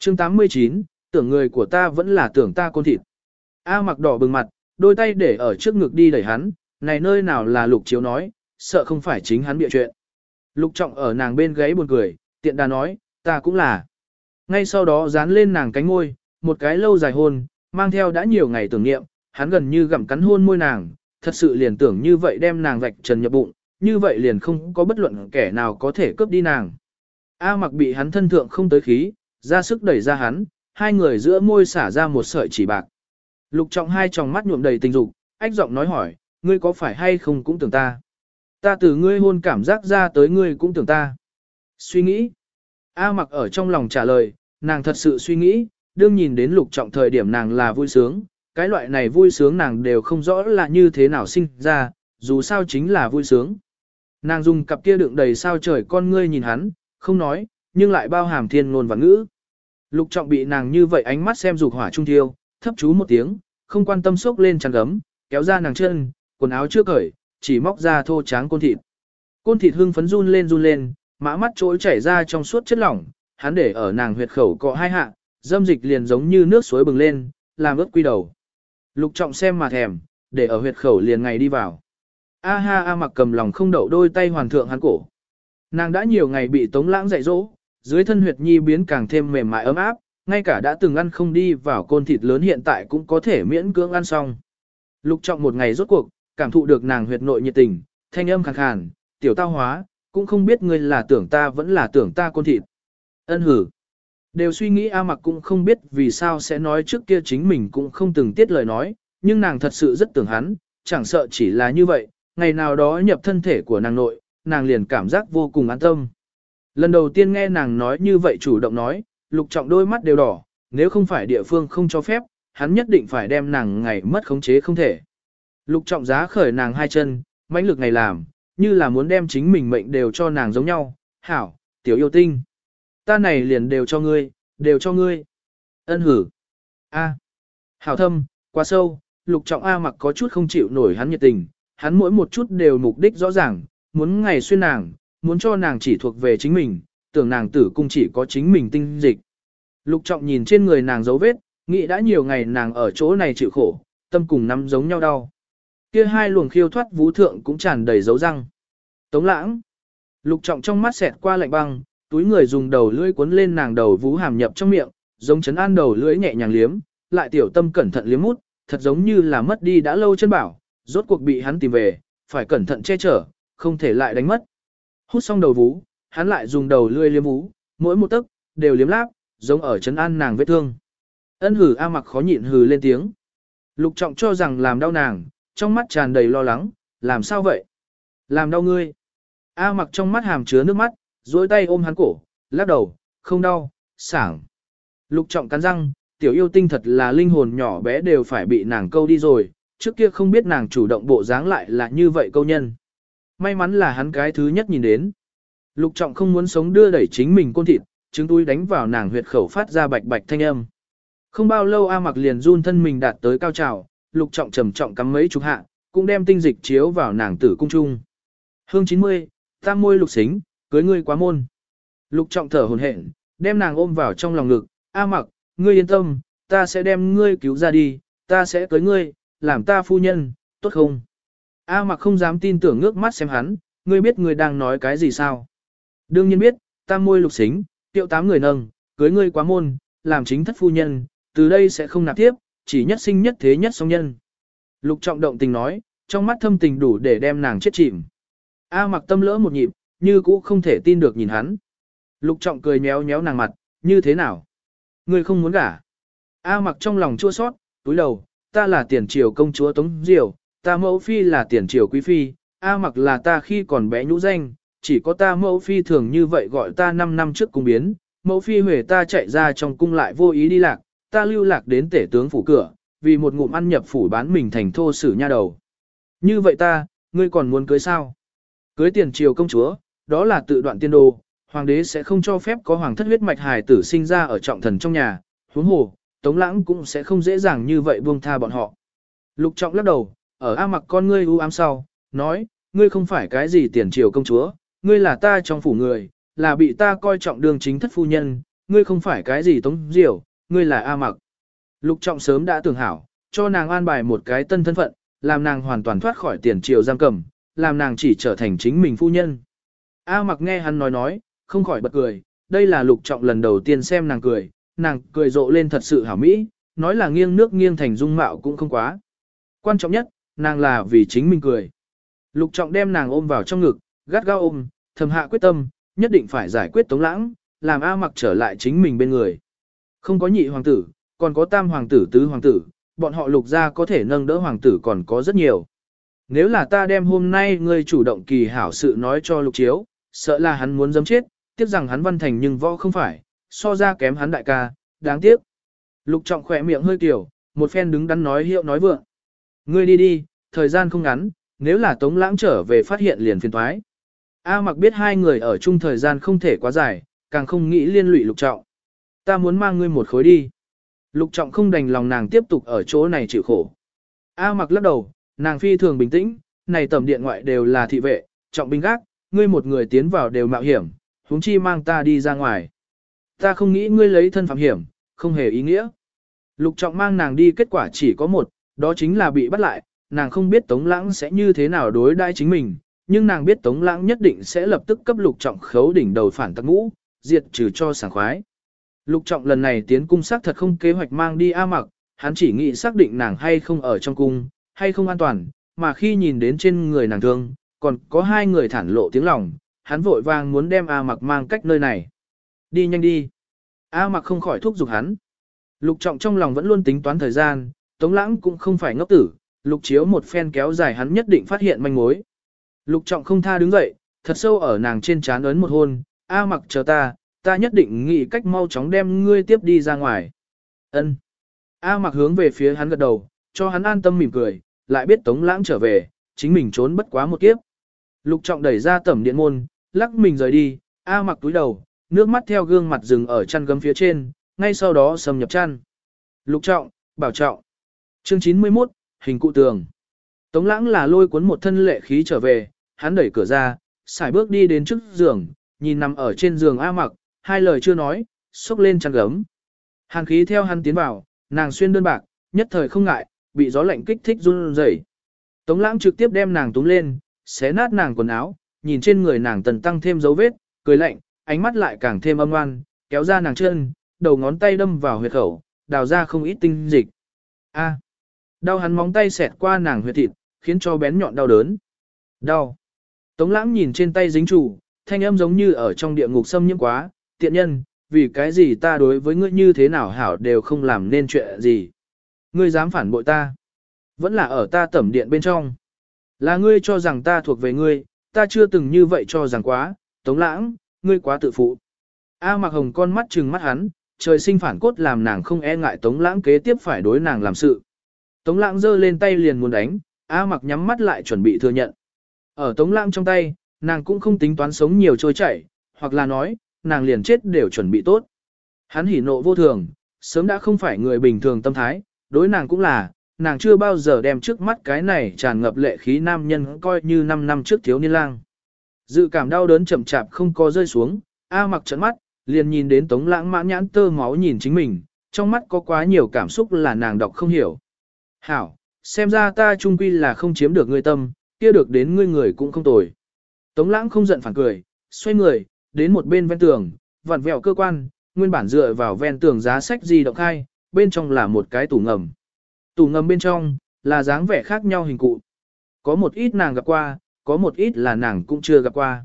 chương 89, tưởng người của ta vẫn là tưởng ta côn thịt. A mặc đỏ bừng mặt, đôi tay để ở trước ngực đi đẩy hắn, này nơi nào là lục chiếu nói, sợ không phải chính hắn bịa chuyện. Lục trọng ở nàng bên gáy buồn cười, tiện đà nói, ta cũng là. Ngay sau đó dán lên nàng cánh môi, một cái lâu dài hôn, mang theo đã nhiều ngày tưởng niệm, hắn gần như gặm cắn hôn môi nàng, thật sự liền tưởng như vậy đem nàng vạch trần nhập bụng, như vậy liền không có bất luận kẻ nào có thể cướp đi nàng. A mặc bị hắn thân thượng không tới khí, ra sức đẩy ra hắn, hai người giữa môi xả ra một sợi chỉ bạc. Lục trọng hai tròng mắt nhuộm đầy tình dục, ách giọng nói hỏi, ngươi có phải hay không cũng tưởng ta. Ta từ ngươi hôn cảm giác ra tới ngươi cũng tưởng ta. Suy nghĩ. A mặc ở trong lòng trả lời, nàng thật sự suy nghĩ, đương nhìn đến lục trọng thời điểm nàng là vui sướng, cái loại này vui sướng nàng đều không rõ là như thế nào sinh ra, dù sao chính là vui sướng. Nàng dùng cặp kia đựng đầy sao trời con ngươi nhìn hắn, không nói, nhưng lại bao hàm thiên ngôn và ngữ. Lục trọng bị nàng như vậy ánh mắt xem dục hỏa trung thiêu, thấp chú một tiếng, không quan tâm sốc lên chăn gấm, kéo ra nàng chân, quần áo chưa cởi, chỉ móc ra thô tráng côn thịt. Côn thịt hưng phấn run lên run lên, mã mắt trỗi chảy ra trong suốt chất lỏng, hắn để ở nàng huyệt khẩu cọ hai hạ, dâm dịch liền giống như nước suối bừng lên, làm ướt quy đầu. Lục trọng xem mà thèm, để ở huyệt khẩu liền ngày đi vào. A ha a mặc cầm lòng không đậu đôi tay hoàn thượng hắn cổ. Nàng đã nhiều ngày bị tống lãng dạy dỗ, dưới thân huyệt nhi biến càng thêm mềm mại ấm áp, ngay cả đã từng ăn không đi vào côn thịt lớn hiện tại cũng có thể miễn cưỡng ăn xong. Lục trọng một ngày rốt cuộc, cảm thụ được nàng huyệt nội nhiệt tình, thanh âm khàn khàn, tiểu tao hóa, cũng không biết ngươi là tưởng ta vẫn là tưởng ta côn thịt. Ân hử. Đều suy nghĩ A mặc cũng không biết vì sao sẽ nói trước kia chính mình cũng không từng tiết lời nói, nhưng nàng thật sự rất tưởng hắn, chẳng sợ chỉ là như vậy, ngày nào đó nhập thân thể của nàng nội, nàng liền cảm giác vô cùng an tâm. Lần đầu tiên nghe nàng nói như vậy chủ động nói, lục trọng đôi mắt đều đỏ, nếu không phải địa phương không cho phép, hắn nhất định phải đem nàng ngày mất khống chế không thể. Lục trọng giá khởi nàng hai chân, mãnh lực ngày làm, như là muốn đem chính mình mệnh đều cho nàng giống nhau, hảo, tiểu yêu tinh. Ta này liền đều cho ngươi, đều cho ngươi. Ân hử. A. Hảo thâm, quá sâu, lục trọng A mặc có chút không chịu nổi hắn nhiệt tình, hắn mỗi một chút đều mục đích rõ ràng, muốn ngày xuyên nàng, muốn cho nàng chỉ thuộc về chính mình, tưởng nàng tử cung chỉ có chính mình tinh dịch. Lục trọng nhìn trên người nàng dấu vết, nghĩ đã nhiều ngày nàng ở chỗ này chịu khổ, tâm cùng nắm giống nhau đau. Kia hai luồng khiêu thoát vũ thượng cũng tràn đầy dấu răng. Tống lãng. Lục trọng trong mắt xẹt qua lạnh băng, túi người dùng đầu lưỡi cuốn lên nàng đầu vũ hàm nhập trong miệng, giống chấn an đầu lưỡi nhẹ nhàng liếm, lại tiểu tâm cẩn thận liếm mút, thật giống như là mất đi đã lâu chân bảo, rốt cuộc bị hắn tìm về, phải cẩn thận che chở, không thể lại đánh mất. Hút xong đầu vú, hắn lại dùng đầu lươi liếm vú, mỗi một tấc đều liếm láp, giống ở chấn an nàng vết thương. Ân hử A mặc khó nhịn hừ lên tiếng. Lục trọng cho rằng làm đau nàng, trong mắt tràn đầy lo lắng, làm sao vậy? Làm đau ngươi. A mặc trong mắt hàm chứa nước mắt, duỗi tay ôm hắn cổ, lắc đầu, không đau, sảng. Lục trọng cắn răng, tiểu yêu tinh thật là linh hồn nhỏ bé đều phải bị nàng câu đi rồi, trước kia không biết nàng chủ động bộ dáng lại là như vậy câu nhân. May mắn là hắn cái thứ nhất nhìn đến. Lục trọng không muốn sống đưa đẩy chính mình côn thịt, trứng túi đánh vào nàng huyệt khẩu phát ra bạch bạch thanh âm. Không bao lâu A mặc liền run thân mình đạt tới cao trào, lục trọng trầm trọng cắm mấy chục hạ, cũng đem tinh dịch chiếu vào nàng tử cung trung. Hương 90, tam môi lục xính, cưới ngươi quá môn. Lục trọng thở hồn hển, đem nàng ôm vào trong lòng ngực, A mặc, ngươi yên tâm, ta sẽ đem ngươi cứu ra đi, ta sẽ cưới ngươi, làm ta phu nhân, tốt không? A mặc không dám tin tưởng ngước mắt xem hắn, ngươi biết ngươi đang nói cái gì sao? Đương nhiên biết, Ta môi lục xính, tiệu tám người nâng, cưới ngươi quá môn, làm chính thất phu nhân, từ đây sẽ không nạp tiếp, chỉ nhất sinh nhất thế nhất song nhân. Lục trọng động tình nói, trong mắt thâm tình đủ để đem nàng chết chìm. A mặc tâm lỡ một nhịp, như cũ không thể tin được nhìn hắn. Lục trọng cười nhéo nhéo nàng mặt, như thế nào? Ngươi không muốn gả. A mặc trong lòng chua sót, túi đầu, ta là tiền triều công chúa Tống Diều, ta mẫu phi là tiền triều quý phi, A mặc là ta khi còn bé nhũ danh, chỉ có ta mẫu phi thường như vậy gọi ta 5 năm trước cung biến, mẫu phi huề ta chạy ra trong cung lại vô ý đi lạc, ta lưu lạc đến tể tướng phủ cửa, vì một ngụm ăn nhập phủ bán mình thành thô sử nha đầu. Như vậy ta, ngươi còn muốn cưới sao? Cưới tiền triều công chúa, đó là tự đoạn tiên đồ, hoàng đế sẽ không cho phép có hoàng thất huyết mạch hài tử sinh ra ở trọng thần trong nhà, huống hồ, tống lãng cũng sẽ không dễ dàng như vậy buông tha bọn họ. Lục trọng lắc đầu, ở A mặc con ngươi u ám sau, nói, ngươi không phải cái gì tiền triều công chúa, ngươi là ta trong phủ người, là bị ta coi trọng đường chính thất phu nhân, ngươi không phải cái gì tống diều, ngươi là A mặc. Lục trọng sớm đã tưởng hảo, cho nàng an bài một cái tân thân phận, làm nàng hoàn toàn thoát khỏi tiền triều giam cầm, làm nàng chỉ trở thành chính mình phu nhân. A mặc nghe hắn nói nói, không khỏi bật cười, đây là lục trọng lần đầu tiên xem nàng cười, nàng cười rộ lên thật sự hảo mỹ, nói là nghiêng nước nghiêng thành dung mạo cũng không quá. Quan trọng nhất, nàng là vì chính mình cười. Lục trọng đem nàng ôm vào trong ngực, gắt gao ôm, thầm hạ quyết tâm, nhất định phải giải quyết tống lãng, làm A mặc trở lại chính mình bên người. Không có nhị hoàng tử, còn có tam hoàng tử tứ hoàng tử, bọn họ lục ra có thể nâng đỡ hoàng tử còn có rất nhiều. Nếu là ta đem hôm nay ngươi chủ động kỳ hảo sự nói cho lục chiếu, sợ là hắn muốn dấm chết, tiếc rằng hắn văn thành nhưng võ không phải, so ra kém hắn đại ca, đáng tiếc. Lục trọng khỏe miệng hơi tiểu, một phen đứng đắn nói hiệu nói vượng. Ngươi đi đi, thời gian không ngắn, nếu là tống lãng trở về phát hiện liền phiền thoái. A mặc biết hai người ở chung thời gian không thể quá dài, càng không nghĩ liên lụy lục trọng. Ta muốn mang ngươi một khối đi. Lục trọng không đành lòng nàng tiếp tục ở chỗ này chịu khổ. A mặc lắc đầu, nàng phi thường bình tĩnh, này tầm điện ngoại đều là thị vệ, trọng binh gác, ngươi một người tiến vào đều mạo hiểm, huống chi mang ta đi ra ngoài. Ta không nghĩ ngươi lấy thân phạm hiểm, không hề ý nghĩa. Lục trọng mang nàng đi kết quả chỉ có một, đó chính là bị bắt lại, nàng không biết Tống Lãng sẽ như thế nào đối đãi chính mình, nhưng nàng biết Tống Lãng nhất định sẽ lập tức cấp lục trọng khấu đỉnh đầu phản tắc ngũ, diệt trừ cho sảng khoái. Lục trọng lần này tiến cung xác thật không kế hoạch mang đi A mặc, hắn chỉ nghĩ xác định nàng hay không ở trong cung, hay không an toàn, mà khi nhìn đến trên người nàng thương, còn có hai người thản lộ tiếng lòng, hắn vội vàng muốn đem A mặc mang cách nơi này. Đi nhanh đi. A mặc không khỏi thúc giục hắn. Lục trọng trong lòng vẫn luôn tính toán thời gian, Tống Lãng cũng không phải ngốc tử, lục chiếu một phen kéo dài hắn nhất định phát hiện manh mối. Lục trọng không tha đứng dậy, thật sâu ở nàng trên trán ấn một hôn, A mặc chờ ta, ta nhất định nghĩ cách mau chóng đem ngươi tiếp đi ra ngoài. Ân. A mặc hướng về phía hắn gật đầu, cho hắn an tâm mỉm cười, lại biết Tống Lãng trở về, chính mình trốn bất quá một kiếp. Lục trọng đẩy ra tẩm điện môn, lắc mình rời đi, A mặc túi đầu, nước mắt theo gương mặt dừng ở chăn gấm phía trên, ngay sau đó xâm nhập chăn. Lục trọng, bảo trọng. Chương 91, hình cụ tường. Tống lãng là lôi cuốn một thân lệ khí trở về, hắn đẩy cửa ra, xài bước đi đến trước giường, nhìn nằm ở trên giường A mặc, hai lời chưa nói, xốc lên chăn gấm. Hàn khí theo hắn tiến vào, nàng xuyên đơn bạc, nhất thời không ngại, bị gió lạnh kích thích run rẩy. Tống lãng trực tiếp đem nàng túm lên, xé nát nàng quần áo, nhìn trên người nàng tần tăng thêm dấu vết, cười lạnh, ánh mắt lại càng thêm âm ngoan, kéo ra nàng chân, đầu ngón tay đâm vào huyệt khẩu, đào ra không ít tinh dịch. A. Đau hắn móng tay xẹt qua nàng huyệt thịt, khiến cho bén nhọn đau đớn. Đau. Tống lãng nhìn trên tay dính chủ, thanh âm giống như ở trong địa ngục xâm nhiễm quá, tiện nhân, vì cái gì ta đối với ngươi như thế nào hảo đều không làm nên chuyện gì. Ngươi dám phản bội ta. Vẫn là ở ta tẩm điện bên trong. Là ngươi cho rằng ta thuộc về ngươi, ta chưa từng như vậy cho rằng quá, tống lãng, ngươi quá tự phụ. A mặc hồng con mắt trừng mắt hắn, trời sinh phản cốt làm nàng không e ngại tống lãng kế tiếp phải đối nàng làm sự. Tống lãng giơ lên tay liền muốn đánh, A mặc nhắm mắt lại chuẩn bị thừa nhận. Ở tống lãng trong tay, nàng cũng không tính toán sống nhiều trôi chảy, hoặc là nói, nàng liền chết đều chuẩn bị tốt. Hắn hỉ nộ vô thường, sớm đã không phải người bình thường tâm thái, đối nàng cũng là, nàng chưa bao giờ đem trước mắt cái này tràn ngập lệ khí nam nhân coi như 5 năm trước thiếu niên lang. Dự cảm đau đớn chậm chạp không có rơi xuống, A mặc trợn mắt, liền nhìn đến tống lãng mãn nhãn tơ máu nhìn chính mình, trong mắt có quá nhiều cảm xúc là nàng đọc không hiểu. Hảo, xem ra ta trung quy là không chiếm được ngươi tâm, kia được đến ngươi người cũng không tồi. Tống lãng không giận phản cười, xoay người, đến một bên ven tường, vặn vẹo cơ quan, nguyên bản dựa vào ven tường giá sách gì động khai, bên trong là một cái tủ ngầm. Tủ ngầm bên trong, là dáng vẻ khác nhau hình cụ. Có một ít nàng gặp qua, có một ít là nàng cũng chưa gặp qua.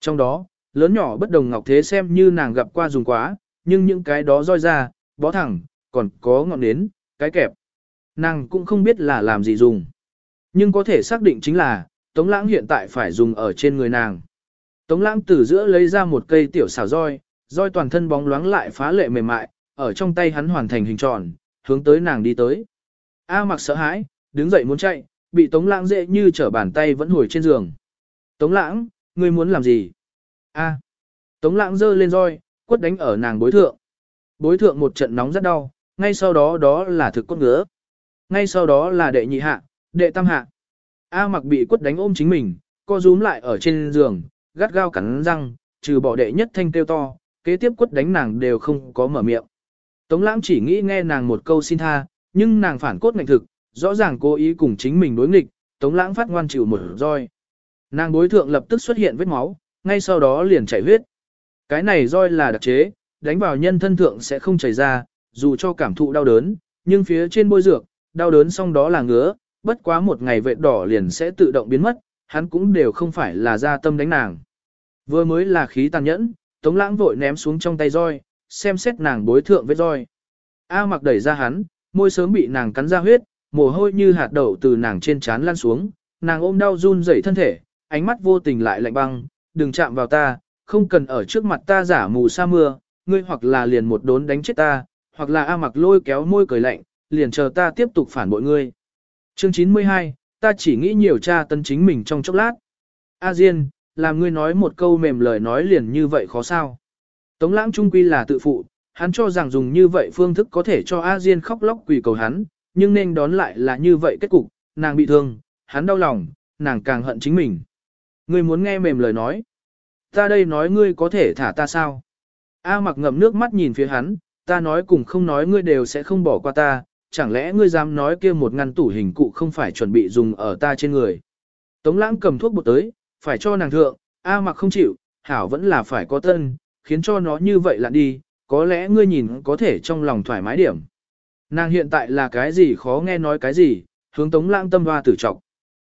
Trong đó, lớn nhỏ bất đồng ngọc thế xem như nàng gặp qua dùng quá, nhưng những cái đó roi ra, bó thẳng, còn có ngọn nến, cái kẹp. Nàng cũng không biết là làm gì dùng. Nhưng có thể xác định chính là, Tống Lãng hiện tại phải dùng ở trên người nàng. Tống Lãng từ giữa lấy ra một cây tiểu xảo roi, roi toàn thân bóng loáng lại phá lệ mềm mại, ở trong tay hắn hoàn thành hình tròn, hướng tới nàng đi tới. A mặc sợ hãi, đứng dậy muốn chạy, bị Tống Lãng dễ như trở bàn tay vẫn hồi trên giường. Tống Lãng, ngươi muốn làm gì? A. Tống Lãng giơ lên roi, quất đánh ở nàng bối thượng. Bối thượng một trận nóng rất đau, ngay sau đó đó là thực cốt ngứa. Ngay sau đó là đệ nhị hạ, đệ tam hạ. A mặc bị quất đánh ôm chính mình, co rúm lại ở trên giường, gắt gao cắn răng, trừ bỏ đệ nhất thanh tiêu to, kế tiếp quất đánh nàng đều không có mở miệng. Tống lãng chỉ nghĩ nghe nàng một câu xin tha, nhưng nàng phản cốt ngạnh thực, rõ ràng cố ý cùng chính mình đối nghịch, tống lãng phát ngoan chịu một roi. Nàng đối thượng lập tức xuất hiện vết máu, ngay sau đó liền chảy huyết. Cái này roi là đặc chế, đánh vào nhân thân thượng sẽ không chảy ra, dù cho cảm thụ đau đớn, nhưng phía trên bôi dược, đau đớn xong đó là ngứa, bất quá một ngày vệ đỏ liền sẽ tự động biến mất, hắn cũng đều không phải là ra tâm đánh nàng. Vừa mới là khí tàn nhẫn, Tống Lãng vội ném xuống trong tay roi, xem xét nàng bối thượng vết roi. A mặc đẩy ra hắn, môi sớm bị nàng cắn ra huyết, mồ hôi như hạt đậu từ nàng trên trán lan xuống, nàng ôm đau run rẩy thân thể, ánh mắt vô tình lại lạnh băng, đừng chạm vào ta, không cần ở trước mặt ta giả mù sa mưa, ngươi hoặc là liền một đốn đánh chết ta, hoặc là A mặc lôi kéo môi cười lạnh, liền chờ ta tiếp tục phản bội ngươi. Chương 92, ta chỉ nghĩ nhiều cha tân chính mình trong chốc lát. A Diên, làm ngươi nói một câu mềm lời nói liền như vậy khó sao. Tống lãng trung quy là tự phụ, hắn cho rằng dùng như vậy phương thức có thể cho A Diên khóc lóc quỳ cầu hắn, nhưng nên đón lại là như vậy kết cục, nàng bị thương, hắn đau lòng, nàng càng hận chính mình. Ngươi muốn nghe mềm lời nói. Ta đây nói ngươi có thể thả ta sao? A mặc ngậm nước mắt nhìn phía hắn, ta nói cùng không nói ngươi đều sẽ không bỏ qua ta, chẳng lẽ ngươi dám nói kia một ngăn tủ hình cụ không phải chuẩn bị dùng ở ta trên người. Tống lãng cầm thuốc bột tới, phải cho nàng thượng, A mặc không chịu, hảo vẫn là phải có tân, khiến cho nó như vậy lặn đi, có lẽ ngươi nhìn có thể trong lòng thoải mái điểm. Nàng hiện tại là cái gì khó nghe nói cái gì, hướng tống lãng tâm hoa tử trọng.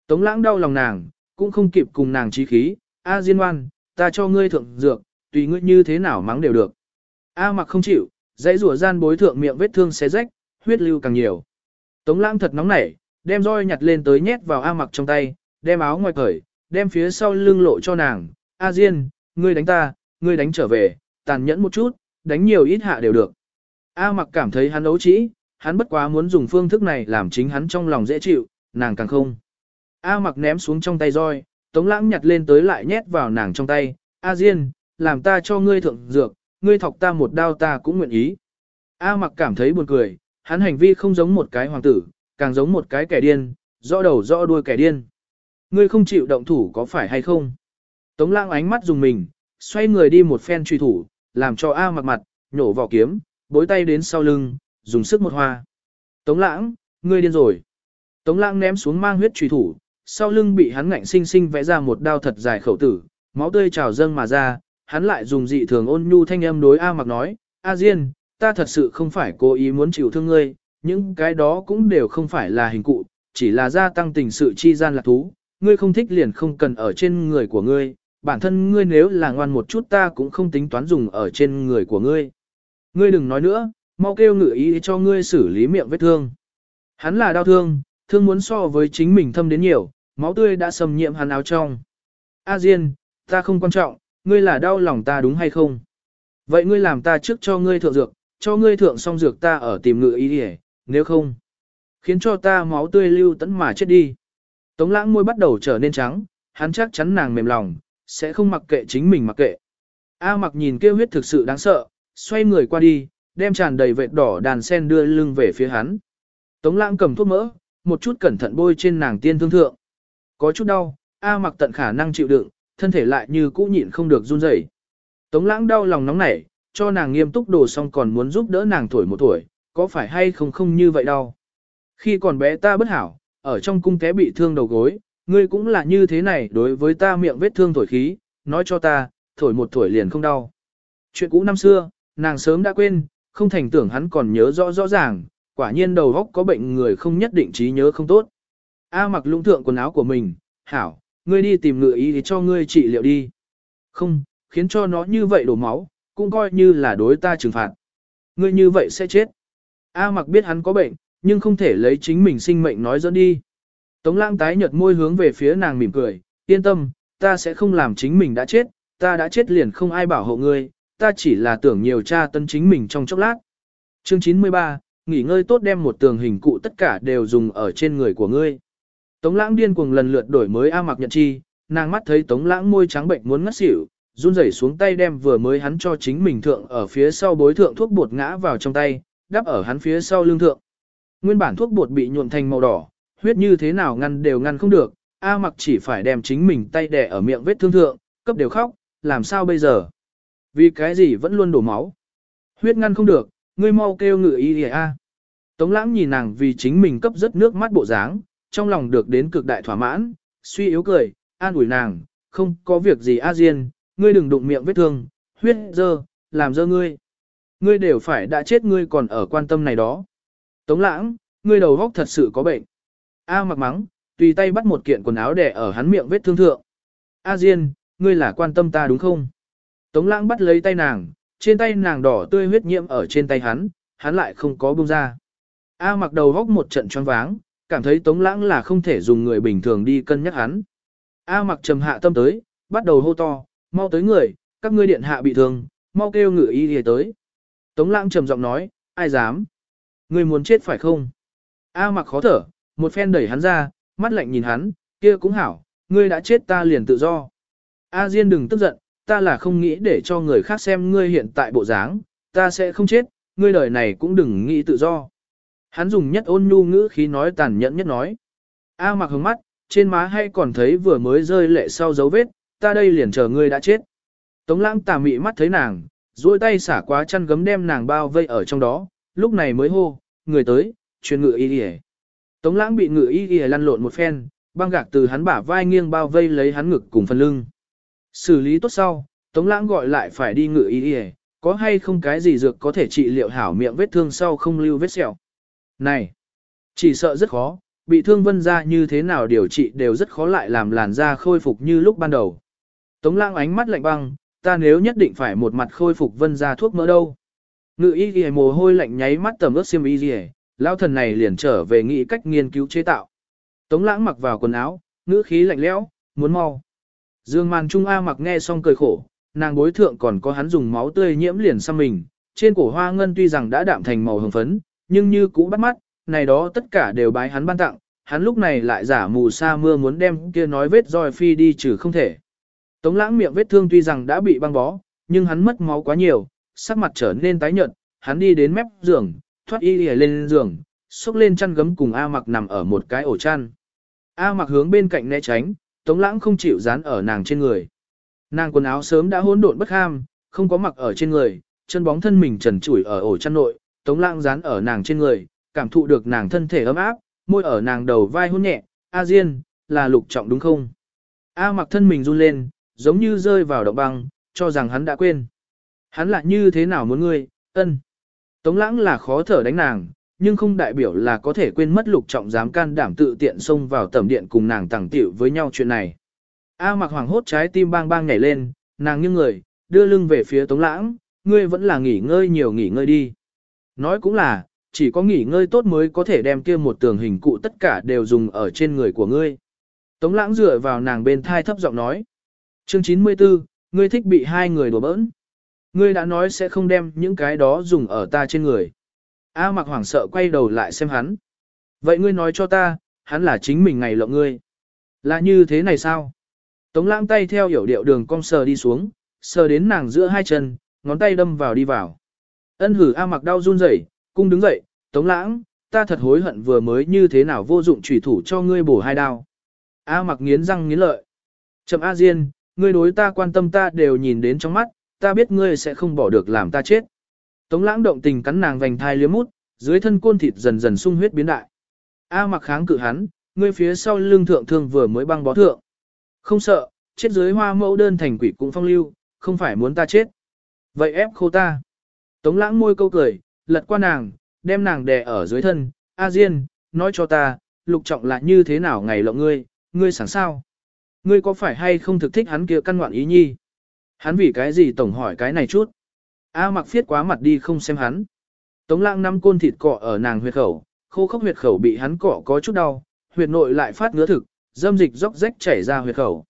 Tống lãng đau lòng nàng, cũng không kịp cùng nàng trí khí, A Diên Oan, ta cho ngươi thượng dược, tùy ngươi như thế nào mắng đều được. A mặc không chịu, dãy rủa gian bối thượng miệng vết thương xé rách, huyết lưu càng nhiều. Tống lãng thật nóng nảy, đem roi nhặt lên tới nhét vào A mặc trong tay, đem áo ngoài cởi, đem phía sau lưng lộ cho nàng. A Diên, ngươi đánh ta, ngươi đánh trở về, tàn nhẫn một chút, đánh nhiều ít hạ đều được. A mặc cảm thấy hắn ấu trĩ, hắn bất quá muốn dùng phương thức này làm chính hắn trong lòng dễ chịu, nàng càng không. A mặc ném xuống trong tay roi, tống lãng nhặt lên tới lại nhét vào nàng trong tay. A Diên, làm ta cho ngươi thượng dược, ngươi thọc ta một đao ta cũng nguyện ý. A mặc cảm thấy buồn cười, hắn hành vi không giống một cái hoàng tử, càng giống một cái kẻ điên, rõ đầu rõ đuôi kẻ điên. Ngươi không chịu động thủ có phải hay không? Tống lãng ánh mắt dùng mình, xoay người đi một phen truy thủ, làm cho A mặt mặt, nhổ vỏ kiếm, bối tay đến sau lưng, dùng sức một hoa. Tống lãng, ngươi điên rồi. Tống lãng ném xuống mang huyết truy thủ, sau lưng bị hắn ngạnh sinh sinh vẽ ra một đao thật dài khẩu tử, máu tươi trào dâng mà ra, hắn lại dùng dị thường ôn nhu thanh âm đối A mặc nói, A Diên, ta thật sự không phải cố ý muốn chịu thương ngươi, những cái đó cũng đều không phải là hình cụ, chỉ là gia tăng tình sự chi gian lạc thú, ngươi không thích liền không cần ở trên người của ngươi, bản thân ngươi nếu là ngoan một chút ta cũng không tính toán dùng ở trên người của ngươi. Ngươi đừng nói nữa, mau kêu ngự ý cho ngươi xử lý miệng vết thương. Hắn là đau thương, thương muốn so với chính mình thâm đến nhiều, máu tươi đã xâm nhiễm hắn áo trong. A Diên, ta không quan trọng, ngươi là đau lòng ta đúng hay không? Vậy ngươi làm ta trước cho ngươi thượng dược, cho ngươi thượng xong dược ta ở tìm ngự ý đi nếu không, khiến cho ta máu tươi lưu tấn mà chết đi. Tống lãng môi bắt đầu trở nên trắng, hắn chắc chắn nàng mềm lòng, sẽ không mặc kệ chính mình mặc kệ. A mặc nhìn kêu huyết thực sự đáng sợ, xoay người qua đi, đem tràn đầy vệt đỏ đàn sen đưa lưng về phía hắn. Tống lãng cầm thuốc mỡ, một chút cẩn thận bôi trên nàng tiên thương thượng. Có chút đau, A mặc tận khả năng chịu đựng, thân thể lại như cũ nhịn không được run rẩy. Tống lãng đau lòng nóng nảy, cho nàng nghiêm túc đồ xong còn muốn giúp đỡ nàng tuổi một tuổi, có phải hay không không như vậy đâu. Khi còn bé ta bất hảo, ở trong cung té bị thương đầu gối, ngươi cũng là như thế này đối với ta miệng vết thương thổi khí, nói cho ta, thổi một tuổi liền không đau. Chuyện cũ năm xưa, nàng sớm đã quên, không thành tưởng hắn còn nhớ rõ rõ ràng, quả nhiên đầu óc có bệnh người không nhất định trí nhớ không tốt. A mặc lũng thượng quần áo của mình, hảo, ngươi đi tìm ngựa ý thì cho ngươi trị liệu đi. Không, khiến cho nó như vậy đổ máu, cũng coi như là đối ta trừng phạt. Ngươi như vậy sẽ chết. A mặc biết hắn có bệnh, nhưng không thể lấy chính mình sinh mệnh nói dẫn đi. Tống lãng tái nhợt môi hướng về phía nàng mỉm cười, yên tâm, ta sẽ không làm chính mình đã chết, ta đã chết liền không ai bảo hộ ngươi, ta chỉ là tưởng nhiều tra tân chính mình trong chốc lát. Chương 93, nghỉ ngơi tốt đem một tường hình cụ tất cả đều dùng ở trên người của ngươi. Tống lãng điên cuồng lần lượt đổi mới A mặc nhận chi, nàng mắt thấy tống lãng môi trắng bệnh muốn ngất xỉu, run rẩy xuống tay đem vừa mới hắn cho chính mình thượng ở phía sau bối thượng thuốc bột ngã vào trong tay, đắp ở hắn phía sau lưng thượng. Nguyên bản thuốc bột bị nhuộm thành màu đỏ, huyết như thế nào ngăn đều ngăn không được, A mặc chỉ phải đem chính mình tay đè ở miệng vết thương thượng, cấp đều khóc, làm sao bây giờ? Vì cái gì vẫn luôn đổ máu? Huyết ngăn không được, ngươi mau kêu ngự y a. Tống lãng nhìn nàng vì chính mình cấp rất nước mắt bộ dáng, trong lòng được đến cực đại thỏa mãn, suy yếu cười, an ủi nàng, không có việc gì a diên, ngươi đừng đụng miệng vết thương, huyết dơ, làm dơ ngươi. Ngươi đều phải đã chết ngươi còn ở quan tâm này đó. Tống lãng, ngươi đầu góc thật sự có bệnh. A mặc mắng, tùy tay bắt một kiện quần áo để ở hắn miệng vết thương thượng. A Diên, ngươi là quan tâm ta đúng không? Tống lãng bắt lấy tay nàng, trên tay nàng đỏ tươi huyết nhiễm ở trên tay hắn, hắn lại không có buông ra. A mặc đầu góc một trận choáng váng, cảm thấy tống lãng là không thể dùng người bình thường đi cân nhắc hắn. A mặc trầm hạ tâm tới, bắt đầu hô to, mau tới người, các ngươi điện hạ bị thương, mau kêu ngự y đi tới. Tống lãng trầm giọng nói, ai dám? Ngươi muốn chết phải không? A mặc khó thở, một phen đẩy hắn ra, mắt lạnh nhìn hắn, kia cũng hảo, ngươi đã chết ta liền tự do. A Diên đừng tức giận, ta là không nghĩ để cho người khác xem ngươi hiện tại bộ dáng, ta sẽ không chết, ngươi đời này cũng đừng nghĩ tự do. Hắn dùng nhất ôn nhu ngữ khí nói tàn nhẫn nhất nói. A mặc hướng mắt, trên má hay còn thấy vừa mới rơi lệ sau dấu vết, ta đây liền chờ ngươi đã chết. Tống lãng tà mị mắt thấy nàng, duỗi tay xả quá chăn gấm đem nàng bao vây ở trong đó, lúc này mới hô, người tới, truyền ngự y đi Tống lãng bị ngự y đi lăn lộn một phen, băng gạc từ hắn bả vai nghiêng bao vây lấy hắn ngực cùng phần lưng. Xử lý tốt sau, Tống lãng gọi lại phải đi ngự y đi có hay không cái gì dược có thể trị liệu hảo miệng vết thương sau không lưu vết sẹo. Này, chỉ sợ rất khó, bị thương vân ra như thế nào điều trị đều rất khó lại làm làn da khôi phục như lúc ban đầu. Tống Lang ánh mắt lạnh băng, ta nếu nhất định phải một mặt khôi phục vân ra thuốc mỡ đâu. Ngự y ghi mồ hôi lạnh nháy mắt tầm ướt xiêm y ghi lão thần này liền trở về nghĩ cách nghiên cứu chế tạo. Tống lãng mặc vào quần áo, ngữ khí lạnh lẽo, muốn mau. Dương màn trung A mặc nghe xong cười khổ, nàng bối thượng còn có hắn dùng máu tươi nhiễm liền xăm mình, trên cổ hoa ngân tuy rằng đã đạm thành màu hồng phấn, nhưng như cũ bắt mắt, này đó tất cả đều bái hắn ban tặng, hắn lúc này lại giả mù sa mưa muốn đem kia nói vết roi phi đi trừ không thể. Tống lãng miệng vết thương tuy rằng đã bị băng bó, nhưng hắn mất máu quá nhiều, sắc mặt trở nên tái nhợt, hắn đi đến mép giường, thoát y lìa lên giường, xúc lên chăn gấm cùng A mặc nằm ở một cái ổ chăn. A mặc hướng bên cạnh né tránh, tống lãng không chịu dán ở nàng trên người. Nàng quần áo sớm đã hỗn độn bất ham, không có mặc ở trên người, chân bóng thân mình trần trụi ở ổ chăn nội, tống lãng dán ở nàng trên người, cảm thụ được nàng thân thể ấm áp, môi ở nàng đầu vai hôn nhẹ, A Diên, là lục trọng đúng không? A mặc thân mình run lên, giống như rơi vào động băng, cho rằng hắn đã quên. Hắn lại như thế nào muốn ngươi, ân. Tống lãng là khó thở đánh nàng, nhưng không đại biểu là có thể quên mất lục trọng dám can đảm tự tiện xông vào tầm điện cùng nàng tàng tiểu với nhau chuyện này. A mặc hoàng hốt trái tim bang bang nhảy lên, nàng nghiêng người, đưa lưng về phía tống lãng, ngươi vẫn là nghỉ ngơi nhiều nghỉ ngơi đi. Nói cũng là, chỉ có nghỉ ngơi tốt mới có thể đem kia một tường hình cụ tất cả đều dùng ở trên người của ngươi. Tống lãng dựa vào nàng bên thai thấp giọng nói. Chương 94, ngươi thích bị hai người đùa bỡn. Ngươi đã nói sẽ không đem những cái đó dùng ở ta trên người. A mặc hoảng sợ quay đầu lại xem hắn. Vậy ngươi nói cho ta, hắn là chính mình ngày lộng ngươi. Là như thế này sao? Tống lãng tay theo hiểu điệu đường cong sờ đi xuống, sờ đến nàng giữa hai chân, ngón tay đâm vào đi vào. Ân hử A mặc đau run rẩy, cung đứng dậy, tống lãng, ta thật hối hận vừa mới như thế nào vô dụng trùy thủ cho ngươi bổ hai đao. A mặc nghiến răng nghiến lợi. Trầm A Diên, ngươi đối ta quan tâm ta đều nhìn đến trong mắt, ta biết ngươi sẽ không bỏ được làm ta chết. Tống lãng động tình cắn nàng vành thai liếm mút, dưới thân côn thịt dần dần sung huyết biến đại. A mặc kháng cự hắn, ngươi phía sau lưng thượng thương vừa mới băng bó thượng. Không sợ, chết dưới hoa mẫu đơn thành quỷ cũng phong lưu, không phải muốn ta chết. Vậy ép khô ta. Tống lãng môi câu cười, lật qua nàng, đem nàng đè ở dưới thân. A Diên, nói cho ta, lục trọng là như thế nào ngày lộng ngươi, ngươi sẵn sao? Ngươi có phải hay không thực thích hắn kia căn ngoạn ý nhi? Hắn vì cái gì tổng hỏi cái này chút? A mặc phiết quá mặt đi không xem hắn. Tống lãng năm côn thịt cọ ở nàng huyệt khẩu, khô khốc huyệt khẩu bị hắn cọ có chút đau, huyệt nội lại phát ngứa thực, dâm dịch róc rách chảy ra huyệt khẩu.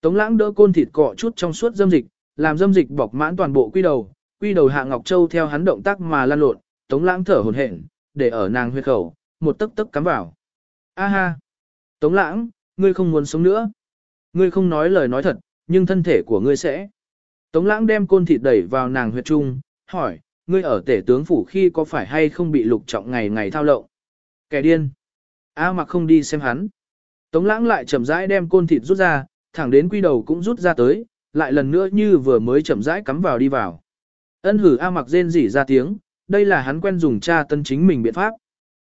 Tống lãng đỡ côn thịt cọ chút trong suốt dâm dịch, làm dâm dịch bọc mãn toàn bộ quy đầu, quy đầu hạ ngọc châu theo hắn động tác mà lan lộn, tống lãng thở hổn hển, để ở nàng huyệt khẩu, một tấc tấc cắm vào. A ha! Tống lãng, ngươi không muốn sống nữa. Ngươi không nói lời nói thật, nhưng thân thể của ngươi sẽ. Tống lãng đem côn thịt đẩy vào nàng huyệt trung, hỏi, ngươi ở tể tướng phủ khi có phải hay không bị lục trọng ngày ngày thao lộng? Kẻ điên. A mặc không đi xem hắn. Tống lãng lại chậm rãi đem côn thịt rút ra, thẳng đến quy đầu cũng rút ra tới, lại lần nữa như vừa mới chậm rãi cắm vào đi vào. Ân hử A mặc rên rỉ ra tiếng, đây là hắn quen dùng tra tân chính mình biện pháp.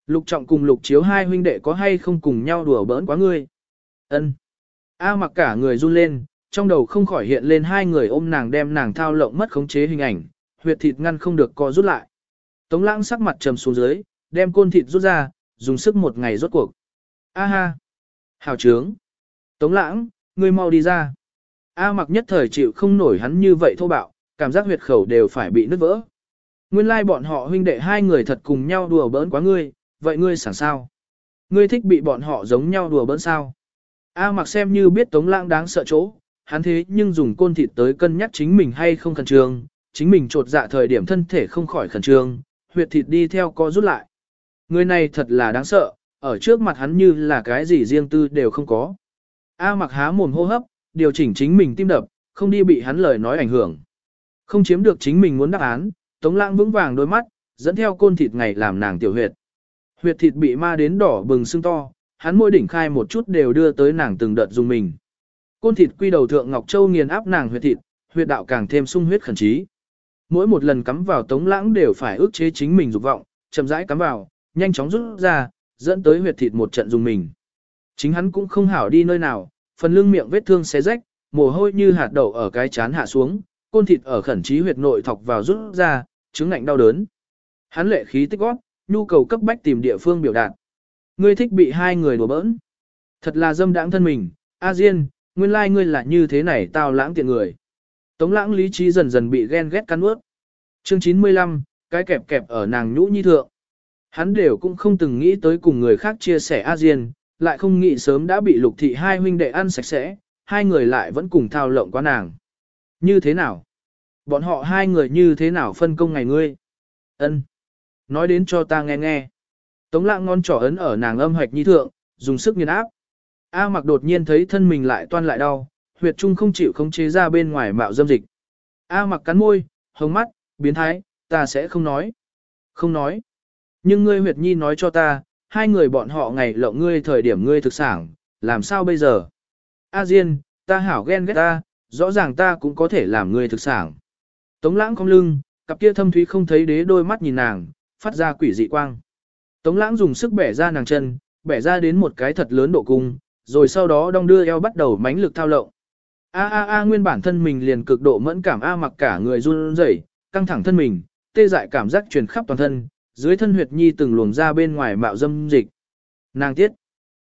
Lục trọng cùng lục chiếu hai huynh đệ có hay không cùng nhau đùa bỡn quá ngươi. Ân. A mặc cả người run lên, trong đầu không khỏi hiện lên hai người ôm nàng đem nàng thao lộng mất khống chế hình ảnh, huyệt thịt ngăn không được co rút lại. Tống lãng sắc mặt trầm xuống dưới, đem côn thịt rút ra, dùng sức một ngày rốt cuộc. A ha! Hào trướng! Tống lãng, ngươi mau đi ra. A mặc nhất thời chịu không nổi hắn như vậy thô bạo, cảm giác huyệt khẩu đều phải bị nứt vỡ. Nguyên lai like bọn họ huynh đệ hai người thật cùng nhau đùa bỡn quá ngươi, vậy ngươi sẵn sao? Ngươi thích bị bọn họ giống nhau đùa bỡn sao? A mặc xem như biết tống lãng đáng sợ chỗ, hắn thế nhưng dùng côn thịt tới cân nhắc chính mình hay không khẩn trương, chính mình trột dạ thời điểm thân thể không khỏi khẩn trương, huyệt thịt đi theo co rút lại. Người này thật là đáng sợ, ở trước mặt hắn như là cái gì riêng tư đều không có. A mặc há mồm hô hấp, điều chỉnh chính mình tim đập, không đi bị hắn lời nói ảnh hưởng. Không chiếm được chính mình muốn đáp án, Tống Lãng vững vàng đôi mắt, dẫn theo côn thịt ngày làm nàng tiểu huyệt. Huyệt thịt bị ma đến đỏ bừng sưng to, hắn môi đỉnh khai một chút đều đưa tới nàng từng đợt dùng mình. Côn thịt quy đầu thượng Ngọc Châu nghiền áp nàng huyệt thịt, huyệt đạo càng thêm sung huyết khẩn trí. Mỗi một lần cắm vào Tống Lãng đều phải ức chế chính mình dục vọng, chậm rãi cắm vào, nhanh chóng rút ra, dẫn tới huyệt thịt một trận dùng mình. Chính hắn cũng không hảo đi nơi nào, phần lưng miệng vết thương xé rách, mồ hôi như hạt đậu ở cái chán hạ xuống, côn thịt ở khẩn trí huyệt nội thọc vào rút ra, chứng ngạnh đau đớn. Hắn lệ khí tích góp, nhu cầu cấp bách tìm địa phương biểu đạt. Ngươi thích bị hai người đùa bỡn. Thật là dâm đãng thân mình, A Diên, nguyên lai like ngươi là như thế này tao lãng tiện người. Tống lãng lý trí dần dần bị ghen ghét cắn ướt. Chương 95, cái kẹp kẹp ở nàng nhũ nhi thượng. Hắn đều cũng không từng nghĩ tới cùng người khác chia sẻ A Diên, lại không nghĩ sớm đã bị lục thị hai huynh đệ ăn sạch sẽ, hai người lại vẫn cùng thao lộng qua nàng. Như thế nào? Bọn họ hai người như thế nào phân công ngày ngươi? Ân, Nói đến cho ta nghe nghe. Tống lãng ngon trỏ ấn ở nàng âm hoạch nhi thượng, dùng sức nghiền áp. A mặc đột nhiên thấy thân mình lại toan lại đau, huyệt trung không chịu khống chế ra bên ngoài mạo dâm dịch. A mặc cắn môi, hồng mắt, biến thái, ta sẽ không nói. Không nói. Nhưng ngươi huyệt nhi nói cho ta, hai người bọn họ ngày lộng ngươi thời điểm ngươi thực sản, làm sao bây giờ? A Diên, ta hảo ghen ghét ta, rõ ràng ta cũng có thể làm ngươi thực sản. Tống lãng không lưng, cặp kia thâm thúy không thấy đế đôi mắt nhìn nàng, phát ra quỷ dị quang. Tống lãng dùng sức bẻ ra nàng chân, bẻ ra đến một cái thật lớn độ cung, rồi sau đó đong đưa eo bắt đầu mánh lực thao lộng. A a a nguyên bản thân mình liền cực độ mẫn cảm A mặc cả người run rẩy, căng thẳng thân mình, tê dại cảm giác truyền khắp toàn thân, dưới thân huyệt nhi từng luồng ra bên ngoài mạo dâm dịch. Nàng tiết.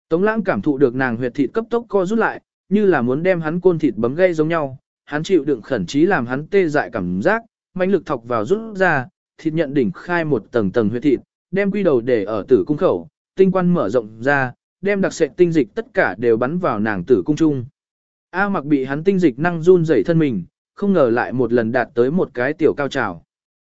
Tống lãng cảm thụ được nàng huyệt thịt cấp tốc co rút lại, như là muốn đem hắn côn thịt bấm gây giống nhau, hắn chịu đựng khẩn trí làm hắn tê dại cảm giác, mãnh lực thọc vào rút ra, thịt nhận đỉnh khai một tầng tầng huyệt thịt, đem quy đầu để ở tử cung khẩu, tinh quan mở rộng ra, đem đặc sệt tinh dịch tất cả đều bắn vào nàng tử cung trung. A mặc bị hắn tinh dịch năng run rẩy thân mình, không ngờ lại một lần đạt tới một cái tiểu cao trào.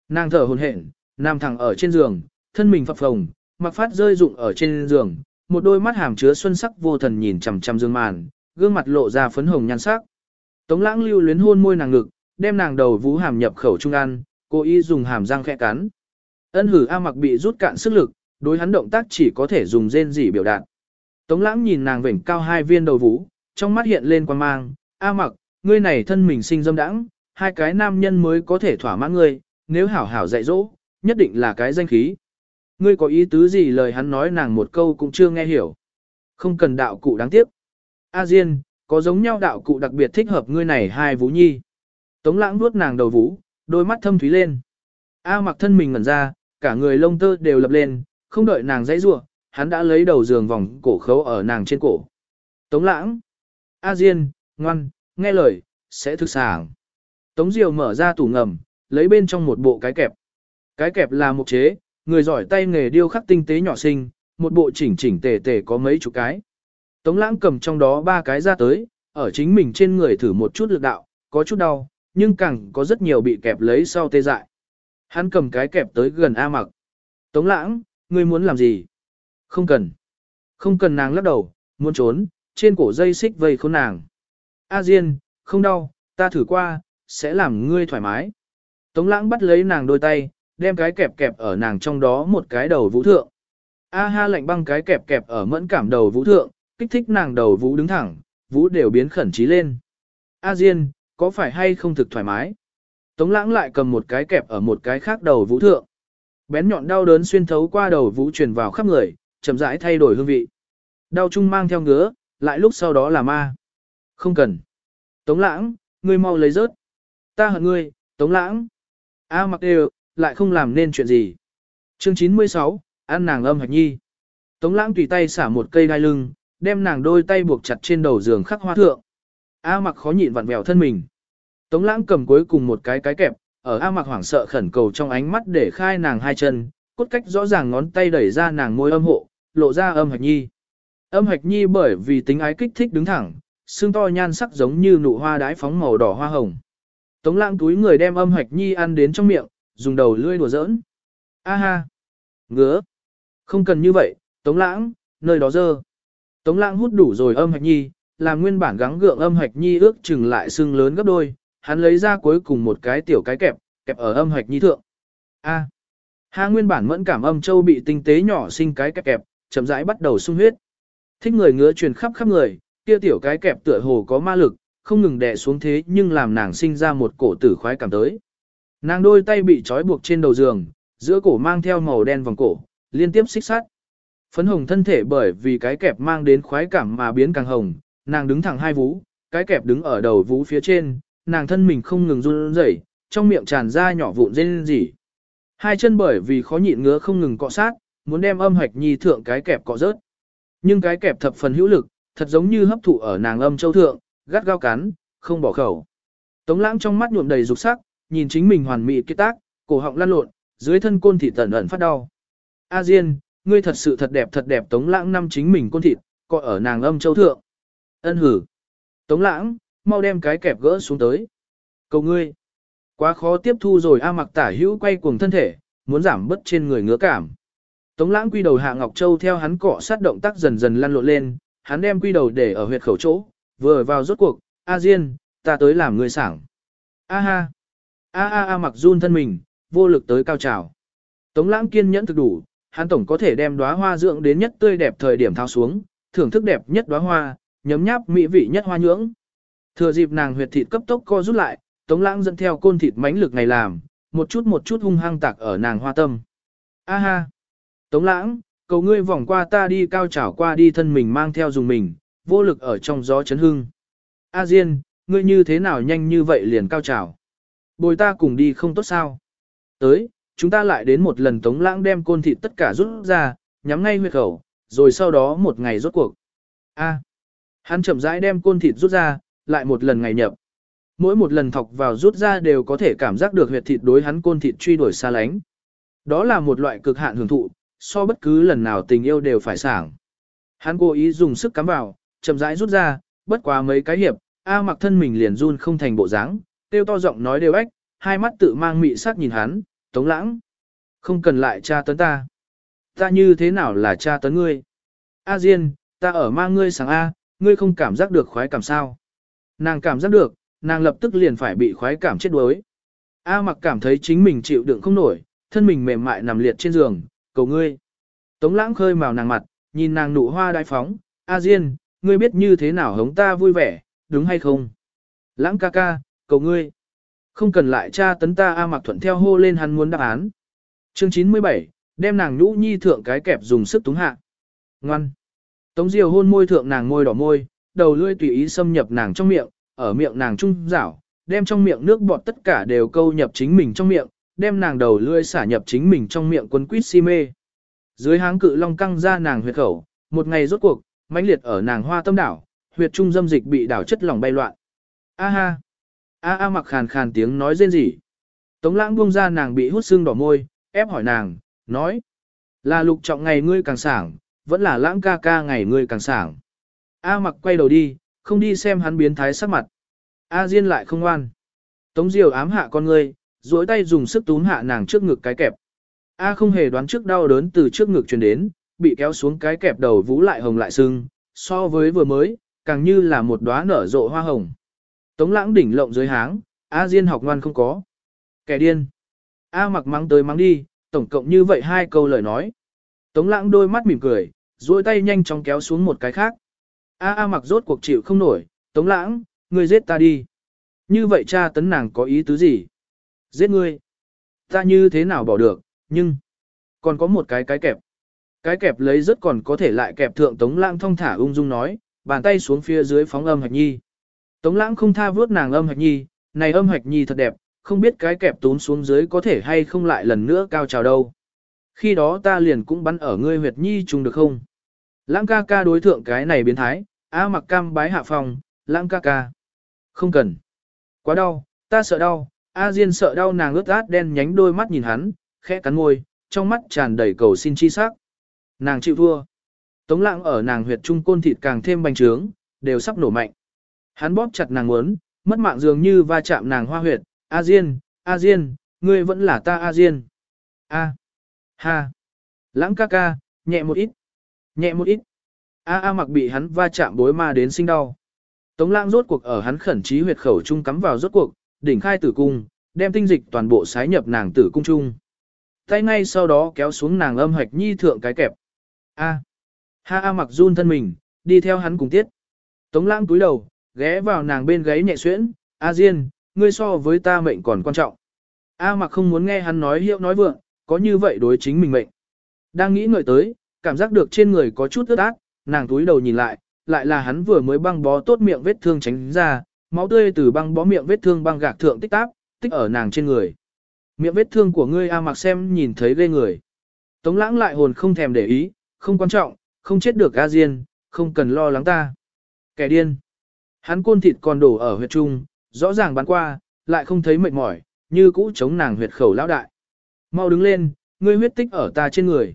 Nàng thở hồn hển, nằm thẳng ở trên giường, thân mình phập phồng, mặc phát rơi rụng ở trên giường, một đôi mắt hàm chứa xuân sắc vô thần nhìn chằm chằm dương màn, gương mặt lộ ra phấn hồng nhan sắc. Tống lãng lưu luyến hôn môi nàng ngực, đem nàng đầu vũ hàm nhập khẩu trung ăn, cố ý dùng hàm răng khẽ cắn. Ân hử A mặc bị rút cạn sức lực, đối hắn động tác chỉ có thể dùng rên rỉ biểu đạt. Tống lãng nhìn nàng vểnh cao hai viên đầu vũ, trong mắt hiện lên quan mang, A mặc, ngươi này thân mình sinh dâm đãng, hai cái nam nhân mới có thể thỏa mãn ngươi, nếu hảo hảo dạy dỗ, nhất định là cái danh khí. Ngươi có ý tứ gì lời hắn nói nàng một câu cũng chưa nghe hiểu. Không cần đạo cụ đáng tiếc. A Diên, có giống nhau đạo cụ đặc biệt thích hợp ngươi này hai vũ nhi. Tống lãng vuốt nàng đầu vũ, đôi mắt thâm thúy lên. A mặc thân mình ngẩn ra, cả người lông tơ đều lập lên, không đợi nàng dãy rủa, hắn đã lấy đầu giường vòng cổ khấu ở nàng trên cổ. Tống lãng. A Diên, ngoan, nghe lời, sẽ thực sảng. Tống Diều mở ra tủ ngầm, lấy bên trong một bộ cái kẹp. Cái kẹp là một chế, người giỏi tay nghề điêu khắc tinh tế nhỏ xinh, một bộ chỉnh chỉnh tề tề có mấy chục cái. Tống lãng cầm trong đó ba cái ra tới, ở chính mình trên người thử một chút lực đạo, có chút đau, nhưng càng có rất nhiều bị kẹp lấy sau tê dại. Hắn cầm cái kẹp tới gần A mặc. Tống lãng, ngươi muốn làm gì? Không cần. Không cần nàng lắc đầu, muốn trốn, trên cổ dây xích vây khốn nàng. A Diên, không đau, ta thử qua, sẽ làm ngươi thoải mái. Tống lãng bắt lấy nàng đôi tay, đem cái kẹp kẹp ở nàng trong đó một cái đầu vũ thượng. A ha lạnh băng cái kẹp kẹp ở mẫn cảm đầu vũ thượng, kích thích nàng đầu vũ đứng thẳng, vũ đều biến khẩn trí lên. A Diên, có phải hay không thực thoải mái? Tống lãng lại cầm một cái kẹp ở một cái khác đầu vũ thượng. Bén nhọn đau đớn xuyên thấu qua đầu vũ truyền vào khắp người, chậm rãi thay đổi hương vị. Đau chung mang theo ngứa, lại lúc sau đó là ma. Không cần. Tống lãng, ngươi mau lấy rớt. Ta hận ngươi, tống lãng. A mặc đều, lại không làm nên chuyện gì. Chương 96, ăn nàng âm hạch nhi. Tống lãng tùy tay xả một cây đai lưng, đem nàng đôi tay buộc chặt trên đầu giường khắc hoa thượng. A mặc khó nhịn vặn vẹo thân mình. Tống lãng cầm cuối cùng một cái cái kẹp, ở A mặc hoảng sợ khẩn cầu trong ánh mắt để khai nàng hai chân, cốt cách rõ ràng ngón tay đẩy ra nàng môi âm hộ, lộ ra âm hạch nhi. Âm hạch nhi bởi vì tính ái kích thích đứng thẳng, xương to nhan sắc giống như nụ hoa đái phóng màu đỏ hoa hồng. Tống lãng túi người đem âm hạch nhi ăn đến trong miệng, dùng đầu lươi đùa giỡn. A ha! Ngứa! Không cần như vậy, tống lãng, nơi đó dơ. Tống lãng hút đủ rồi âm hạch nhi, làm nguyên bản gắng gượng âm hạch nhi ước chừng lại xương lớn gấp đôi, hắn lấy ra cuối cùng một cái tiểu cái kẹp, kẹp ở âm hạch nhi thượng. A. Ha nguyên bản mẫn cảm âm châu bị tinh tế nhỏ sinh cái kẹp kẹp, chậm rãi bắt đầu sung huyết. Thích người ngứa truyền khắp khắp người, kia tiểu cái kẹp tựa hồ có ma lực, không ngừng đè xuống thế nhưng làm nàng sinh ra một cổ tử khoái cảm tới. Nàng đôi tay bị trói buộc trên đầu giường, giữa cổ mang theo màu đen vòng cổ, liên tiếp xích sát, Phấn hồng thân thể bởi vì cái kẹp mang đến khoái cảm mà biến càng hồng, nàng đứng thẳng hai vú, cái kẹp đứng ở đầu vú phía trên, nàng thân mình không ngừng run rẩy, trong miệng tràn ra nhỏ vụn rên rỉ. Hai chân bởi vì khó nhịn ngứa không ngừng cọ sát, muốn đem âm hạch nhi thượng cái kẹp cọ rớt. Nhưng cái kẹp thập phần hữu lực, thật giống như hấp thụ ở nàng âm châu thượng, gắt gao cắn, không bỏ khẩu. Tống lãng trong mắt nhuộm đầy dục sắc, nhìn chính mình hoàn mỹ kết tác, cổ họng lăn lộn, dưới thân côn thịt tẩn ẩn phát đau. A Diên, ngươi thật sự thật đẹp thật đẹp Tống lãng năm chính mình côn thịt, cọ ở nàng âm châu thượng. Ân hử. Tống lãng, mau đem cái kẹp gỡ xuống tới. Cầu ngươi. Quá khó tiếp thu rồi A mặc tả hữu quay cuồng thân thể, muốn giảm bớt trên người ngứa cảm. Tống lãng quy đầu hạ Ngọc Châu theo hắn cọ sát động tác dần dần lăn lộn lên, hắn đem quy đầu để ở huyệt khẩu chỗ, vừa vào rốt cuộc, A Diên, ta tới làm người sảng. A ha. A a a mặc run thân mình, vô lực tới cao trào. Tống lãng kiên nhẫn thực đủ, hắn tổng có thể đem đóa hoa dưỡng đến nhất tươi đẹp thời điểm thao xuống, thưởng thức đẹp nhất đóa hoa, nhấm nháp mỹ vị nhất hoa nhưỡng. Thừa dịp nàng huyệt thịt cấp tốc co rút lại, Tống Lãng dẫn theo côn thịt mãnh lực ngày làm, một chút một chút hung hăng tạc ở nàng hoa tâm. A ha! Tống Lãng, cầu ngươi vòng qua ta đi cao trảo qua đi thân mình mang theo dùng mình, vô lực ở trong gió chấn hưng. A Diên, ngươi như thế nào nhanh như vậy liền cao trảo? Bồi ta cùng đi không tốt sao? Tới, chúng ta lại đến một lần Tống Lãng đem côn thịt tất cả rút ra, nhắm ngay huyệt khẩu, rồi sau đó một ngày rốt cuộc. A. Hắn chậm rãi đem côn thịt rút ra, lại một lần ngày nhập. Mỗi một lần thọc vào rút ra đều có thể cảm giác được huyệt thịt đối hắn côn thịt truy đuổi xa lánh. Đó là một loại cực hạn hưởng thụ, so bất cứ lần nào tình yêu đều phải sảng. Hắn cố ý dùng sức cắm vào, chậm rãi rút ra, bất quá mấy cái hiệp, A mặc thân mình liền run không thành bộ dáng, tiêu to giọng nói đều ếch, hai mắt tự mang mị sát nhìn hắn, tống lãng. Không cần lại tra tấn ta. Ta như thế nào là tra tấn ngươi? A Diên, ta ở mang ngươi sáng A, ngươi không cảm giác được khoái cảm sao? Nàng cảm giác được, nàng lập tức liền phải bị khoái cảm chết đuối. A mặc cảm thấy chính mình chịu đựng không nổi, thân mình mềm mại nằm liệt trên giường, cầu ngươi. Tống lãng khơi màu nàng mặt, nhìn nàng nụ hoa đại phóng, A Diên, ngươi biết như thế nào hống ta vui vẻ, đúng hay không? Lãng ca ca, cầu ngươi. Không cần lại tra tấn ta A mặc thuận theo hô lên hắn muốn đáp án. Chương 97, đem nàng nhũ nhi thượng cái kẹp dùng sức túng hạ. Ngoan. Tống diều hôn môi thượng nàng môi đỏ môi, đầu lưỡi tùy ý xâm nhập nàng trong miệng, ở miệng nàng trung rảo, đem trong miệng nước bọt tất cả đều câu nhập chính mình trong miệng, đem nàng đầu lưỡi xả nhập chính mình trong miệng quấn quýt si mê. Dưới háng cự long căng ra nàng huyệt khẩu, một ngày rốt cuộc, mãnh liệt ở nàng hoa tâm đảo, huyệt trung dâm dịch bị đảo chất lỏng bay loạn. A ha! A a mặc khàn khàn tiếng nói rên rỉ. Tống lãng buông ra nàng bị hút xương đỏ môi, ép hỏi nàng, nói. Là lục trọng ngày ngươi càng sảng, vẫn là lãng ca ca ngày ngươi càng sảng. A mặc quay đầu đi, không đi xem hắn biến thái sắc mặt. A Diên lại không ngoan. Tống Diều ám hạ con ngươi, duỗi tay dùng sức túm hạ nàng trước ngực cái kẹp. A không hề đoán trước đau đớn từ trước ngực truyền đến, bị kéo xuống cái kẹp đầu vũ lại hồng lại sưng, so với vừa mới, càng như là một đóa nở rộ hoa hồng. Tống lãng đỉnh lộng dưới háng, A Diên học ngoan không có. Kẻ điên. A mặc mắng tới mắng đi, tổng cộng như vậy hai câu lời nói. Tống lãng đôi mắt mỉm cười, duỗi tay nhanh chóng kéo xuống một cái khác. A A mặc rốt cuộc chịu không nổi, tống lãng, ngươi giết ta đi. Như vậy cha tấn nàng có ý tứ gì? Giết ngươi. Ta như thế nào bỏ được, nhưng... Còn có một cái cái kẹp. Cái kẹp lấy rất còn có thể lại kẹp thượng Tống Lãng thong thả ung dung nói, bàn tay xuống phía dưới phóng âm hạch nhi. Tống Lãng không tha vớt nàng âm hạch nhi, này âm hạch nhi thật đẹp, không biết cái kẹp tún xuống dưới có thể hay không lại lần nữa cao trào đâu. Khi đó ta liền cũng bắn ở ngươi huyệt nhi trùng được không? Lãng ca ca đối thượng cái này biến thái, A mặc cam bái hạ phòng, lãng ca ca. Không cần. Quá đau, ta sợ đau, A Diên sợ đau nàng ướt át đen nhánh đôi mắt nhìn hắn, khẽ cắn môi, trong mắt tràn đầy cầu xin chi sắc. Nàng chịu thua. Tống lãng ở nàng huyệt trung côn thịt càng thêm bành trướng, đều sắp nổ mạnh. Hắn bóp chặt nàng muốn, mất mạng dường như va chạm nàng hoa huyệt. A Diên, A Diên, ngươi vẫn là ta A Diên. A. Ha. Lãng ca ca, nhẹ một ít. Nhẹ một ít. A A mặc bị hắn va chạm bối ma đến sinh đau. Tống lãng rốt cuộc ở hắn khẩn trí huyệt khẩu trung cắm vào rốt cuộc, đỉnh khai tử cung, đem tinh dịch toàn bộ sái nhập nàng tử cung trung. Tay ngay sau đó kéo xuống nàng âm hạch nhi thượng cái kẹp. A. Ha A mặc run thân mình, đi theo hắn cùng tiết. Tống lãng túi đầu, ghé vào nàng bên gáy nhẹ xuyễn, A Diên, ngươi so với ta mệnh còn quan trọng. A mặc không muốn nghe hắn nói hiệu nói vượng, có như vậy đối chính mình mệnh. Đang nghĩ ngợi tới, cảm giác được trên người có chút ướt át, nàng túi đầu nhìn lại, lại là hắn vừa mới băng bó tốt miệng vết thương tránh ra, máu tươi từ băng bó miệng vết thương băng gạc thượng tích táp, tích ở nàng trên người. Miệng vết thương của ngươi A mặc xem nhìn thấy ghê người. Tống lãng lại hồn không thèm để ý, không quan trọng, không chết được A Diên, không cần lo lắng ta. Kẻ điên. Hắn côn thịt còn đổ ở huyệt trung, rõ ràng bắn qua, lại không thấy mệt mỏi, như cũ chống nàng huyệt khẩu lão đại. Mau đứng lên, ngươi huyết tích ở ta trên người.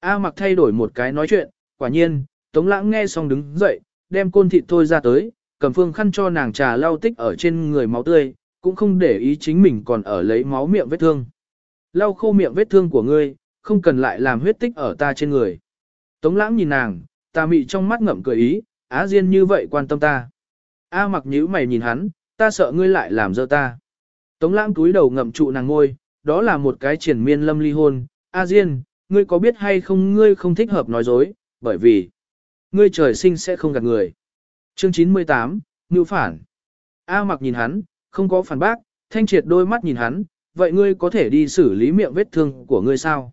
A mặc thay đổi một cái nói chuyện, quả nhiên, Tống lãng nghe xong đứng dậy, đem côn thịt thôi ra tới, cầm phương khăn cho nàng trà lau tích ở trên người máu tươi, cũng không để ý chính mình còn ở lấy máu miệng vết thương. Lau khô miệng vết thương của ngươi, không cần lại làm huyết tích ở ta trên người. Tống lãng nhìn nàng, ta mị trong mắt ngậm cười ý, á diên như vậy quan tâm ta. A mặc nhíu mày nhìn hắn, ta sợ ngươi lại làm dơ ta. Tống lãng túi đầu ngậm trụ nàng ngôi, đó là một cái triển miên lâm ly hôn. A diên, ngươi có biết hay không ngươi không thích hợp nói dối, bởi vì ngươi trời sinh sẽ không gạt người. Chương 98, Ngưu phản. A mặc nhìn hắn, không có phản bác, thanh triệt đôi mắt nhìn hắn, vậy ngươi có thể đi xử lý miệng vết thương của ngươi sao?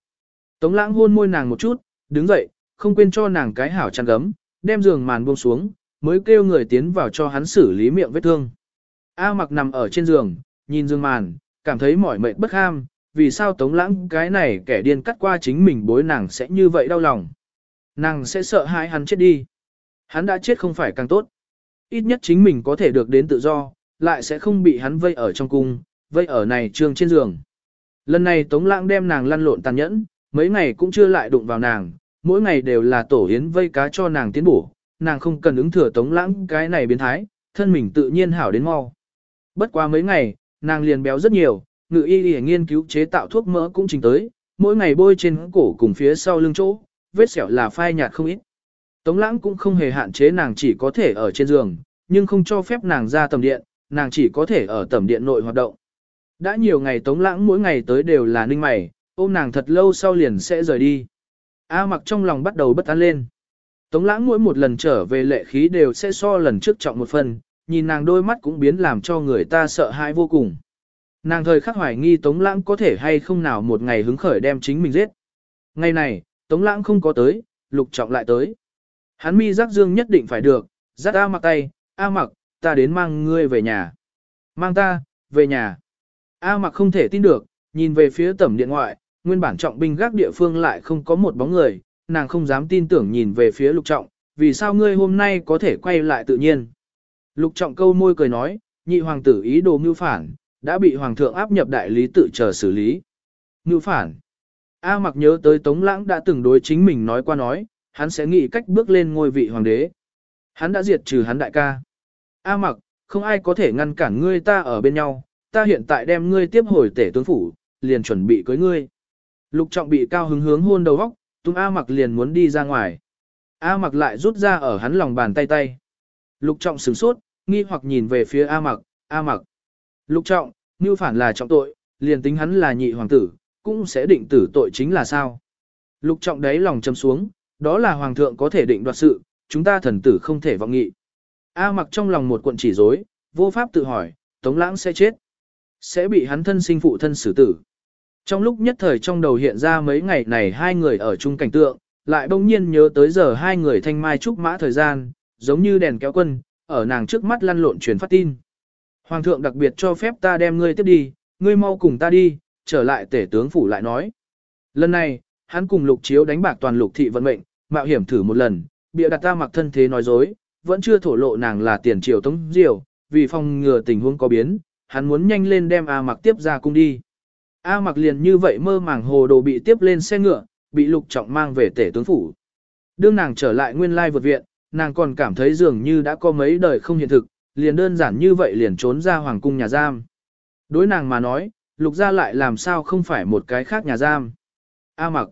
Tống lãng hôn môi nàng một chút, đứng dậy, không quên cho nàng cái hảo chăn gấm, đem giường màn buông xuống, mới kêu người tiến vào cho hắn xử lý miệng vết thương. A mặc nằm ở trên giường, nhìn giường màn, cảm thấy mỏi mệt bất ham, vì sao tống lãng cái này kẻ điên cắt qua chính mình bối nàng sẽ như vậy đau lòng. Nàng sẽ sợ hãi hắn chết đi. Hắn đã chết không phải càng tốt. Ít nhất chính mình có thể được đến tự do, lại sẽ không bị hắn vây ở trong cung, vây ở này trường trên giường. Lần này Tống Lãng đem nàng lăn lộn tàn nhẫn, mấy ngày cũng chưa lại đụng vào nàng, mỗi ngày đều là tổ hiến vây cá cho nàng tiến bổ, nàng không cần ứng thừa Tống Lãng cái này biến thái, thân mình tự nhiên hảo đến mau. Bất quá mấy ngày, nàng liền béo rất nhiều, ngự y y nghiên cứu chế tạo thuốc mỡ cũng trình tới, mỗi ngày bôi trên cổ cùng phía sau lưng chỗ, vết sẹo là phai nhạt không ít. Tống lãng cũng không hề hạn chế nàng chỉ có thể ở trên giường, nhưng không cho phép nàng ra tầm điện, nàng chỉ có thể ở tầm điện nội hoạt động. Đã nhiều ngày tống lãng mỗi ngày tới đều là ninh mày, ôm nàng thật lâu sau liền sẽ rời đi. A mặc trong lòng bắt đầu bất an lên. Tống lãng mỗi một lần trở về lệ khí đều sẽ so lần trước trọng một phần, nhìn nàng đôi mắt cũng biến làm cho người ta sợ hãi vô cùng. Nàng thời khắc hoài nghi Tống lãng có thể hay không nào một ngày hứng khởi đem chính mình giết. Ngày này, Tống lãng không có tới, lục trọng lại tới. Hắn mi giác dương nhất định phải được, dắt A mặc tay, A mặc, ta đến mang ngươi về nhà. Mang ta, về nhà. A mặc không thể tin được, nhìn về phía tẩm điện ngoại, nguyên bản trọng binh gác địa phương lại không có một bóng người, nàng không dám tin tưởng nhìn về phía lục trọng, vì sao ngươi hôm nay có thể quay lại tự nhiên. Lục trọng câu môi cười nói, nhị hoàng tử ý đồ mưu phản, đã bị hoàng thượng áp nhập đại lý tự chờ xử lý. Ngưu phản. A mặc nhớ tới Tống Lãng đã từng đối chính mình nói qua nói, hắn sẽ nghĩ cách bước lên ngôi vị hoàng đế. Hắn đã diệt trừ hắn đại ca. A mặc, không ai có thể ngăn cản ngươi ta ở bên nhau, ta hiện tại đem ngươi tiếp hồi tể tướng phủ, liền chuẩn bị cưới ngươi. Lục trọng bị cao hứng hướng hôn đầu góc, tung A mặc liền muốn đi ra ngoài. A mặc lại rút ra ở hắn lòng bàn tay tay. Lục trọng sửng sốt, nghi hoặc nhìn về phía A mặc, A mặc. Lục trọng, như phản là trọng tội, liền tính hắn là nhị hoàng tử, cũng sẽ định tử tội chính là sao. Lục trọng đấy lòng châm xuống, đó là hoàng thượng có thể định đoạt sự, chúng ta thần tử không thể vọng nghị. A mặc trong lòng một cuộn chỉ rối, vô pháp tự hỏi, Tống Lãng sẽ chết. Sẽ bị hắn thân sinh phụ thân xử tử. Trong lúc nhất thời trong đầu hiện ra mấy ngày này hai người ở chung cảnh tượng, lại bỗng nhiên nhớ tới giờ hai người thanh mai trúc mã thời gian, giống như đèn kéo quân, ở nàng trước mắt lăn lộn truyền phát tin. Hoàng thượng đặc biệt cho phép ta đem ngươi tiếp đi, ngươi mau cùng ta đi, trở lại tể tướng phủ lại nói. Lần này, hắn cùng lục chiếu đánh bạc toàn lục thị vận mệnh, mạo hiểm thử một lần, bịa đặt ta mặc thân thế nói dối, vẫn chưa thổ lộ nàng là tiền triều tống diều, vì phòng ngừa tình huống có biến, hắn muốn nhanh lên đem A mặc tiếp ra cung đi. A mặc liền như vậy mơ màng hồ đồ bị tiếp lên xe ngựa, bị lục trọng mang về tể tướng phủ. Đương nàng trở lại nguyên lai vượt viện, nàng còn cảm thấy dường như đã có mấy đời không hiện thực, liền đơn giản như vậy liền trốn ra hoàng cung nhà giam. Đối nàng mà nói, lục gia lại làm sao không phải một cái khác nhà giam. A mặc.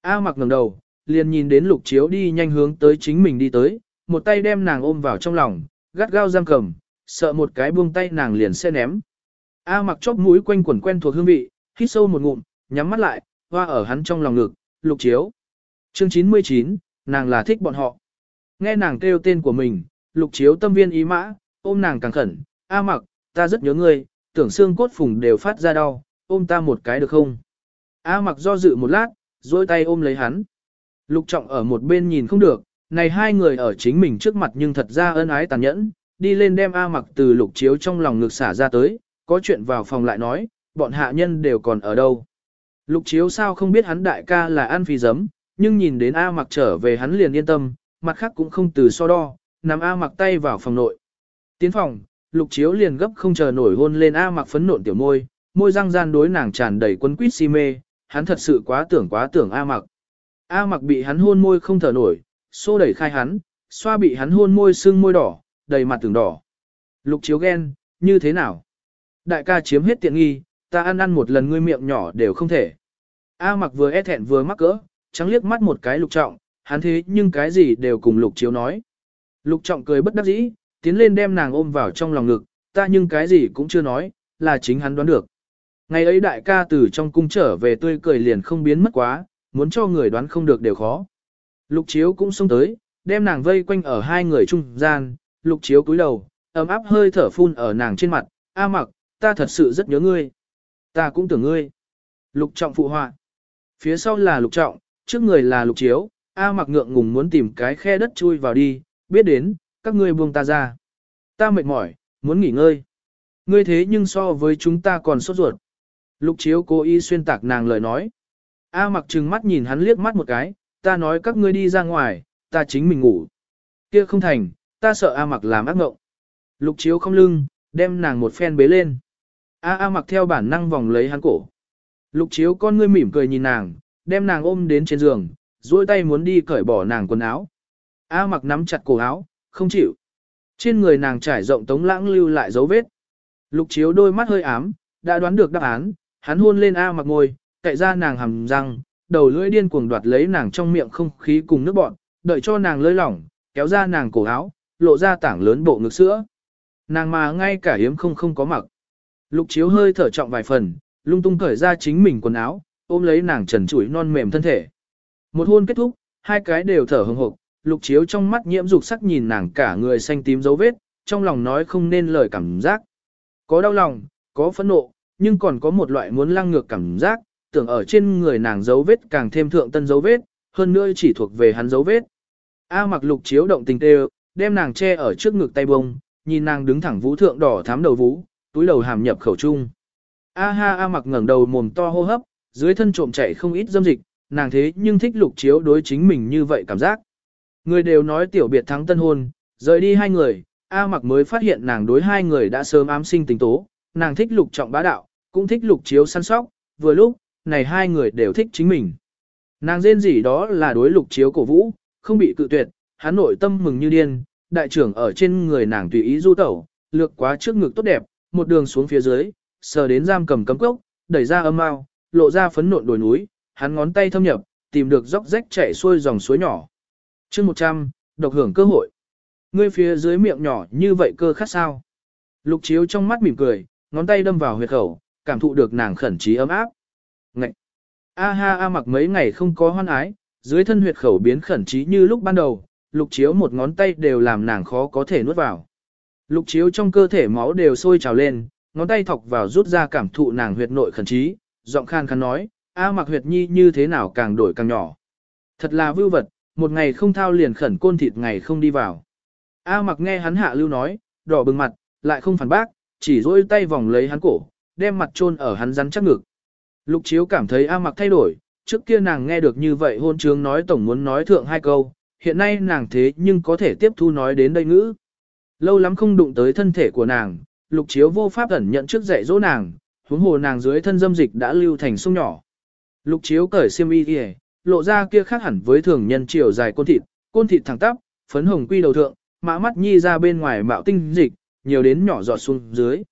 A mặc ngẩng đầu, liền nhìn đến lục chiếu đi nhanh hướng tới chính mình đi tới, một tay đem nàng ôm vào trong lòng, gắt gao giam cầm, sợ một cái buông tay nàng liền sẽ ném. A mặc chóp mũi quanh quẩn quen thuộc hương vị, hít sâu một ngụm, nhắm mắt lại, hoa ở hắn trong lòng ngực, lục chiếu. Chương 99, nàng là thích bọn họ. Nghe nàng kêu tên của mình, lục chiếu tâm viên ý mã, ôm nàng càng khẩn, A mặc, ta rất nhớ ngươi, tưởng xương cốt phùng đều phát ra đau, ôm ta một cái được không? A mặc do dự một lát, dôi tay ôm lấy hắn. Lục trọng ở một bên nhìn không được, này hai người ở chính mình trước mặt nhưng thật ra ân ái tàn nhẫn, đi lên đem A mặc từ lục chiếu trong lòng ngực xả ra tới, có chuyện vào phòng lại nói, bọn hạ nhân đều còn ở đâu. Lục chiếu sao không biết hắn đại ca là ăn phi giấm, nhưng nhìn đến A mặc trở về hắn liền yên tâm, mặt khác cũng không từ so đo, nằm A mặc tay vào phòng nội. Tiến phòng, lục chiếu liền gấp không chờ nổi hôn lên A mặc phấn nộn tiểu môi, môi răng gian đối nàng tràn đầy quân quýt si mê, hắn thật sự quá tưởng quá tưởng A mặc. A mặc bị hắn hôn môi không thở nổi, xô đẩy khai hắn, xoa bị hắn hôn môi sưng môi đỏ, đầy mặt tưởng đỏ. Lục chiếu ghen, như thế nào? Đại ca chiếm hết tiện nghi, ta ăn ăn một lần ngươi miệng nhỏ đều không thể. A mặc vừa e thẹn vừa mắc cỡ, trắng liếc mắt một cái lục trọng, hắn thế nhưng cái gì đều cùng lục chiếu nói. Lục trọng cười bất đắc dĩ, tiến lên đem nàng ôm vào trong lòng ngực, ta nhưng cái gì cũng chưa nói, là chính hắn đoán được. Ngày ấy đại ca từ trong cung trở về tươi cười liền không biến mất quá, muốn cho người đoán không được đều khó. Lục chiếu cũng xông tới, đem nàng vây quanh ở hai người trung gian, lục chiếu cúi đầu, ấm áp hơi thở phun ở nàng trên mặt, A mặc, ta thật sự rất nhớ ngươi. Ta cũng tưởng ngươi. Lục trọng phụ họa. Phía sau là lục trọng, trước người là lục chiếu, A mặc ngượng ngùng muốn tìm cái khe đất chui vào đi, biết đến, các ngươi buông ta ra. Ta mệt mỏi, muốn nghỉ ngơi. Ngươi thế nhưng so với chúng ta còn sốt ruột. Lục chiếu cố ý xuyên tạc nàng lời nói. A mặc trừng mắt nhìn hắn liếc mắt một cái, ta nói các ngươi đi ra ngoài, ta chính mình ngủ. Kia không thành, ta sợ A mặc làm ác mộng. Lục chiếu không lưng, đem nàng một phen bế lên. A A mặc theo bản năng vòng lấy hắn cổ. Lục chiếu con ngươi mỉm cười nhìn nàng, đem nàng ôm đến trên giường, duỗi tay muốn đi cởi bỏ nàng quần áo. A mặc nắm chặt cổ áo, không chịu. Trên người nàng trải rộng tống lãng lưu lại dấu vết. Lục chiếu đôi mắt hơi ám, đã đoán được đáp án, hắn hôn lên A mặc ngồi, cậy ra nàng hầm răng, đầu lưỡi điên cuồng đoạt lấy nàng trong miệng không khí cùng nước bọn, đợi cho nàng lơi lỏng, kéo ra nàng cổ áo, lộ ra tảng lớn bộ ngực sữa. Nàng mà ngay cả hiếm không không có mặc. Lục chiếu hơi thở trọng vài phần, lung tung cởi ra chính mình quần áo, ôm lấy nàng trần trụi non mềm thân thể. Một hôn kết thúc, hai cái đều thở hồng hực, lục chiếu trong mắt nhiễm dục sắc nhìn nàng cả người xanh tím dấu vết, trong lòng nói không nên lời cảm giác. Có đau lòng, có phẫn nộ, nhưng còn có một loại muốn lăng ngược cảm giác, tưởng ở trên người nàng dấu vết càng thêm thượng tân dấu vết, hơn nữa chỉ thuộc về hắn dấu vết. A mặc lục chiếu động tình tê đem nàng che ở trước ngực tay bông, nhìn nàng đứng thẳng vũ thượng đỏ thám đầu vũ, túi đầu hàm nhập khẩu trung. A ha A mặc ngẩng đầu mồm to hô hấp, dưới thân trộm chạy không ít dâm dịch, nàng thế nhưng thích lục chiếu đối chính mình như vậy cảm giác. Người đều nói tiểu biệt thắng tân hôn, rời đi hai người, A mặc mới phát hiện nàng đối hai người đã sớm ám sinh tình tố, nàng thích lục trọng bá đạo, cũng thích lục chiếu săn sóc, vừa lúc, này hai người đều thích chính mình. Nàng rên gì đó là đối lục chiếu cổ vũ, không bị cự tuyệt, hắn nội tâm mừng như điên, đại trưởng ở trên người nàng tùy ý du tẩu, lược quá trước ngực tốt đẹp, một đường xuống phía dưới, sờ đến giam cầm cấm cốc, đẩy ra âm ao, lộ ra phấn nộn đồi núi, hắn ngón tay thâm nhập, tìm được dốc rách chảy xuôi dòng suối nhỏ chương 100, độc hưởng cơ hội. Ngươi phía dưới miệng nhỏ như vậy cơ khát sao. Lục chiếu trong mắt mỉm cười, ngón tay đâm vào huyệt khẩu, cảm thụ được nàng khẩn trí ấm áp. Ngậy! A ha a mặc mấy ngày không có hoan ái, dưới thân huyệt khẩu biến khẩn trí như lúc ban đầu, lục chiếu một ngón tay đều làm nàng khó có thể nuốt vào. Lục chiếu trong cơ thể máu đều sôi trào lên, ngón tay thọc vào rút ra cảm thụ nàng huyệt nội khẩn trí, giọng khan khăn nói, A mặc huyệt nhi như thế nào càng đổi càng nhỏ. Thật là vưu vật, một ngày không thao liền khẩn côn thịt ngày không đi vào. A mặc nghe hắn hạ lưu nói, đỏ bừng mặt, lại không phản bác, chỉ dỗi tay vòng lấy hắn cổ, đem mặt chôn ở hắn rắn chắc ngực. Lục chiếu cảm thấy A mặc thay đổi, trước kia nàng nghe được như vậy hôn trướng nói tổng muốn nói thượng hai câu, hiện nay nàng thế nhưng có thể tiếp thu nói đến đây ngữ. Lâu lắm không đụng tới thân thể của nàng, lục chiếu vô pháp ẩn nhận trước dạy dỗ nàng, huống hồ nàng dưới thân dâm dịch đã lưu thành sông nhỏ. Lục chiếu cởi xiêm y kìa, lộ ra kia khác hẳn với thường nhân chiều dài côn thịt, côn thịt thẳng tắp, phấn hồng quy đầu thượng, mã mắt nhi ra bên ngoài mạo tinh dịch, nhiều đến nhỏ giọt xuống dưới.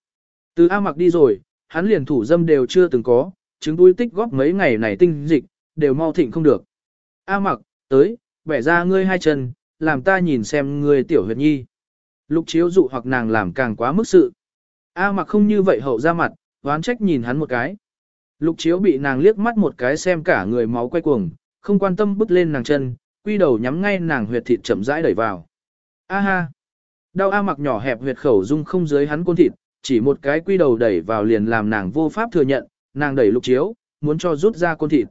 Từ A mặc đi rồi, hắn liền thủ dâm đều chưa từng có, chứng túi tích góp mấy ngày này tinh dịch, đều mau thịnh không được. A mặc, tới, bẻ ra ngươi hai chân, làm ta nhìn xem ngươi tiểu huyệt nhi. Lục chiếu dụ hoặc nàng làm càng quá mức sự. A mặc không như vậy hậu ra mặt, oán trách nhìn hắn một cái. Lục chiếu bị nàng liếc mắt một cái xem cả người máu quay cuồng, không quan tâm bước lên nàng chân, quy đầu nhắm ngay nàng huyệt thịt chậm rãi đẩy vào. A ha! Đau A mặc nhỏ hẹp huyệt khẩu dung không dưới hắn côn thịt, chỉ một cái quy đầu đẩy vào liền làm nàng vô pháp thừa nhận, nàng đẩy lục chiếu, muốn cho rút ra côn thịt.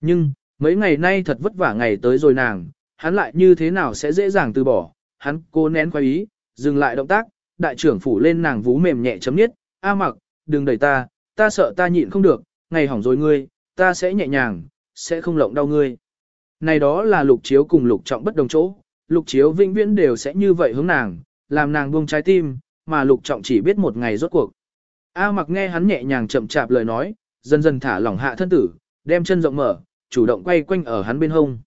Nhưng, mấy ngày nay thật vất vả ngày tới rồi nàng, hắn lại như thế nào sẽ dễ dàng từ bỏ, hắn cố nén khoái ý, dừng lại động tác, đại trưởng phủ lên nàng vú mềm nhẹ chấm nhất, A mặc, đừng đẩy ta, ta sợ ta nhịn không được, ngày hỏng rồi ngươi, ta sẽ nhẹ nhàng, sẽ không lộng đau ngươi. Này đó là lục chiếu cùng lục trọng bất đồng chỗ, lục chiếu vĩnh viễn đều sẽ như vậy hướng nàng, làm nàng buông trái tim, mà lục trọng chỉ biết một ngày rốt cuộc. A mặc nghe hắn nhẹ nhàng chậm chạp lời nói, dần dần thả lỏng hạ thân tử, đem chân rộng mở, chủ động quay quanh ở hắn bên hông.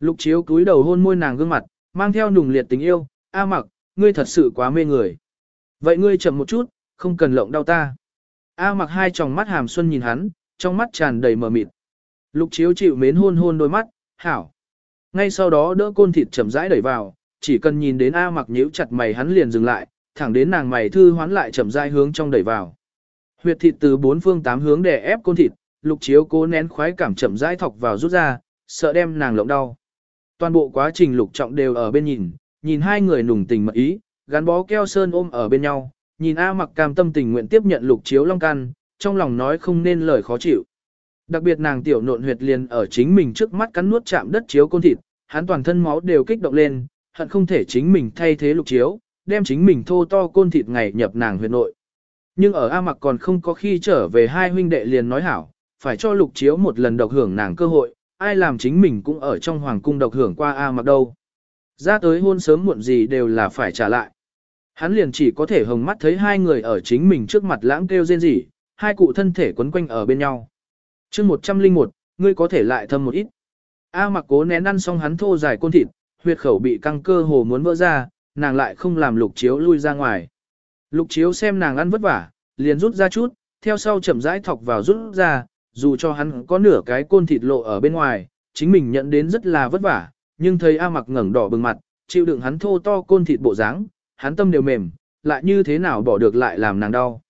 Lục chiếu cúi đầu hôn môi nàng gương mặt, mang theo nùng liệt tình yêu, A mặc, ngươi thật sự quá mê người. Vậy ngươi chậm một chút, không cần lộng đau ta. A mặc hai tròng mắt hàm xuân nhìn hắn, trong mắt tràn đầy mờ mịt. Lục chiếu chịu mến hôn hôn đôi mắt, hảo. Ngay sau đó đỡ côn thịt chậm rãi đẩy vào, chỉ cần nhìn đến A mặc nhíu chặt mày hắn liền dừng lại, thẳng đến nàng mày thư hoán lại chậm rãi hướng trong đẩy vào. Huyệt thịt từ bốn phương tám hướng để ép côn thịt, lục chiếu cố nén khoái cảm chậm rãi thọc vào rút ra, sợ đem nàng lộng đau. Toàn bộ quá trình lục trọng đều ở bên nhìn, nhìn hai người nùng tình mật ý, gắn bó keo sơn ôm ở bên nhau, nhìn A mặc cam tâm tình nguyện tiếp nhận lục chiếu long can, trong lòng nói không nên lời khó chịu. Đặc biệt nàng tiểu nộn huyệt liền ở chính mình trước mắt cắn nuốt chạm đất chiếu côn thịt, hắn toàn thân máu đều kích động lên, hận không thể chính mình thay thế lục chiếu, đem chính mình thô to côn thịt ngày nhập nàng huyệt nội. Nhưng ở A mặc còn không có khi trở về hai huynh đệ liền nói hảo, phải cho lục chiếu một lần độc hưởng nàng cơ hội, ai làm chính mình cũng ở trong hoàng cung độc hưởng qua A mặc đâu. Ra tới hôn sớm muộn gì đều là phải trả lại. Hắn liền chỉ có thể hồng mắt thấy hai người ở chính mình trước mặt lãng kêu rên rỉ, hai cụ thân thể quấn quanh ở bên nhau chương 101, ngươi có thể lại thâm một ít. A mặc cố nén ăn xong hắn thô dài côn thịt, huyệt khẩu bị căng cơ hồ muốn vỡ ra, nàng lại không làm lục chiếu lui ra ngoài. Lục chiếu xem nàng ăn vất vả, liền rút ra chút, theo sau chậm rãi thọc vào rút ra, dù cho hắn có nửa cái côn thịt lộ ở bên ngoài, chính mình nhận đến rất là vất vả, nhưng thấy A mặc ngẩng đỏ bừng mặt, chịu đựng hắn thô to côn thịt bộ dáng, hắn tâm đều mềm, lại như thế nào bỏ được lại làm nàng đau.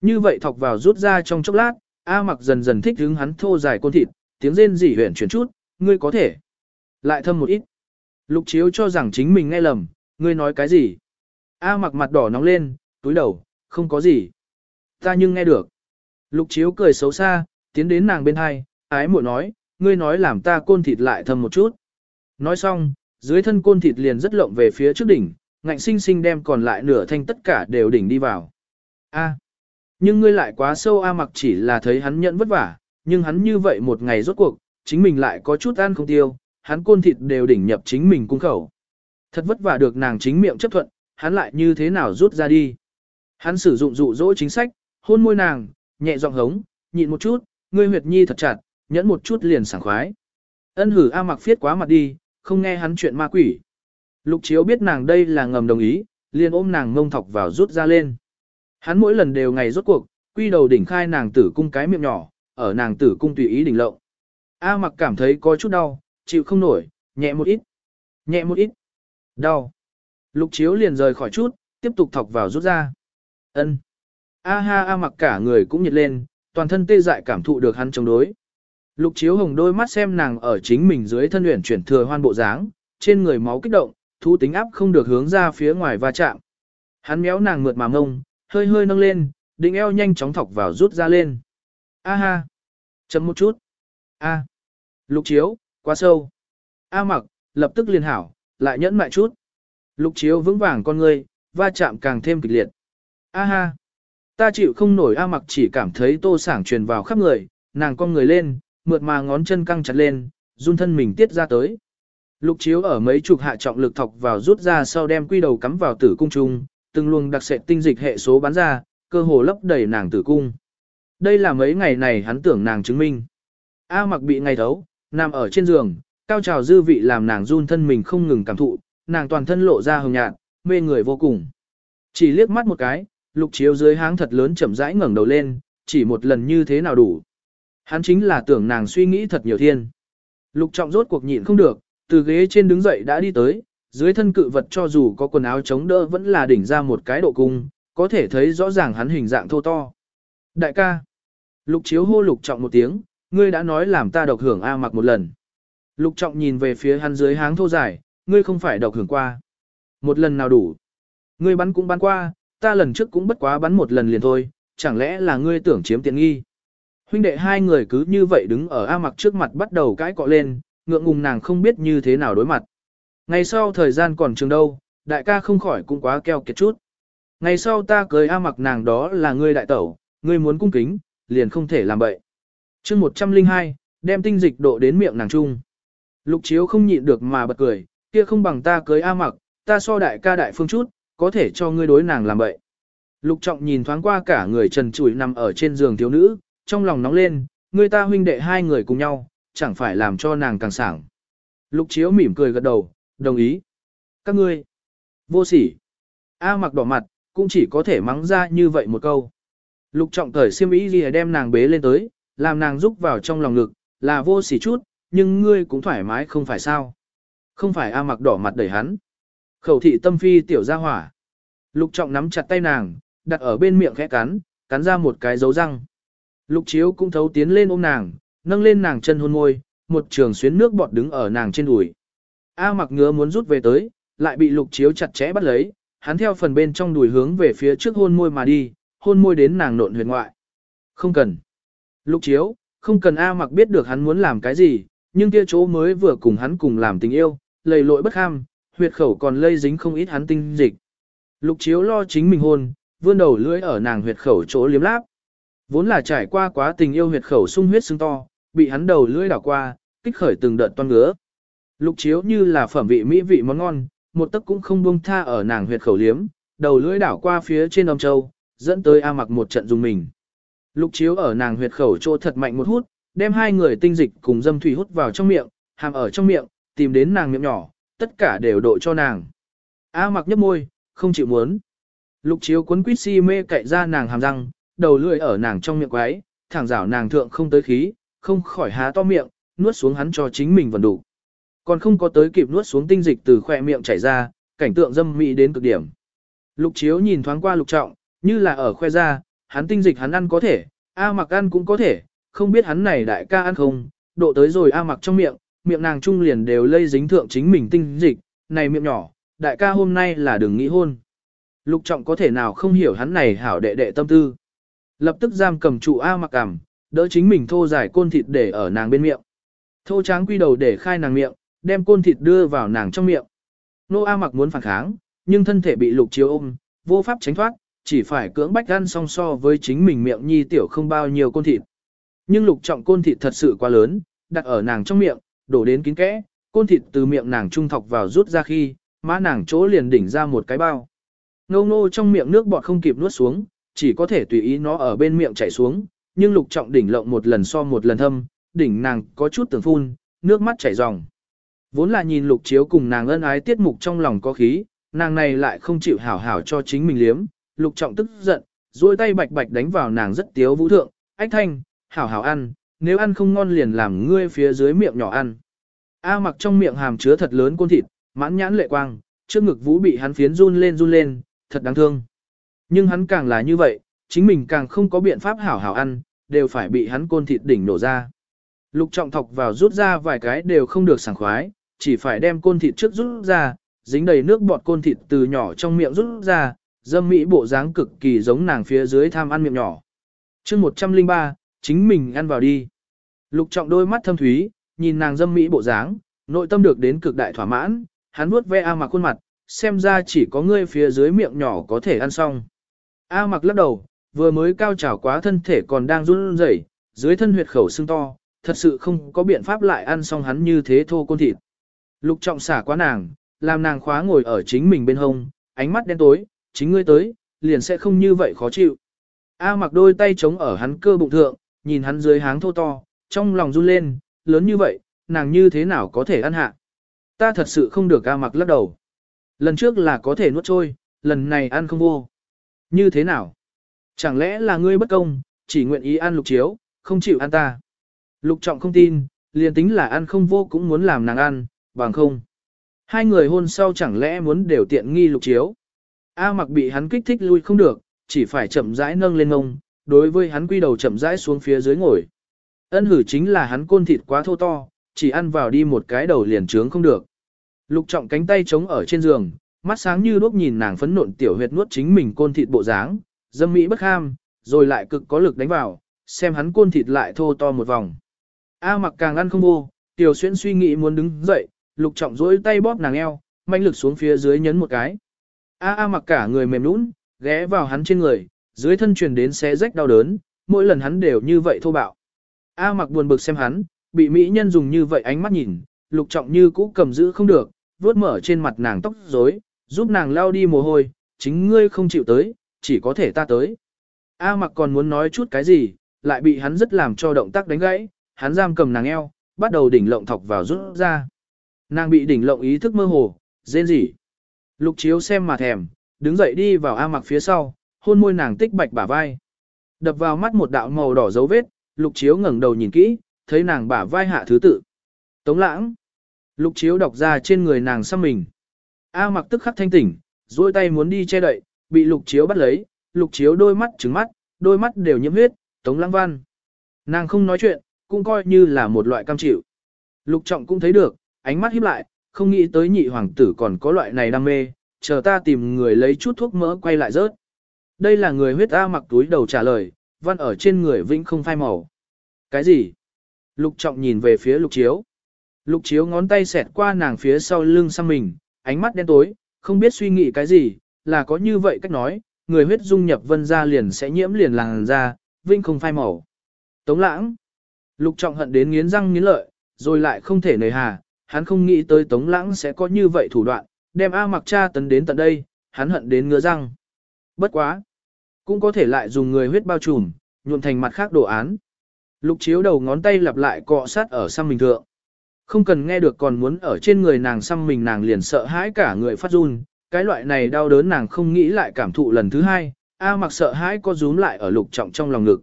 Như vậy thọc vào rút ra trong chốc lát, A mặc dần dần thích hứng hắn thô dài côn thịt, tiếng rên rỉ huyền chuyển chút, ngươi có thể. Lại thâm một ít. Lục chiếu cho rằng chính mình nghe lầm, ngươi nói cái gì? A mặc mặt đỏ nóng lên, túi đầu, không có gì. Ta nhưng nghe được. Lục chiếu cười xấu xa, tiến đến nàng bên hai, ái muội nói, ngươi nói làm ta côn thịt lại thâm một chút. Nói xong, dưới thân côn thịt liền rất lộng về phía trước đỉnh, ngạnh sinh sinh đem còn lại nửa thanh tất cả đều đỉnh đi vào. A. Nhưng ngươi lại quá sâu A mặc chỉ là thấy hắn nhận vất vả, nhưng hắn như vậy một ngày rốt cuộc, chính mình lại có chút ăn không tiêu, hắn côn thịt đều đỉnh nhập chính mình cung khẩu. Thật vất vả được nàng chính miệng chấp thuận, hắn lại như thế nào rút ra đi. Hắn sử dụng dụ dỗ chính sách, hôn môi nàng, nhẹ giọng hống, nhịn một chút, ngươi huyệt nhi thật chặt, nhẫn một chút liền sảng khoái. Ân hử A mặc phiết quá mặt đi, không nghe hắn chuyện ma quỷ. Lục chiếu biết nàng đây là ngầm đồng ý, liền ôm nàng ngông thọc vào rút ra lên. Hắn mỗi lần đều ngày rốt cuộc, quy đầu đỉnh khai nàng tử cung cái miệng nhỏ, ở nàng tử cung tùy ý đỉnh lộng. A mặc cảm thấy có chút đau, chịu không nổi, nhẹ một ít, nhẹ một ít, đau. Lục chiếu liền rời khỏi chút, tiếp tục thọc vào rút ra. Ân. A ha A mặc cả người cũng nhiệt lên, toàn thân tê dại cảm thụ được hắn chống đối. Lục chiếu hồng đôi mắt xem nàng ở chính mình dưới thân luyện chuyển thừa hoan bộ dáng, trên người máu kích động, thú tính áp không được hướng ra phía ngoài va chạm. Hắn méo nàng mượt mà ngông, hơi hơi nâng lên, định eo nhanh chóng thọc vào rút ra lên. A ha. Chấm một chút. A. Lục chiếu, quá sâu. A mặc, lập tức liền hảo, lại nhẫn mại chút. Lục chiếu vững vàng con ngươi, va chạm càng thêm kịch liệt. A ha. Ta chịu không nổi A mặc chỉ cảm thấy tô sảng truyền vào khắp người, nàng con người lên, mượt mà ngón chân căng chặt lên, run thân mình tiết ra tới. Lục chiếu ở mấy chục hạ trọng lực thọc vào rút ra sau đem quy đầu cắm vào tử cung trung, từng luồng đặc sệt tinh dịch hệ số bán ra, cơ hồ lấp đầy nàng tử cung. Đây là mấy ngày này hắn tưởng nàng chứng minh. A mặc bị ngày thấu, nằm ở trên giường, cao trào dư vị làm nàng run thân mình không ngừng cảm thụ, nàng toàn thân lộ ra hồng nhạt, mê người vô cùng. Chỉ liếc mắt một cái, lục chiếu dưới háng thật lớn chậm rãi ngẩng đầu lên, chỉ một lần như thế nào đủ. Hắn chính là tưởng nàng suy nghĩ thật nhiều thiên. Lục trọng rốt cuộc nhịn không được, từ ghế trên đứng dậy đã đi tới, dưới thân cự vật cho dù có quần áo chống đỡ vẫn là đỉnh ra một cái độ cung, có thể thấy rõ ràng hắn hình dạng thô to. Đại ca, lục chiếu hô lục trọng một tiếng, ngươi đã nói làm ta độc hưởng A mặc một lần. Lục trọng nhìn về phía hắn dưới háng thô dài, ngươi không phải độc hưởng qua. Một lần nào đủ. Ngươi bắn cũng bắn qua, ta lần trước cũng bất quá bắn một lần liền thôi, chẳng lẽ là ngươi tưởng chiếm tiện nghi. Huynh đệ hai người cứ như vậy đứng ở A mặc trước mặt bắt đầu cãi cọ lên, ngượng ngùng nàng không biết như thế nào đối mặt. Ngày sau thời gian còn trường đâu, đại ca không khỏi cũng quá keo kiệt chút. Ngày sau ta cưới A mặc nàng đó là ngươi đại tẩu, ngươi muốn cung kính, liền không thể làm bậy. chương 102, đem tinh dịch độ đến miệng nàng trung. Lục chiếu không nhịn được mà bật cười, kia không bằng ta cưới A mặc, ta so đại ca đại phương chút, có thể cho ngươi đối nàng làm bậy. Lục trọng nhìn thoáng qua cả người trần trụi nằm ở trên giường thiếu nữ, trong lòng nóng lên, người ta huynh đệ hai người cùng nhau, chẳng phải làm cho nàng càng sảng. Lục chiếu mỉm cười gật đầu, đồng ý. Các ngươi, vô sỉ. A mặc đỏ mặt, cũng chỉ có thể mắng ra như vậy một câu. Lục trọng cởi xiêm ý gì đem nàng bế lên tới, làm nàng rúc vào trong lòng ngực, là vô sỉ chút, nhưng ngươi cũng thoải mái không phải sao. Không phải A mặc đỏ mặt đẩy hắn. Khẩu thị tâm phi tiểu ra hỏa. Lục trọng nắm chặt tay nàng, đặt ở bên miệng khẽ cắn, cắn ra một cái dấu răng. Lục chiếu cũng thấu tiến lên ôm nàng, nâng lên nàng chân hôn môi, một trường xuyến nước bọt đứng ở nàng trên đùi. A mặc ngứa muốn rút về tới, lại bị lục chiếu chặt chẽ bắt lấy, hắn theo phần bên trong đùi hướng về phía trước hôn môi mà đi, hôn môi đến nàng nộn huyền ngoại. Không cần. Lục chiếu, không cần A mặc biết được hắn muốn làm cái gì, nhưng kia chỗ mới vừa cùng hắn cùng làm tình yêu, lầy lội bất ham, huyệt khẩu còn lây dính không ít hắn tinh dịch. Lục chiếu lo chính mình hôn, vươn đầu lưỡi ở nàng huyệt khẩu chỗ liếm láp. Vốn là trải qua quá tình yêu huyệt khẩu sung huyết sưng to, bị hắn đầu lưỡi đảo qua, kích khởi từng đợt toan ngứa. Lục chiếu như là phẩm vị mỹ vị món ngon, một tấc cũng không buông tha ở nàng huyệt khẩu liếm, đầu lưỡi đảo qua phía trên âm châu, dẫn tới A mặc một trận dùng mình. Lục chiếu ở nàng huyệt khẩu chỗ thật mạnh một hút, đem hai người tinh dịch cùng dâm thủy hút vào trong miệng, hàm ở trong miệng, tìm đến nàng miệng nhỏ, tất cả đều độ cho nàng. A mặc nhấp môi, không chịu muốn. Lục chiếu cuốn quýt si mê cậy ra nàng hàm răng, đầu lưỡi ở nàng trong miệng quái, thẳng rảo nàng thượng không tới khí, không khỏi há to miệng, nuốt xuống hắn cho chính mình vẫn đủ. Còn không có tới kịp nuốt xuống tinh dịch từ khỏe miệng chảy ra, cảnh tượng dâm mỹ đến cực điểm. Lục chiếu nhìn thoáng qua lục trọng, như là ở khoe ra, hắn tinh dịch hắn ăn có thể, A mặc ăn cũng có thể, không biết hắn này đại ca ăn không, độ tới rồi A mặc trong miệng, miệng nàng trung liền đều lây dính thượng chính mình tinh dịch, này miệng nhỏ, đại ca hôm nay là đừng nghĩ hôn. Lục trọng có thể nào không hiểu hắn này hảo đệ đệ tâm tư. Lập tức giam cầm trụ A mặc cảm, đỡ chính mình thô dài côn thịt để ở nàng bên miệng. Thô tráng quy đầu để khai nàng miệng, đem côn thịt đưa vào nàng trong miệng. Nô A mặc muốn phản kháng, nhưng thân thể bị lục chiếu ôm, vô pháp tránh thoát, chỉ phải cưỡng bách ăn song so với chính mình miệng nhi tiểu không bao nhiêu côn thịt. Nhưng lục trọng côn thịt thật sự quá lớn, đặt ở nàng trong miệng, đổ đến kín kẽ, côn thịt từ miệng nàng trung thọc vào rút ra khi, má nàng chỗ liền đỉnh ra một cái bao. Nô ngô trong miệng nước bọt không kịp nuốt xuống, chỉ có thể tùy ý nó ở bên miệng chảy xuống, nhưng lục trọng đỉnh lộng một lần so một lần thâm, đỉnh nàng có chút tưởng phun, nước mắt chảy ròng. Vốn là nhìn lục chiếu cùng nàng ân ái tiết mục trong lòng có khí, nàng này lại không chịu hảo hảo cho chính mình liếm, lục trọng tức giận, duỗi tay bạch bạch đánh vào nàng rất tiếu vũ thượng, ách thanh, hảo hảo ăn, nếu ăn không ngon liền làm ngươi phía dưới miệng nhỏ ăn. A mặc trong miệng hàm chứa thật lớn côn thịt, mãn nhãn lệ quang, trước ngực vũ bị hắn phiến run lên run lên, thật đáng thương. Nhưng hắn càng là như vậy, chính mình càng không có biện pháp hảo hảo ăn, đều phải bị hắn côn thịt đỉnh nổ ra. Lục trọng thọc vào rút ra vài cái đều không được sảng khoái, chỉ phải đem côn thịt trước rút ra, dính đầy nước bọt côn thịt từ nhỏ trong miệng rút ra, dâm mỹ bộ dáng cực kỳ giống nàng phía dưới tham ăn miệng nhỏ. chương 103, chính mình ăn vào đi. Lục trọng đôi mắt thâm thúy, nhìn nàng dâm mỹ bộ dáng, nội tâm được đến cực đại thỏa mãn, hắn vuốt ve A mặc khuôn mặt, xem ra chỉ có ngươi phía dưới miệng nhỏ có thể ăn xong. A mặc lắc đầu, vừa mới cao trào quá thân thể còn đang run rẩy, dưới thân huyệt khẩu sưng to, thật sự không có biện pháp lại ăn xong hắn như thế thô côn thịt. Lục trọng xả quá nàng, làm nàng khóa ngồi ở chính mình bên hông, ánh mắt đen tối, chính ngươi tới, liền sẽ không như vậy khó chịu. A mặc đôi tay chống ở hắn cơ bụng thượng, nhìn hắn dưới háng thô to, trong lòng run lên, lớn như vậy, nàng như thế nào có thể ăn hạ. Ta thật sự không được A mặc lắc đầu. Lần trước là có thể nuốt trôi, lần này ăn không vô. Như thế nào? Chẳng lẽ là ngươi bất công, chỉ nguyện ý ăn lục chiếu, không chịu ăn ta. Lục trọng không tin, liền tính là ăn không vô cũng muốn làm nàng ăn, bằng không. Hai người hôn sau chẳng lẽ muốn đều tiện nghi lục chiếu. A mặc bị hắn kích thích lui không được, chỉ phải chậm rãi nâng lên ngông, đối với hắn quy đầu chậm rãi xuống phía dưới ngồi. Ân hử chính là hắn côn thịt quá thô to, chỉ ăn vào đi một cái đầu liền trướng không được. Lục trọng cánh tay chống ở trên giường, mắt sáng như đuốc nhìn nàng phấn nộn tiểu huyệt nuốt chính mình côn thịt bộ dáng, dâm mỹ bất ham, rồi lại cực có lực đánh vào, xem hắn côn thịt lại thô to một vòng. A mặc càng ăn không vô, tiểu xuyên suy nghĩ muốn đứng dậy, lục trọng duỗi tay bóp nàng eo, mạnh lực xuống phía dưới nhấn một cái. A A mặc cả người mềm nũng, ghé vào hắn trên người, dưới thân truyền đến xé rách đau đớn, mỗi lần hắn đều như vậy thô bạo. A mặc buồn bực xem hắn, bị mỹ nhân dùng như vậy ánh mắt nhìn, lục trọng như cũ cầm giữ không được, vuốt mở trên mặt nàng tóc rối, giúp nàng lao đi mồ hôi, chính ngươi không chịu tới, chỉ có thể ta tới. A mặc còn muốn nói chút cái gì, lại bị hắn rất làm cho động tác đánh gãy, hắn giam cầm nàng eo, bắt đầu đỉnh lộng thọc vào rút ra. Nàng bị đỉnh lộng ý thức mơ hồ, rên rỉ. Lục chiếu xem mà thèm, đứng dậy đi vào A mặc phía sau, hôn môi nàng tích bạch bả vai. Đập vào mắt một đạo màu đỏ dấu vết, lục chiếu ngẩng đầu nhìn kỹ, thấy nàng bả vai hạ thứ tự. Tống lãng. Lục chiếu đọc ra trên người nàng xăm mình. A mặc tức khắc thanh tỉnh, duỗi tay muốn đi che đậy, bị lục chiếu bắt lấy, lục chiếu đôi mắt trứng mắt, đôi mắt đều nhiễm huyết, tống lãng văn. Nàng không nói chuyện, cũng coi như là một loại cam chịu. Lục trọng cũng thấy được, ánh mắt híp lại, không nghĩ tới nhị hoàng tử còn có loại này đam mê, chờ ta tìm người lấy chút thuốc mỡ quay lại rớt. Đây là người huyết A mặc túi đầu trả lời, văn ở trên người vĩnh không phai màu. Cái gì? Lục trọng nhìn về phía lục chiếu. Lục chiếu ngón tay xẹt qua nàng phía sau lưng sang mình, ánh mắt đen tối, không biết suy nghĩ cái gì, là có như vậy cách nói, người huyết dung nhập vân ra liền sẽ nhiễm liền làng ra, vinh không phai màu. Tống lãng. Lục trọng hận đến nghiến răng nghiến lợi, rồi lại không thể nời hà, hắn không nghĩ tới tống lãng sẽ có như vậy thủ đoạn, đem A mặc cha tấn đến tận đây, hắn hận đến ngứa răng. Bất quá. Cũng có thể lại dùng người huyết bao trùm, nhuộm thành mặt khác đồ án. Lục chiếu đầu ngón tay lặp lại cọ sát ở xăm mình thượng. Không cần nghe được còn muốn ở trên người nàng xăm mình nàng liền sợ hãi cả người phát run, cái loại này đau đớn nàng không nghĩ lại cảm thụ lần thứ hai, A mặc sợ hãi có rúm lại ở lục trọng trong lòng ngực.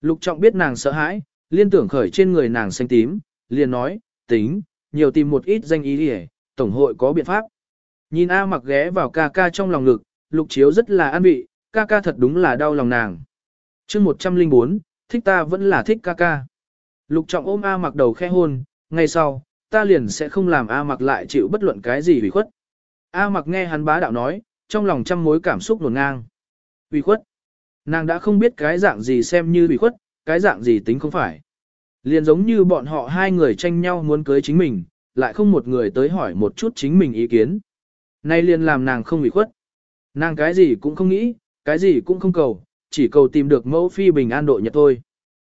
Lục trọng biết nàng sợ hãi, liên tưởng khởi trên người nàng xanh tím, liền nói, tính, nhiều tìm một ít danh ý để, tổng hội có biện pháp. Nhìn A mặc ghé vào ca ca trong lòng ngực, lục chiếu rất là an vị, ca ca thật đúng là đau lòng nàng. chương 104, thích ta vẫn là thích ca ca. Lục trọng ôm A mặc đầu khe hôn, ngay sau, ta liền sẽ không làm A mặc lại chịu bất luận cái gì hủy khuất. A mặc nghe hắn bá đạo nói, trong lòng trăm mối cảm xúc nổn ngang. Hủy khuất. Nàng đã không biết cái dạng gì xem như hủy khuất, cái dạng gì tính không phải. Liền giống như bọn họ hai người tranh nhau muốn cưới chính mình, lại không một người tới hỏi một chút chính mình ý kiến. Nay liền làm nàng không bị khuất. Nàng cái gì cũng không nghĩ, cái gì cũng không cầu, chỉ cầu tìm được mẫu phi bình an độ nhật thôi.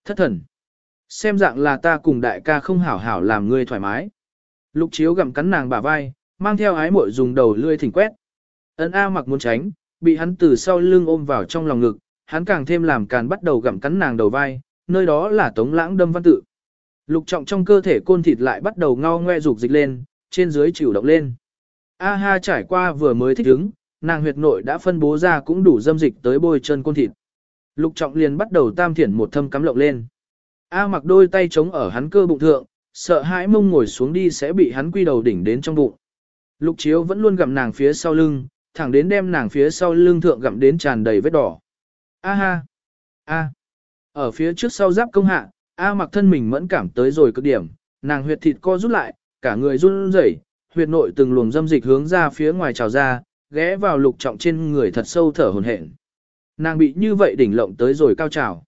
Thất thần. Xem dạng là ta cùng đại ca không hảo hảo làm ngươi thoải mái. Lục chiếu gặm cắn nàng bả vai, mang theo ái muội dùng đầu lươi thỉnh quét. Ấn A mặc muốn tránh, bị hắn từ sau lưng ôm vào trong lòng ngực, hắn càng thêm làm càn bắt đầu gặm cắn nàng đầu vai, nơi đó là tống lãng đâm văn tự. Lục trọng trong cơ thể côn thịt lại bắt đầu ngao ngoe rục dịch lên, trên dưới chịu động lên. A ha trải qua vừa mới thích ứng, nàng huyệt nội đã phân bố ra cũng đủ dâm dịch tới bôi chân côn thịt. Lục trọng liền bắt đầu tam thiển một thâm cắm lộng lên. A mặc đôi tay chống ở hắn cơ bụng thượng, sợ hãi mông ngồi xuống đi sẽ bị hắn quy đầu đỉnh đến trong bụng. Lục chiếu vẫn luôn gặm nàng phía sau lưng, thẳng đến đem nàng phía sau lưng thượng gặm đến tràn đầy vết đỏ. A ha! A! Ở phía trước sau giáp công hạ, A mặc thân mình mẫn cảm tới rồi cực điểm, nàng huyệt thịt co rút lại, cả người run rẩy, huyệt nội từng luồng dâm dịch hướng ra phía ngoài trào ra, ghé vào lục trọng trên người thật sâu thở hồn hển. Nàng bị như vậy đỉnh lộng tới rồi cao trào.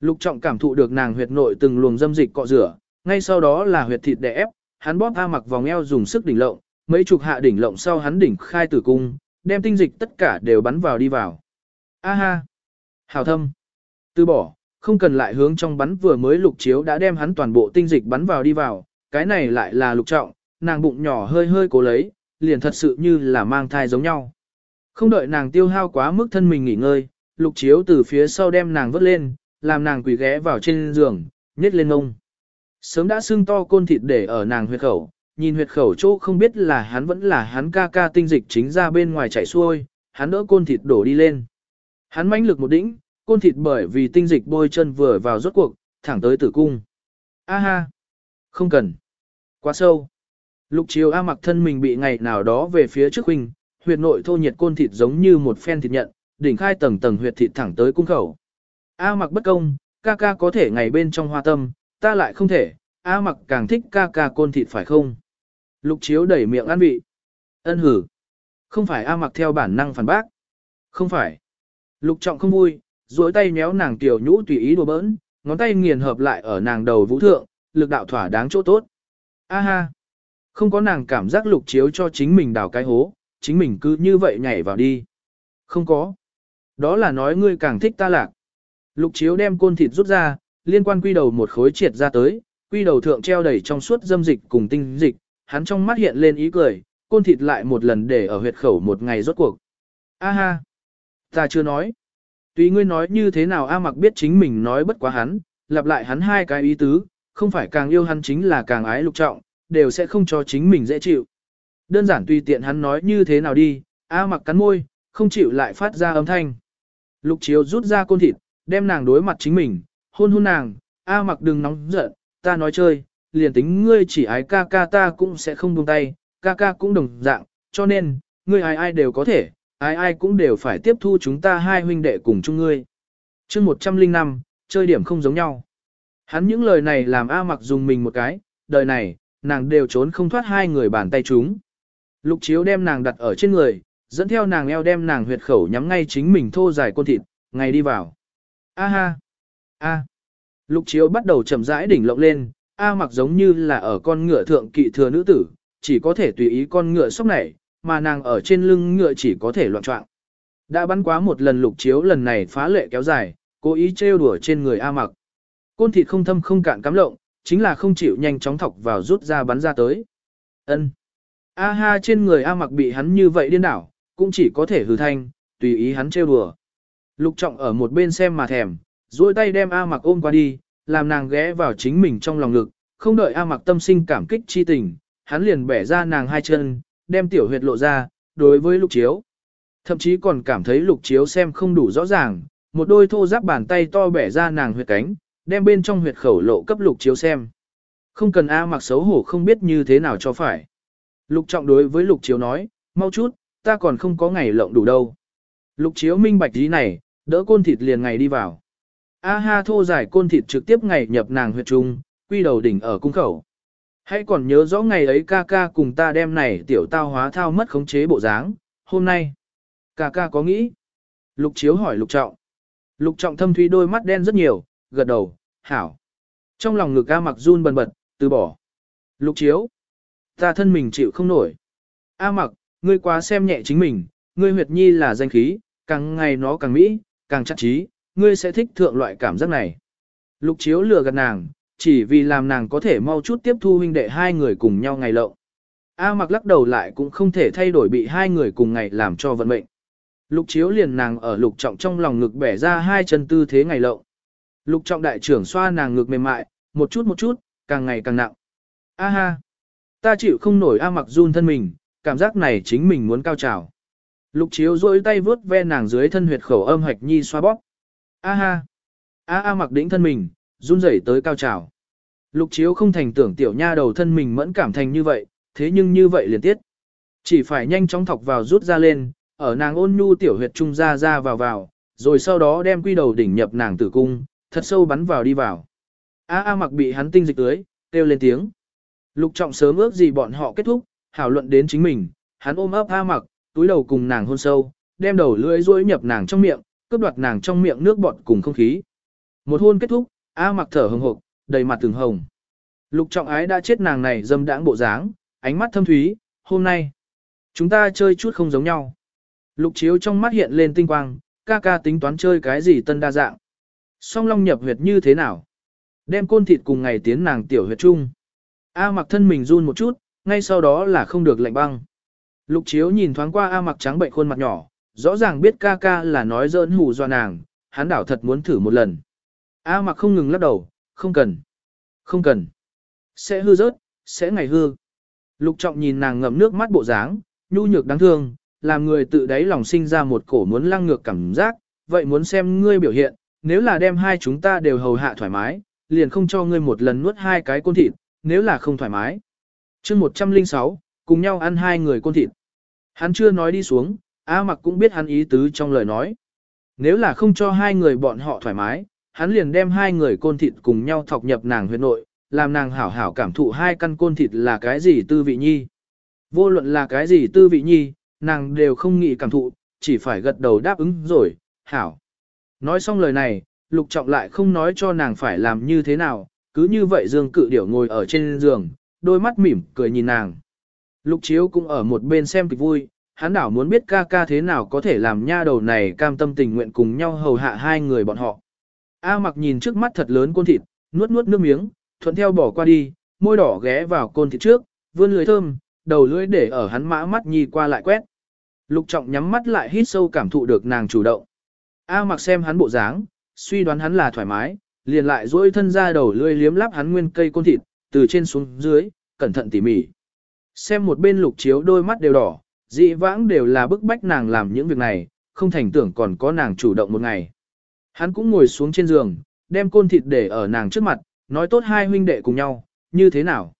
Lục trọng cảm thụ được nàng huyệt nội từng luồng dâm dịch cọ rửa, ngay sau đó là huyệt thịt đè ép, hắn bóp A mặc vòng eo dùng sức đỉnh lộng, mấy chục hạ đỉnh lộng sau hắn đỉnh khai tử cung, đem tinh dịch tất cả đều bắn vào đi vào. A ha! Hào thâm! Từ bỏ, không cần lại hướng trong bắn vừa mới lục chiếu đã đem hắn toàn bộ tinh dịch bắn vào đi vào, cái này lại là lục trọng, nàng bụng nhỏ hơi hơi cố lấy, liền thật sự như là mang thai giống nhau. Không đợi nàng tiêu hao quá mức thân mình nghỉ ngơi, lục chiếu từ phía sau đem nàng vớt lên, làm nàng quỳ ghé vào trên giường, nhét lên ngông. Sớm đã xưng to côn thịt để ở nàng huyệt khẩu, nhìn huyệt khẩu chỗ không biết là hắn vẫn là hắn ca ca tinh dịch chính ra bên ngoài chảy xuôi, hắn đỡ côn thịt đổ đi lên. Hắn mãnh lực một đỉnh, côn thịt bởi vì tinh dịch bôi chân vừa vào rốt cuộc, thẳng tới tử cung. A ha! Không cần. Quá sâu. Lục chiều A mặc thân mình bị ngày nào đó về phía trước huynh, huyệt nội thô nhiệt côn thịt giống như một phen thịt nhận, đỉnh khai tầng tầng huyệt thịt thẳng tới cung khẩu. A mặc bất công, ca ca có thể ngày bên trong hoa tâm, ta lại không thể, A mặc càng thích ca ca côn thịt phải không? Lục chiếu đẩy miệng ăn vị. Ân hử. Không phải A mặc theo bản năng phản bác. Không phải. Lục trọng không vui, duỗi tay méo nàng tiểu nhũ tùy ý đùa bỡn, ngón tay nghiền hợp lại ở nàng đầu vũ thượng, lực đạo thỏa đáng chỗ tốt. A ha. Không có nàng cảm giác lục chiếu cho chính mình đào cái hố, chính mình cứ như vậy nhảy vào đi. Không có. Đó là nói ngươi càng thích ta lạc. Lục chiếu đem côn thịt rút ra, liên quan quy đầu một khối triệt ra tới, quy đầu thượng treo đầy trong suốt dâm dịch cùng tinh dịch, hắn trong mắt hiện lên ý cười, côn thịt lại một lần để ở huyệt khẩu một ngày rốt cuộc. A ha, ta chưa nói. Tùy ngươi nói như thế nào A mặc biết chính mình nói bất quá hắn, lặp lại hắn hai cái ý tứ, không phải càng yêu hắn chính là càng ái lục trọng, đều sẽ không cho chính mình dễ chịu. Đơn giản tùy tiện hắn nói như thế nào đi, A mặc cắn môi, không chịu lại phát ra âm thanh. Lục chiếu rút ra côn thịt, đem nàng đối mặt chính mình, hôn hôn nàng, A mặc đừng nóng giận, ta nói chơi, liền tính ngươi chỉ ái ca ca ta cũng sẽ không buông tay, ca ca cũng đồng dạng, cho nên, ngươi ai ai đều có thể, ai ai cũng đều phải tiếp thu chúng ta hai huynh đệ cùng chung ngươi. chương 105, chơi điểm không giống nhau. Hắn những lời này làm A mặc dùng mình một cái, đời này, nàng đều trốn không thoát hai người bàn tay chúng. Lục chiếu đem nàng đặt ở trên người, dẫn theo nàng eo đem nàng huyệt khẩu nhắm ngay chính mình thô dài côn thịt, ngày đi vào. A ha! A! Lục chiếu bắt đầu chậm rãi đỉnh lộng lên, A mặc giống như là ở con ngựa thượng kỵ thừa nữ tử, chỉ có thể tùy ý con ngựa sóc này mà nàng ở trên lưng ngựa chỉ có thể loạn trọng. Đã bắn quá một lần lục chiếu lần này phá lệ kéo dài, cố ý trêu đùa trên người A mặc. Côn thịt không thâm không cạn cắm lộng, chính là không chịu nhanh chóng thọc vào rút ra bắn ra tới. Ân. A ha trên người A mặc bị hắn như vậy điên đảo, cũng chỉ có thể hừ thanh, tùy ý hắn trêu đùa. Lục trọng ở một bên xem mà thèm, duỗi tay đem A mặc ôm qua đi, làm nàng ghé vào chính mình trong lòng ngực, không đợi A mặc tâm sinh cảm kích chi tình, hắn liền bẻ ra nàng hai chân, đem tiểu huyệt lộ ra, đối với lục chiếu. Thậm chí còn cảm thấy lục chiếu xem không đủ rõ ràng, một đôi thô giáp bàn tay to bẻ ra nàng huyệt cánh, đem bên trong huyệt khẩu lộ cấp lục chiếu xem. Không cần A mặc xấu hổ không biết như thế nào cho phải. Lục trọng đối với lục chiếu nói, mau chút, ta còn không có ngày lộng đủ đâu. Lục chiếu minh bạch ý này, đỡ côn thịt liền ngày đi vào. A ha thô dài côn thịt trực tiếp ngày nhập nàng huyệt trung, quy đầu đỉnh ở cung khẩu. Hãy còn nhớ rõ ngày ấy ca ca cùng ta đem này tiểu tao hóa thao mất khống chế bộ dáng, hôm nay. Ca ca có nghĩ? Lục chiếu hỏi lục trọng. Lục trọng thâm thúy đôi mắt đen rất nhiều, gật đầu, hảo. Trong lòng ngực ca mặc run bần bật, từ bỏ. Lục chiếu. Ta thân mình chịu không nổi. A mặc, ngươi quá xem nhẹ chính mình, ngươi huyệt nhi là danh khí, càng ngày nó càng mỹ, càng chắc trí, ngươi sẽ thích thượng loại cảm giác này. Lục chiếu lừa gạt nàng, chỉ vì làm nàng có thể mau chút tiếp thu huynh đệ hai người cùng nhau ngày lộng. A mặc lắc đầu lại cũng không thể thay đổi bị hai người cùng ngày làm cho vận mệnh. Lục chiếu liền nàng ở lục trọng trong lòng ngực bẻ ra hai chân tư thế ngày lộng. Lục trọng đại trưởng xoa nàng ngực mềm mại, một chút một chút, càng ngày càng nặng. A ha! Ta chịu không nổi A mặc run thân mình, cảm giác này chính mình muốn cao trào. Lục chiếu rôi tay vướt ve nàng dưới thân huyệt khẩu âm hạch nhi xoa bóp. A ha! A a mặc đĩnh thân mình, run rẩy tới cao trào. Lục chiếu không thành tưởng tiểu nha đầu thân mình mẫn cảm thành như vậy, thế nhưng như vậy liền tiết. Chỉ phải nhanh chóng thọc vào rút ra lên, ở nàng ôn nhu tiểu huyệt trung ra ra vào vào, rồi sau đó đem quy đầu đỉnh nhập nàng tử cung, thật sâu bắn vào đi vào. A A mặc bị hắn tinh dịch tưới, kêu lên tiếng. Lục trọng sớm ước gì bọn họ kết thúc, hảo luận đến chính mình, hắn ôm ấp A mặc, túi đầu cùng nàng hôn sâu, đem đầu lưỡi rối nhập nàng trong miệng, cướp đoạt nàng trong miệng nước bọt cùng không khí. Một hôn kết thúc, A mặc thở hồng hộc, đầy mặt từng hồng. Lục trọng ái đã chết nàng này dâm đãng bộ dáng, ánh mắt thâm thúy, hôm nay, chúng ta chơi chút không giống nhau. Lục chiếu trong mắt hiện lên tinh quang, ca ca tính toán chơi cái gì tân đa dạng. Song long nhập huyệt như thế nào? Đem côn thịt cùng ngày tiến nàng tiểu huyệt chung. A mặc thân mình run một chút, ngay sau đó là không được lạnh băng. Lục chiếu nhìn thoáng qua A mặc trắng bệnh khuôn mặt nhỏ, rõ ràng biết ca ca là nói dỡn hù do nàng, hắn đảo thật muốn thử một lần. A mặc không ngừng lắc đầu, không cần, không cần. Sẽ hư rớt, sẽ ngày hư. Lục trọng nhìn nàng ngậm nước mắt bộ dáng, nhu nhược đáng thương, làm người tự đáy lòng sinh ra một cổ muốn lăng ngược cảm giác, vậy muốn xem ngươi biểu hiện, nếu là đem hai chúng ta đều hầu hạ thoải mái, liền không cho ngươi một lần nuốt hai cái côn thịt, nếu là không thoải mái. chương 106, cùng nhau ăn hai người côn thịt. Hắn chưa nói đi xuống, A mặc cũng biết hắn ý tứ trong lời nói. Nếu là không cho hai người bọn họ thoải mái, hắn liền đem hai người côn thịt cùng nhau thọc nhập nàng huyệt nội, làm nàng hảo hảo cảm thụ hai căn côn thịt là cái gì tư vị nhi. Vô luận là cái gì tư vị nhi, nàng đều không nghĩ cảm thụ, chỉ phải gật đầu đáp ứng rồi, hảo. Nói xong lời này, lục trọng lại không nói cho nàng phải làm như thế nào, cứ như vậy dương cự điểu ngồi ở trên giường, đôi mắt mỉm cười nhìn nàng. Lục chiếu cũng ở một bên xem kịch vui, hắn đảo muốn biết ca ca thế nào có thể làm nha đầu này cam tâm tình nguyện cùng nhau hầu hạ hai người bọn họ. A mặc nhìn trước mắt thật lớn côn thịt, nuốt nuốt nước miếng, thuận theo bỏ qua đi, môi đỏ ghé vào côn thịt trước, vươn lưỡi thơm, đầu lưỡi để ở hắn mã mắt nhi qua lại quét. Lục trọng nhắm mắt lại hít sâu cảm thụ được nàng chủ động. A mặc xem hắn bộ dáng, suy đoán hắn là thoải mái, liền lại duỗi thân ra đầu lưỡi liếm lắp hắn nguyên cây côn thịt, từ trên xuống dưới, cẩn thận tỉ mỉ. Xem một bên lục chiếu đôi mắt đều đỏ, dị vãng đều là bức bách nàng làm những việc này, không thành tưởng còn có nàng chủ động một ngày. Hắn cũng ngồi xuống trên giường, đem côn thịt để ở nàng trước mặt, nói tốt hai huynh đệ cùng nhau, như thế nào?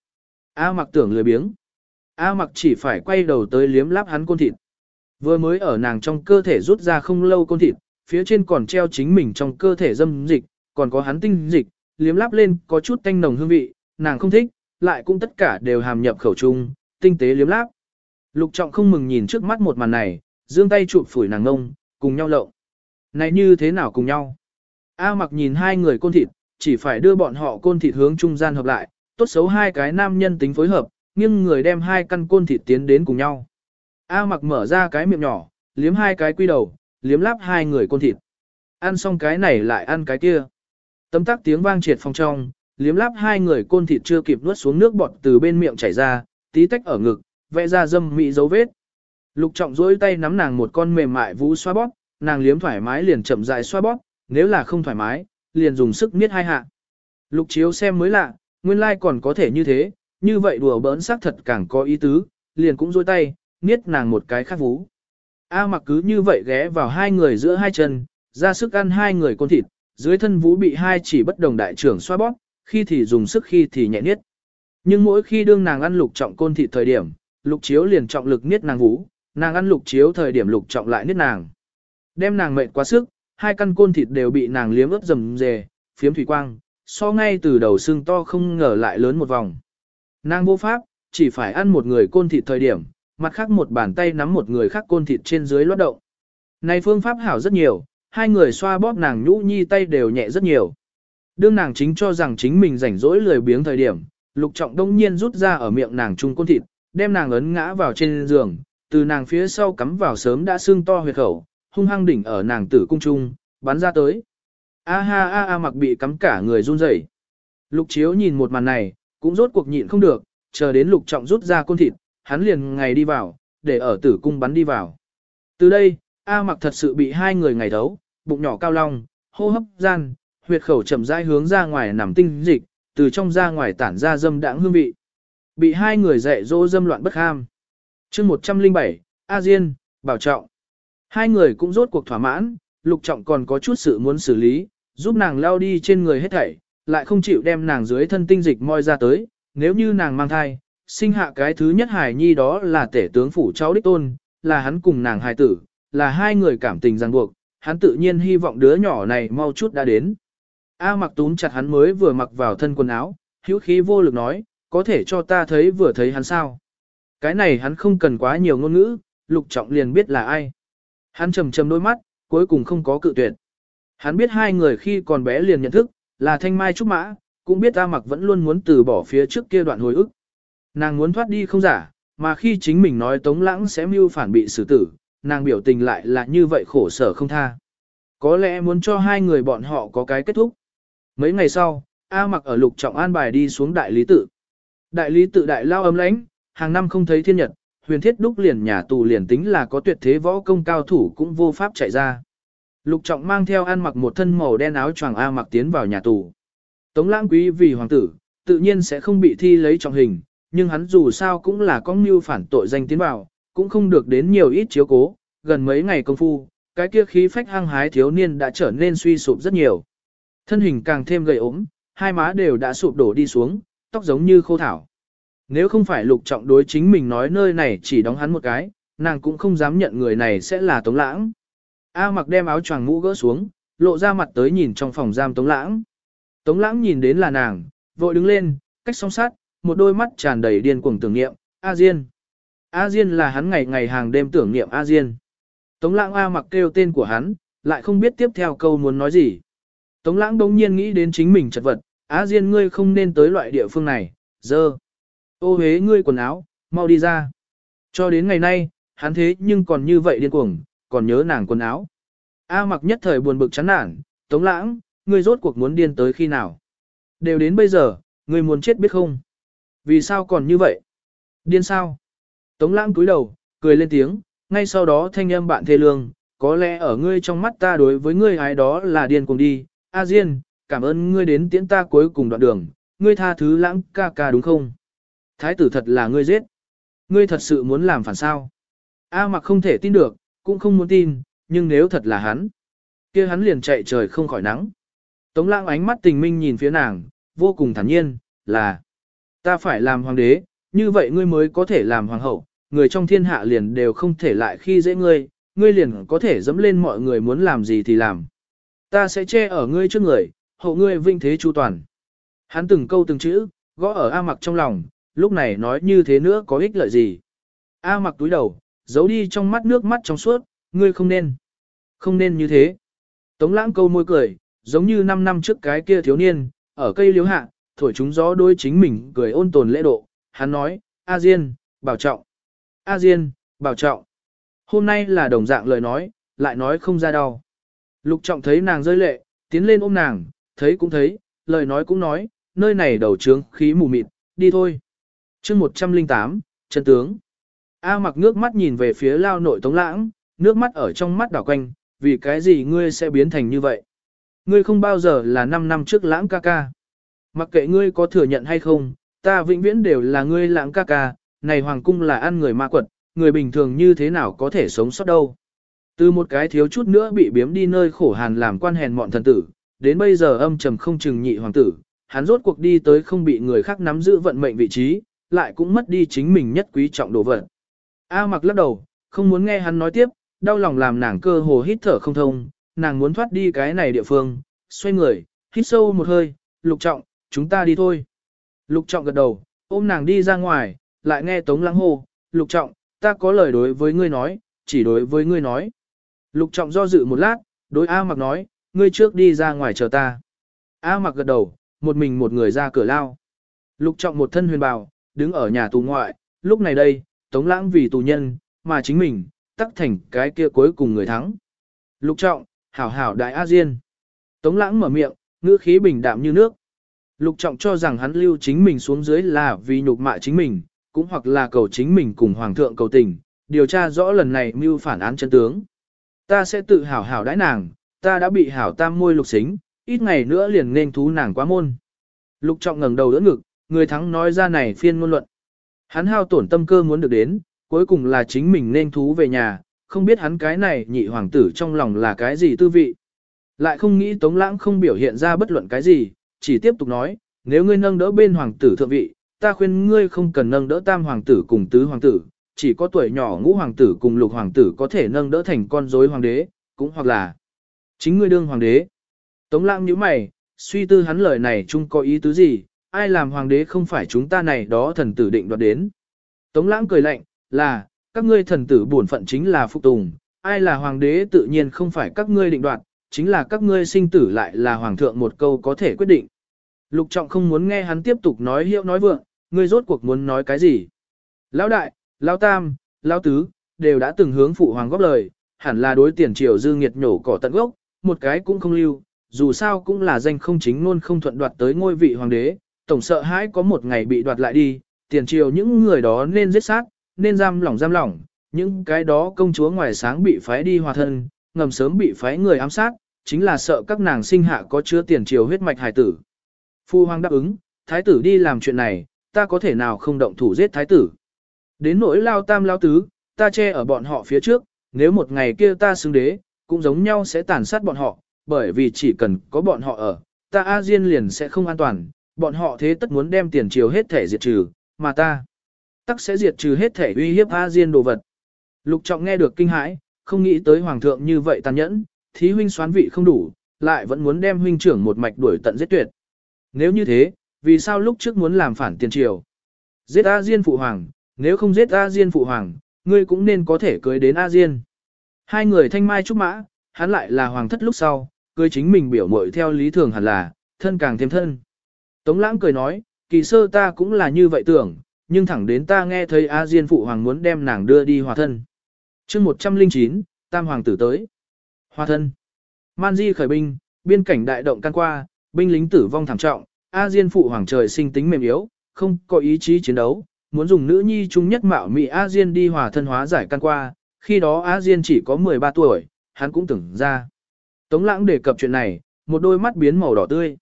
A mặc tưởng lười biếng. A mặc chỉ phải quay đầu tới liếm láp hắn côn thịt. Vừa mới ở nàng trong cơ thể rút ra không lâu côn thịt, phía trên còn treo chính mình trong cơ thể dâm dịch, còn có hắn tinh dịch, liếm láp lên có chút tanh nồng hương vị, nàng không thích, lại cũng tất cả đều hàm nhập khẩu trung, tinh tế liếm láp. Lục trọng không mừng nhìn trước mắt một màn này, giương tay chụp phủi nàng ngông, cùng nhau lộng. Này như thế nào cùng nhau? A mặc nhìn hai người côn thịt, chỉ phải đưa bọn họ côn thịt hướng trung gian hợp lại, tốt xấu hai cái nam nhân tính phối hợp, nhưng người đem hai căn côn thịt tiến đến cùng nhau. A mặc mở ra cái miệng nhỏ, liếm hai cái quy đầu, liếm láp hai người côn thịt. Ăn xong cái này lại ăn cái kia. Tấm tắc tiếng vang triệt phòng trong, liếm láp hai người côn thịt chưa kịp nuốt xuống nước bọt từ bên miệng chảy ra, tí tách ở ngực, vẽ ra dâm mị dấu vết. Lục trọng dối tay nắm nàng một con mềm mại vũ xoa bóp, nàng liếm thoải mái liền chậm rãi xoa bóp, nếu là không thoải mái, liền dùng sức miết hai hạ. Lục chiếu xem mới lạ, nguyên lai like còn có thể như thế, như vậy đùa bỡn sắc thật càng có ý tứ, liền cũng dôi tay, miết nàng một cái khác vú. A mặc cứ như vậy ghé vào hai người giữa hai chân, ra sức ăn hai người con thịt, dưới thân vũ bị hai chỉ bất đồng đại trưởng xoa bóp, khi thì dùng sức khi thì nhẹ niết. Nhưng mỗi khi đương nàng ăn lục trọng côn thịt thời điểm, lục chiếu liền trọng lực niết nàng vũ, nàng ăn lục chiếu thời điểm lục trọng lại niết nàng. Đem nàng mệt quá sức, hai căn côn thịt đều bị nàng liếm ướt rầm rề, phiếm thủy quang, so ngay từ đầu xương to không ngờ lại lớn một vòng. Nàng vô pháp, chỉ phải ăn một người côn thịt thời điểm, mặt khác một bàn tay nắm một người khác côn thịt trên dưới lót động. Này phương pháp hảo rất nhiều, hai người xoa bóp nàng nhũ nhi tay đều nhẹ rất nhiều. Đương nàng chính cho rằng chính mình rảnh rỗi lười biếng thời điểm, lục trọng đông nhiên rút ra ở miệng nàng chung côn thịt, đem nàng ấn ngã vào trên giường, từ nàng phía sau cắm vào sớm đã xương to huyệt khẩu, hung hăng đỉnh ở nàng tử cung trung, bắn ra tới. A ha a a mặc bị cắm cả người run rẩy. Lục chiếu nhìn một màn này, cũng rốt cuộc nhịn không được, chờ đến lục trọng rút ra côn thịt, hắn liền ngày đi vào, để ở tử cung bắn đi vào. Từ đây, A mặc thật sự bị hai người ngày thấu, bụng nhỏ cao long, hô hấp gian, huyệt khẩu chậm rãi hướng ra ngoài nằm tinh dịch, từ trong ra ngoài tản ra dâm đãng hương vị. Bị hai người dạy dỗ dâm loạn bất ham. chương 107, A Diên, Bảo Trọng. Hai người cũng rốt cuộc thỏa mãn, Lục Trọng còn có chút sự muốn xử lý, giúp nàng lao đi trên người hết thảy, lại không chịu đem nàng dưới thân tinh dịch moi ra tới, nếu như nàng mang thai, sinh hạ cái thứ nhất hài nhi đó là tể tướng phủ cháu đích tôn, là hắn cùng nàng hài tử, là hai người cảm tình ràng buộc, hắn tự nhiên hy vọng đứa nhỏ này mau chút đã đến. A mặc túm chặt hắn mới vừa mặc vào thân quần áo, hữu khí vô lực nói, có thể cho ta thấy vừa thấy hắn sao. Cái này hắn không cần quá nhiều ngôn ngữ, lục trọng liền biết là ai. Hắn trầm trầm đôi mắt, cuối cùng không có cự tuyệt. Hắn biết hai người khi còn bé liền nhận thức, là thanh mai trúc mã, cũng biết A mặc vẫn luôn muốn từ bỏ phía trước kia đoạn hồi ức. Nàng muốn thoát đi không giả, mà khi chính mình nói Tống Lãng sẽ mưu phản bị xử tử, nàng biểu tình lại là như vậy khổ sở không tha. Có lẽ muốn cho hai người bọn họ có cái kết thúc. Mấy ngày sau, A mặc ở lục trọng an bài đi xuống đại lý tự. Đại lý tự đại lao ấm lãnh, hàng năm không thấy thiên nhật, huyền thiết đúc liền nhà tù liền tính là có tuyệt thế võ công cao thủ cũng vô pháp chạy ra. Lục trọng mang theo ăn mặc một thân màu đen áo choàng A mặc tiến vào nhà tù. Tống lãng quý vì hoàng tử, tự nhiên sẽ không bị thi lấy trọng hình, nhưng hắn dù sao cũng là con mưu phản tội danh tiến vào, cũng không được đến nhiều ít chiếu cố, gần mấy ngày công phu, cái kia khí phách hăng hái thiếu niên đã trở nên suy sụp rất nhiều. Thân hình càng thêm gầy ốm, hai má đều đã sụp đổ đi xuống, tóc giống như khô thảo. Nếu không phải lục trọng đối chính mình nói nơi này chỉ đóng hắn một cái, nàng cũng không dám nhận người này sẽ là Tống Lãng. A mặc đem áo choàng mũ gỡ xuống, lộ ra mặt tới nhìn trong phòng giam Tống Lãng. Tống Lãng nhìn đến là nàng, vội đứng lên, cách song sát, một đôi mắt tràn đầy điên cuồng tưởng niệm, A Diên. A Diên là hắn ngày ngày hàng đêm tưởng niệm A Diên. Tống Lãng A mặc kêu tên của hắn, lại không biết tiếp theo câu muốn nói gì. Tống Lãng đống nhiên nghĩ đến chính mình chật vật, A Diên ngươi không nên tới loại địa phương này, dơ. Ô hế ngươi quần áo, mau đi ra. Cho đến ngày nay, hắn thế nhưng còn như vậy điên cuồng, còn nhớ nàng quần áo. A mặc nhất thời buồn bực chán nản, Tống Lãng, ngươi rốt cuộc muốn điên tới khi nào? Đều đến bây giờ, ngươi muốn chết biết không? Vì sao còn như vậy? Điên sao? Tống Lãng cúi đầu, cười lên tiếng, ngay sau đó thanh âm bạn thê lương, có lẽ ở ngươi trong mắt ta đối với ngươi ai đó là điên cuồng đi. A Diên, cảm ơn ngươi đến tiễn ta cuối cùng đoạn đường, ngươi tha thứ lãng ca ca đúng không? Thái tử thật là ngươi giết. Ngươi thật sự muốn làm phản sao? A mặc không thể tin được, cũng không muốn tin, nhưng nếu thật là hắn, kia hắn liền chạy trời không khỏi nắng. Tống lãng ánh mắt tình minh nhìn phía nàng, vô cùng thản nhiên, là ta phải làm hoàng đế, như vậy ngươi mới có thể làm hoàng hậu, người trong thiên hạ liền đều không thể lại khi dễ ngươi, ngươi liền có thể dẫm lên mọi người muốn làm gì thì làm. Ta sẽ che ở ngươi trước người, hậu ngươi vinh thế chu toàn. Hắn từng câu từng chữ, gõ ở A mặc trong lòng, lúc này nói như thế nữa có ích lợi gì. A mặc túi đầu, giấu đi trong mắt nước mắt trong suốt, ngươi không nên. Không nên như thế. Tống lãng câu môi cười, giống như 5 năm trước cái kia thiếu niên, ở cây liếu hạ, thổi chúng gió đôi chính mình cười ôn tồn lễ độ. Hắn nói, A Diên, bảo trọng. A Diên, bảo trọng. Hôm nay là đồng dạng lời nói, lại nói không ra đau. Lục trọng thấy nàng rơi lệ, tiến lên ôm nàng, thấy cũng thấy, lời nói cũng nói, nơi này đầu trướng khí mù mịt, đi thôi chương 108, chân tướng. A mặc nước mắt nhìn về phía lao nội tống lãng, nước mắt ở trong mắt đảo quanh, vì cái gì ngươi sẽ biến thành như vậy? Ngươi không bao giờ là 5 năm trước lãng ca ca. Mặc kệ ngươi có thừa nhận hay không, ta vĩnh viễn đều là ngươi lãng ca ca, này hoàng cung là ăn người ma quật, người bình thường như thế nào có thể sống sót đâu. Từ một cái thiếu chút nữa bị biếm đi nơi khổ hàn làm quan hèn mọn thần tử, đến bây giờ âm trầm không chừng nhị hoàng tử, hắn rốt cuộc đi tới không bị người khác nắm giữ vận mệnh vị trí, lại cũng mất đi chính mình nhất quý trọng đồ vật. A mặc lắc đầu, không muốn nghe hắn nói tiếp, đau lòng làm nàng cơ hồ hít thở không thông, nàng muốn thoát đi cái này địa phương, xoay người, hít sâu một hơi, lục trọng, chúng ta đi thôi. Lục trọng gật đầu, ôm nàng đi ra ngoài, lại nghe tống lắng hô, lục trọng, ta có lời đối với ngươi nói, chỉ đối với ngươi nói. Lục trọng do dự một lát, đối A mặc nói, ngươi trước đi ra ngoài chờ ta. A mặc gật đầu, một mình một người ra cửa lao. Lục trọng một thân huyền bào, đứng ở nhà tù ngoại, lúc này đây, Tống Lãng vì tù nhân, mà chính mình, tắc thành cái kia cuối cùng người thắng. Lục trọng, hảo hảo đại A Diên. Tống Lãng mở miệng, ngữ khí bình đạm như nước. Lục trọng cho rằng hắn lưu chính mình xuống dưới là vì nhục mạ chính mình, cũng hoặc là cầu chính mình cùng Hoàng thượng cầu tình, điều tra rõ lần này mưu phản án chân tướng. Ta sẽ tự hảo hảo đãi nàng, ta đã bị hảo tam môi lục xính, ít ngày nữa liền nên thú nàng quá môn. Lục trọng ngẩng đầu đỡ ngực, người thắng nói ra này phiên ngôn luận. Hắn hao tổn tâm cơ muốn được đến, cuối cùng là chính mình nên thú về nhà, không biết hắn cái này nhị hoàng tử trong lòng là cái gì tư vị. Lại không nghĩ Tống Lãng không biểu hiện ra bất luận cái gì, chỉ tiếp tục nói, nếu ngươi nâng đỡ bên hoàng tử thượng vị, ta khuyên ngươi không cần nâng đỡ tam hoàng tử cùng tứ hoàng tử, chỉ có tuổi nhỏ ngũ hoàng tử cùng lục hoàng tử có thể nâng đỡ thành con rối hoàng đế, cũng hoặc là chính ngươi đương hoàng đế. Tống Lãng nhíu mày, suy tư hắn lời này chung có ý tứ gì, ai làm hoàng đế không phải chúng ta này đó thần tử định đoạt đến. Tống lãng cười lạnh, là, các ngươi thần tử bổn phận chính là phục tùng, ai là hoàng đế tự nhiên không phải các ngươi định đoạt, chính là các ngươi sinh tử lại là hoàng thượng một câu có thể quyết định. Lục trọng không muốn nghe hắn tiếp tục nói hiệu nói vượng, ngươi rốt cuộc muốn nói cái gì. Lão đại, lão tam, lão tứ, đều đã từng hướng phụ hoàng góp lời, hẳn là đối tiền triều dư nghiệt nhổ cỏ tận gốc, một cái cũng không lưu, dù sao cũng là danh không chính luôn không thuận đoạt tới ngôi vị hoàng đế, tổng sợ hãi có một ngày bị đoạt lại đi, tiền triều những người đó nên giết sát, nên giam lỏng giam lỏng, những cái đó công chúa ngoài sáng bị phái đi hòa thân, ngầm sớm bị phái người ám sát, chính là sợ các nàng sinh hạ có chứa tiền triều huyết mạch hài tử. Phu hoàng đáp ứng, thái tử đi làm chuyện này, ta có thể nào không động thủ giết thái tử. Đến nỗi lao tam lao tứ, ta che ở bọn họ phía trước, nếu một ngày kia ta xứng đế, cũng giống nhau sẽ tàn sát bọn họ, bởi vì chỉ cần có bọn họ ở, ta A Diên liền sẽ không an toàn, bọn họ thế tất muốn đem tiền triều hết thể diệt trừ, mà ta tắc sẽ diệt trừ hết thể uy hiếp A Diên đồ vật. Lục trọng nghe được kinh hãi, không nghĩ tới hoàng thượng như vậy tàn nhẫn, thí huynh xoán vị không đủ, lại vẫn muốn đem huynh trưởng một mạch đuổi tận giết tuyệt. Nếu như thế, vì sao lúc trước muốn làm phản tiền triều? Giết A Diên phụ hoàng, nếu không giết A Diên phụ hoàng, ngươi cũng nên có thể cưới đến A Diên. Hai người thanh mai trúc mã, hắn lại là hoàng thất lúc sau, cưới chính mình biểu mội theo lý thường hẳn là, thân càng thêm thân. Tống lãng cười nói, kỳ sơ ta cũng là như vậy tưởng, nhưng thẳng đến ta nghe thấy A Diên phụ hoàng muốn đem nàng đưa đi hòa thân. chương 109, tam hoàng tử tới. Hòa thân. Man di khởi binh, biên cảnh đại động can qua, binh lính tử vong thảm trọng, A Diên phụ hoàng trời sinh tính mềm yếu, không có ý chí chiến đấu, muốn dùng nữ nhi chung nhất mạo mỹ A Diên đi hòa thân hóa giải can qua, khi đó A Diên chỉ có 13 tuổi, hắn cũng tưởng ra. Tống lãng đề cập chuyện này, một đôi mắt biến màu đỏ tươi.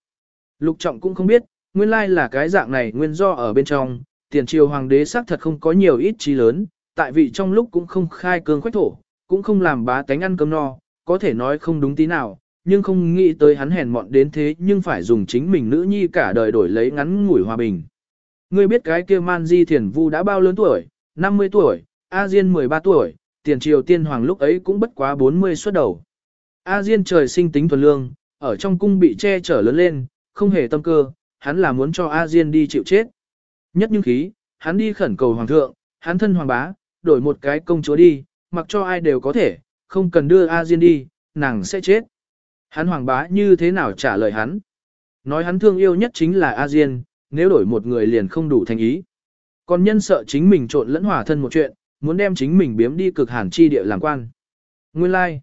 Lục trọng cũng không biết, nguyên lai là cái dạng này nguyên do ở bên trong, tiền triều hoàng đế xác thật không có nhiều ít trí lớn, tại vị trong lúc cũng không khai cương khoách thổ, cũng không làm bá tánh ăn cơm no, có thể nói không đúng tí nào, nhưng không nghĩ tới hắn hèn mọn đến thế nhưng phải dùng chính mình nữ nhi cả đời đổi lấy ngắn ngủi hòa bình. Ngươi biết cái kia man di thiền vu đã bao lớn tuổi, 50 tuổi, A Diên 13 tuổi, tiền triều tiên hoàng lúc ấy cũng bất quá 40 xuất đầu. A Diên trời sinh tính thuần lương, ở trong cung bị che chở lớn lên, không hề tâm cơ, hắn là muốn cho A Diên đi chịu chết. Nhất nhưng khí, hắn đi khẩn cầu hoàng thượng, hắn thân hoàng bá, đổi một cái công chúa đi, mặc cho ai đều có thể, không cần đưa A Diên đi, nàng sẽ chết. Hắn hoàng bá như thế nào trả lời hắn? Nói hắn thương yêu nhất chính là A Diên, nếu đổi một người liền không đủ thành ý. Còn nhân sợ chính mình trộn lẫn hỏa thân một chuyện, muốn đem chính mình biếm đi cực hàn chi địa làm quan. Nguyên lai, like.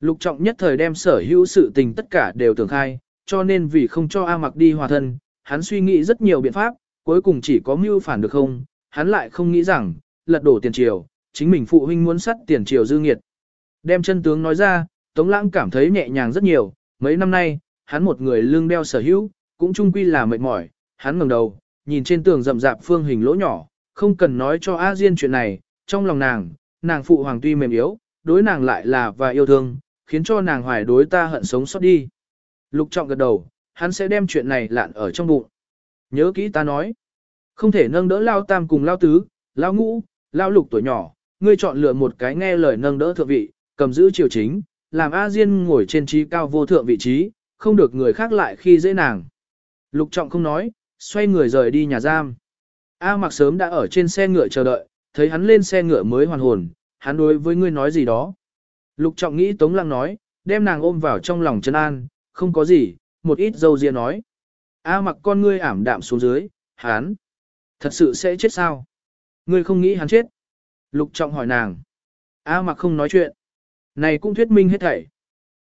lục trọng nhất thời đem sở hữu sự tình tất cả đều tưởng khai, cho nên vì không cho A mặc đi hòa thân, hắn suy nghĩ rất nhiều biện pháp, cuối cùng chỉ có mưu phản được không, hắn lại không nghĩ rằng, lật đổ tiền triều, chính mình phụ huynh muốn sắt tiền triều dư nghiệt. Đem chân tướng nói ra, Tống Lãng cảm thấy nhẹ nhàng rất nhiều, mấy năm nay, hắn một người lương đeo sở hữu, cũng chung quy là mệt mỏi, hắn ngẩng đầu, nhìn trên tường rậm rạp phương hình lỗ nhỏ, không cần nói cho A Diên chuyện này, trong lòng nàng, nàng phụ hoàng tuy mềm yếu, đối nàng lại là và yêu thương, khiến cho nàng hoài đối ta hận sống sót đi. Lục trọng gật đầu, hắn sẽ đem chuyện này lạn ở trong bụng. Nhớ kỹ ta nói, không thể nâng đỡ lao tam cùng lao tứ, lao ngũ, lao lục tuổi nhỏ, ngươi chọn lựa một cái nghe lời nâng đỡ thượng vị, cầm giữ triều chính, làm A Diên ngồi trên trí cao vô thượng vị trí, không được người khác lại khi dễ nàng. Lục trọng không nói, xoay người rời đi nhà giam. A mặc sớm đã ở trên xe ngựa chờ đợi, thấy hắn lên xe ngựa mới hoàn hồn, hắn đối với ngươi nói gì đó. Lục trọng nghĩ Tống Lăng nói, đem nàng ôm vào trong lòng chân an, không có gì, một ít dâu ria nói. A mặc con ngươi ảm đạm xuống dưới, hắn, thật sự sẽ chết sao? Ngươi không nghĩ hắn chết. Lục trọng hỏi nàng. A mặc không nói chuyện. Này cũng thuyết minh hết thảy.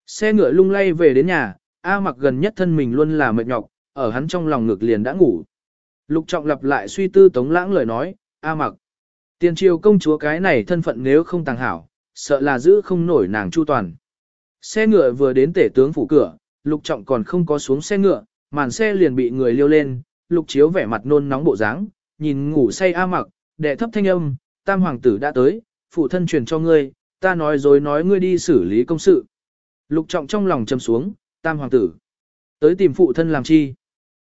Xe ngựa lung lay về đến nhà, A mặc gần nhất thân mình luôn là mệt nhọc, ở hắn trong lòng ngực liền đã ngủ. Lục trọng lặp lại suy tư tống lãng lời nói, A mặc. Tiền triều công chúa cái này thân phận nếu không tàng hảo, sợ là giữ không nổi nàng chu toàn. Xe ngựa vừa đến tể tướng phủ cửa, lục trọng còn không có xuống xe ngựa, màn xe liền bị người liêu lên, lục chiếu vẻ mặt nôn nóng bộ dáng, nhìn ngủ say A mặc, đệ thấp thanh âm, tam hoàng tử đã tới, phụ thân truyền cho ngươi, ta nói dối nói ngươi đi xử lý công sự. Lục trọng trong lòng châm xuống, tam hoàng tử. Tới tìm phụ thân làm chi?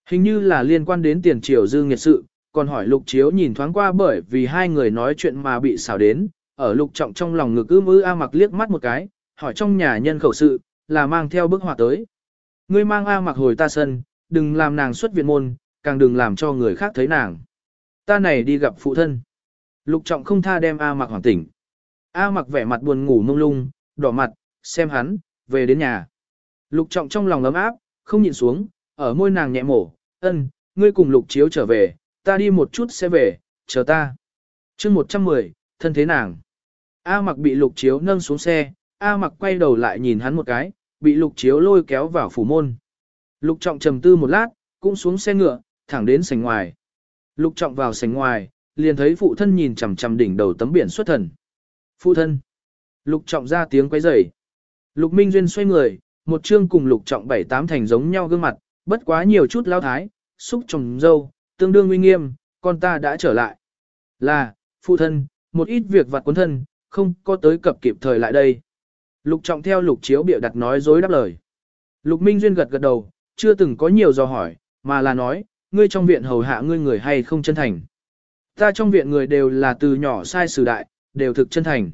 Hình như là liên quan đến tiền triều dư nghiệt sự, còn hỏi lục chiếu nhìn thoáng qua bởi vì hai người nói chuyện mà bị xảo đến, ở lục trọng trong lòng ngực ư mư A mặc liếc mắt một cái, hỏi trong nhà nhân khẩu sự, là mang theo bức họa tới. Ngươi mang A mặc hồi ta sân, đừng làm nàng xuất viện môn, càng đừng làm cho người khác thấy nàng. Ta này đi gặp phụ thân. Lục trọng không tha đem A mặc hoàng tỉnh. A mặc vẻ mặt buồn ngủ mông lung, đỏ mặt, xem hắn, về đến nhà. Lục trọng trong lòng ấm áp, không nhìn xuống, ở môi nàng nhẹ mổ, ân, ngươi cùng lục chiếu trở về, ta đi một chút sẽ về, chờ ta. chương 110, thân thế nàng. A mặc bị lục chiếu nâng xuống xe, A mặc quay đầu lại nhìn hắn một cái, bị lục chiếu lôi kéo vào phủ môn. Lục trọng trầm tư một lát, cũng xuống xe ngựa, thẳng đến sảnh ngoài. Lục trọng vào sảnh ngoài, liền thấy phụ thân nhìn chằm chằm đỉnh đầu tấm biển xuất thần. Phụ thân. Lục trọng ra tiếng quấy rầy. Lục Minh Duyên xoay người, một chương cùng lục trọng bảy tám thành giống nhau gương mặt, bất quá nhiều chút lao thái, xúc trồng dâu, tương đương uy nghiêm, con ta đã trở lại. Là, phụ thân, một ít việc vặt quân thân, không có tới cập kịp thời lại đây. Lục trọng theo lục chiếu biểu đặt nói dối đáp lời. Lục Minh Duyên gật gật đầu, chưa từng có nhiều dò hỏi, mà là nói, ngươi trong viện hầu hạ ngươi người hay không chân thành. Ta trong viện người đều là từ nhỏ sai sử đại, đều thực chân thành.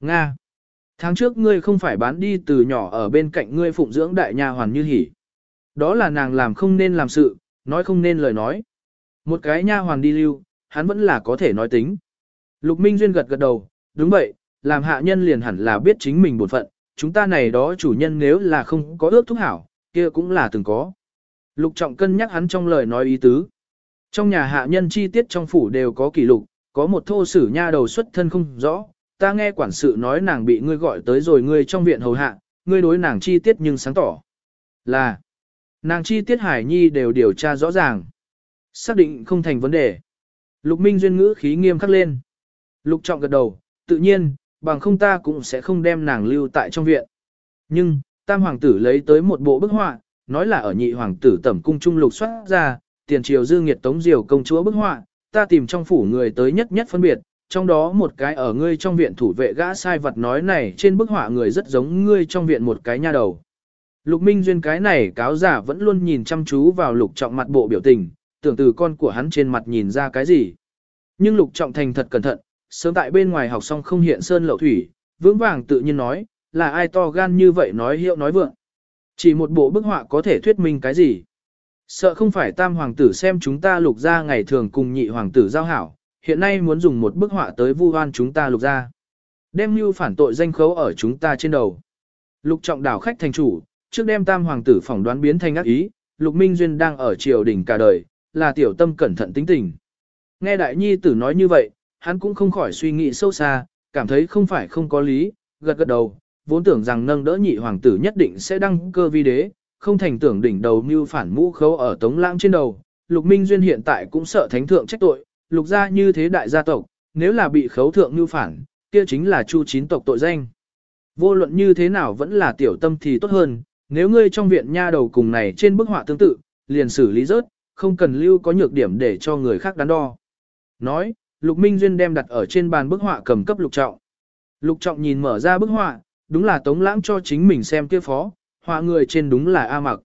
Nga. Tháng trước ngươi không phải bán đi từ nhỏ ở bên cạnh ngươi phụng dưỡng đại nha hoàn như hỉ. Đó là nàng làm không nên làm sự, nói không nên lời nói. Một cái nha hoàn đi lưu, hắn vẫn là có thể nói tính. Lục Minh Duyên gật gật đầu, đúng vậy, làm hạ nhân liền hẳn là biết chính mình bổn phận, chúng ta này đó chủ nhân nếu là không có ước thúc hảo, kia cũng là từng có. Lục Trọng cân nhắc hắn trong lời nói ý tứ. Trong nhà hạ nhân chi tiết trong phủ đều có kỷ lục, có một thô sử nha đầu xuất thân không rõ, ta nghe quản sự nói nàng bị ngươi gọi tới rồi ngươi trong viện hầu hạ, ngươi đối nàng chi tiết nhưng sáng tỏ. Là, nàng chi tiết hải nhi đều điều tra rõ ràng. Xác định không thành vấn đề. Lục Minh duyên ngữ khí nghiêm khắc lên. Lục trọng gật đầu, tự nhiên, bằng không ta cũng sẽ không đem nàng lưu tại trong viện. Nhưng, tam hoàng tử lấy tới một bộ bức họa, nói là ở nhị hoàng tử tẩm cung trung lục soát ra, tiền triều dư nghiệt tống diều công chúa bức họa, ta tìm trong phủ người tới nhất nhất phân biệt, trong đó một cái ở ngươi trong viện thủ vệ gã sai vật nói này trên bức họa người rất giống ngươi trong viện một cái nha đầu. Lục Minh Duyên cái này cáo giả vẫn luôn nhìn chăm chú vào lục trọng mặt bộ biểu tình, tưởng từ con của hắn trên mặt nhìn ra cái gì. Nhưng lục trọng thành thật cẩn thận, sớm tại bên ngoài học xong không hiện sơn lậu thủy, vững vàng tự nhiên nói, là ai to gan như vậy nói hiệu nói vượng. Chỉ một bộ bức họa có thể thuyết minh cái gì. Sợ không phải tam hoàng tử xem chúng ta lục ra ngày thường cùng nhị hoàng tử giao hảo, hiện nay muốn dùng một bức họa tới vu oan chúng ta lục ra. Đem như phản tội danh khấu ở chúng ta trên đầu. Lục trọng đảo khách thành chủ, trước đem tam hoàng tử phỏng đoán biến thành ác ý, lục minh duyên đang ở triều đình cả đời, là tiểu tâm cẩn thận tính tình. Nghe đại nhi tử nói như vậy, hắn cũng không khỏi suy nghĩ sâu xa, cảm thấy không phải không có lý, gật gật đầu, vốn tưởng rằng nâng đỡ nhị hoàng tử nhất định sẽ đăng cơ vi đế, không thành tưởng đỉnh đầu mưu phản mũ khấu ở tống lãng trên đầu. Lục Minh Duyên hiện tại cũng sợ thánh thượng trách tội, lục gia như thế đại gia tộc, nếu là bị khấu thượng mưu phản, kia chính là chu chín tộc tội danh. Vô luận như thế nào vẫn là tiểu tâm thì tốt hơn, nếu ngươi trong viện nha đầu cùng này trên bức họa tương tự, liền xử lý rớt, không cần lưu có nhược điểm để cho người khác đắn đo. Nói, Lục Minh Duyên đem đặt ở trên bàn bức họa cầm cấp Lục Trọng. Lục Trọng nhìn mở ra bức họa, đúng là Tống Lãng cho chính mình xem kia phó, họa người trên đúng là A Mặc.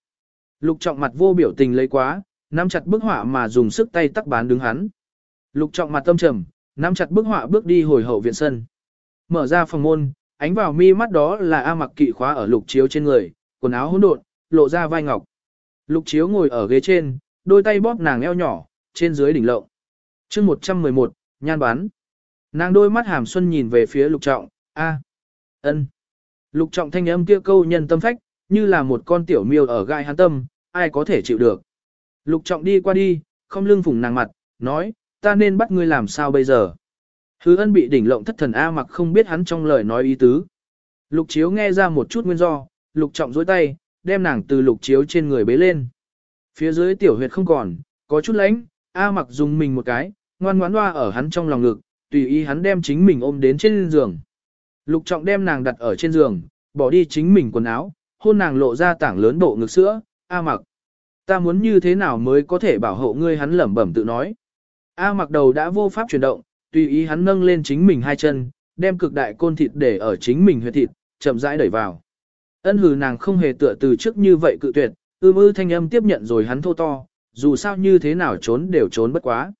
Lục Trọng mặt vô biểu tình lấy quá, nắm chặt bức họa mà dùng sức tay tắc bán đứng hắn. Lục Trọng mặt tâm trầm, nắm chặt bức họa bước đi hồi hậu viện sân. Mở ra phòng môn, ánh vào mi mắt đó là A Mặc kỵ khóa ở Lục Chiếu trên người, quần áo hỗn độn, lộ ra vai ngọc. Lục Chiếu ngồi ở ghế trên, đôi tay bóp nàng eo nhỏ, trên dưới đỉnh lộng. Chương 111, nhan bán. Nàng đôi mắt hàm xuân nhìn về phía lục trọng, a, ân. Lục trọng thanh âm kia câu nhân tâm phách, như là một con tiểu miêu ở gai hắn tâm, ai có thể chịu được. Lục trọng đi qua đi, không lưng phủng nàng mặt, nói, ta nên bắt ngươi làm sao bây giờ. Hứa ân bị đỉnh lộng thất thần A mặc không biết hắn trong lời nói ý tứ. Lục chiếu nghe ra một chút nguyên do, lục trọng dối tay, đem nàng từ lục chiếu trên người bế lên. Phía dưới tiểu huyệt không còn, có chút lánh, A mặc dùng mình một cái, ngoan ngoãn hoa ở hắn trong lòng ngực, tùy ý hắn đem chính mình ôm đến trên giường. Lục trọng đem nàng đặt ở trên giường, bỏ đi chính mình quần áo, hôn nàng lộ ra tảng lớn bộ ngực sữa, A mặc. Ta muốn như thế nào mới có thể bảo hộ ngươi hắn lẩm bẩm tự nói. A mặc đầu đã vô pháp chuyển động, tùy ý hắn nâng lên chính mình hai chân, đem cực đại côn thịt để ở chính mình huyệt thịt, chậm rãi đẩy vào. Ân hừ nàng không hề tựa từ trước như vậy cự tuyệt, ưm ư thanh âm tiếp nhận rồi hắn thô to, dù sao như thế nào trốn đều trốn bất quá.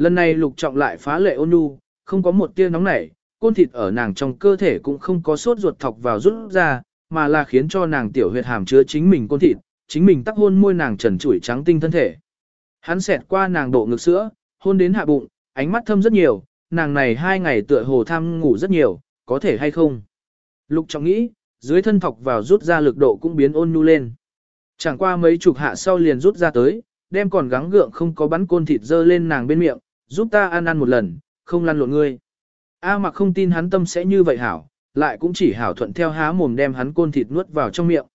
Lần này lục trọng lại phá lệ ôn nhu, không có một tia nóng nảy, côn thịt ở nàng trong cơ thể cũng không có sốt ruột thọc vào rút ra, mà là khiến cho nàng tiểu huyệt hàm chứa chính mình côn thịt, chính mình tắc hôn môi nàng trần trụi trắng tinh thân thể. Hắn xẹt qua nàng độ ngực sữa, hôn đến hạ bụng, ánh mắt thâm rất nhiều, nàng này hai ngày tựa hồ tham ngủ rất nhiều, có thể hay không? Lục trọng nghĩ, dưới thân thọc vào rút ra lực độ cũng biến ôn nhu lên. Chẳng qua mấy chục hạ sau liền rút ra tới, đem còn gắng gượng không có bắn côn thịt dơ lên nàng bên miệng, giúp ta ăn ăn một lần, không lăn lộn ngươi. A mặc không tin hắn tâm sẽ như vậy hảo, lại cũng chỉ hảo thuận theo há mồm đem hắn côn thịt nuốt vào trong miệng.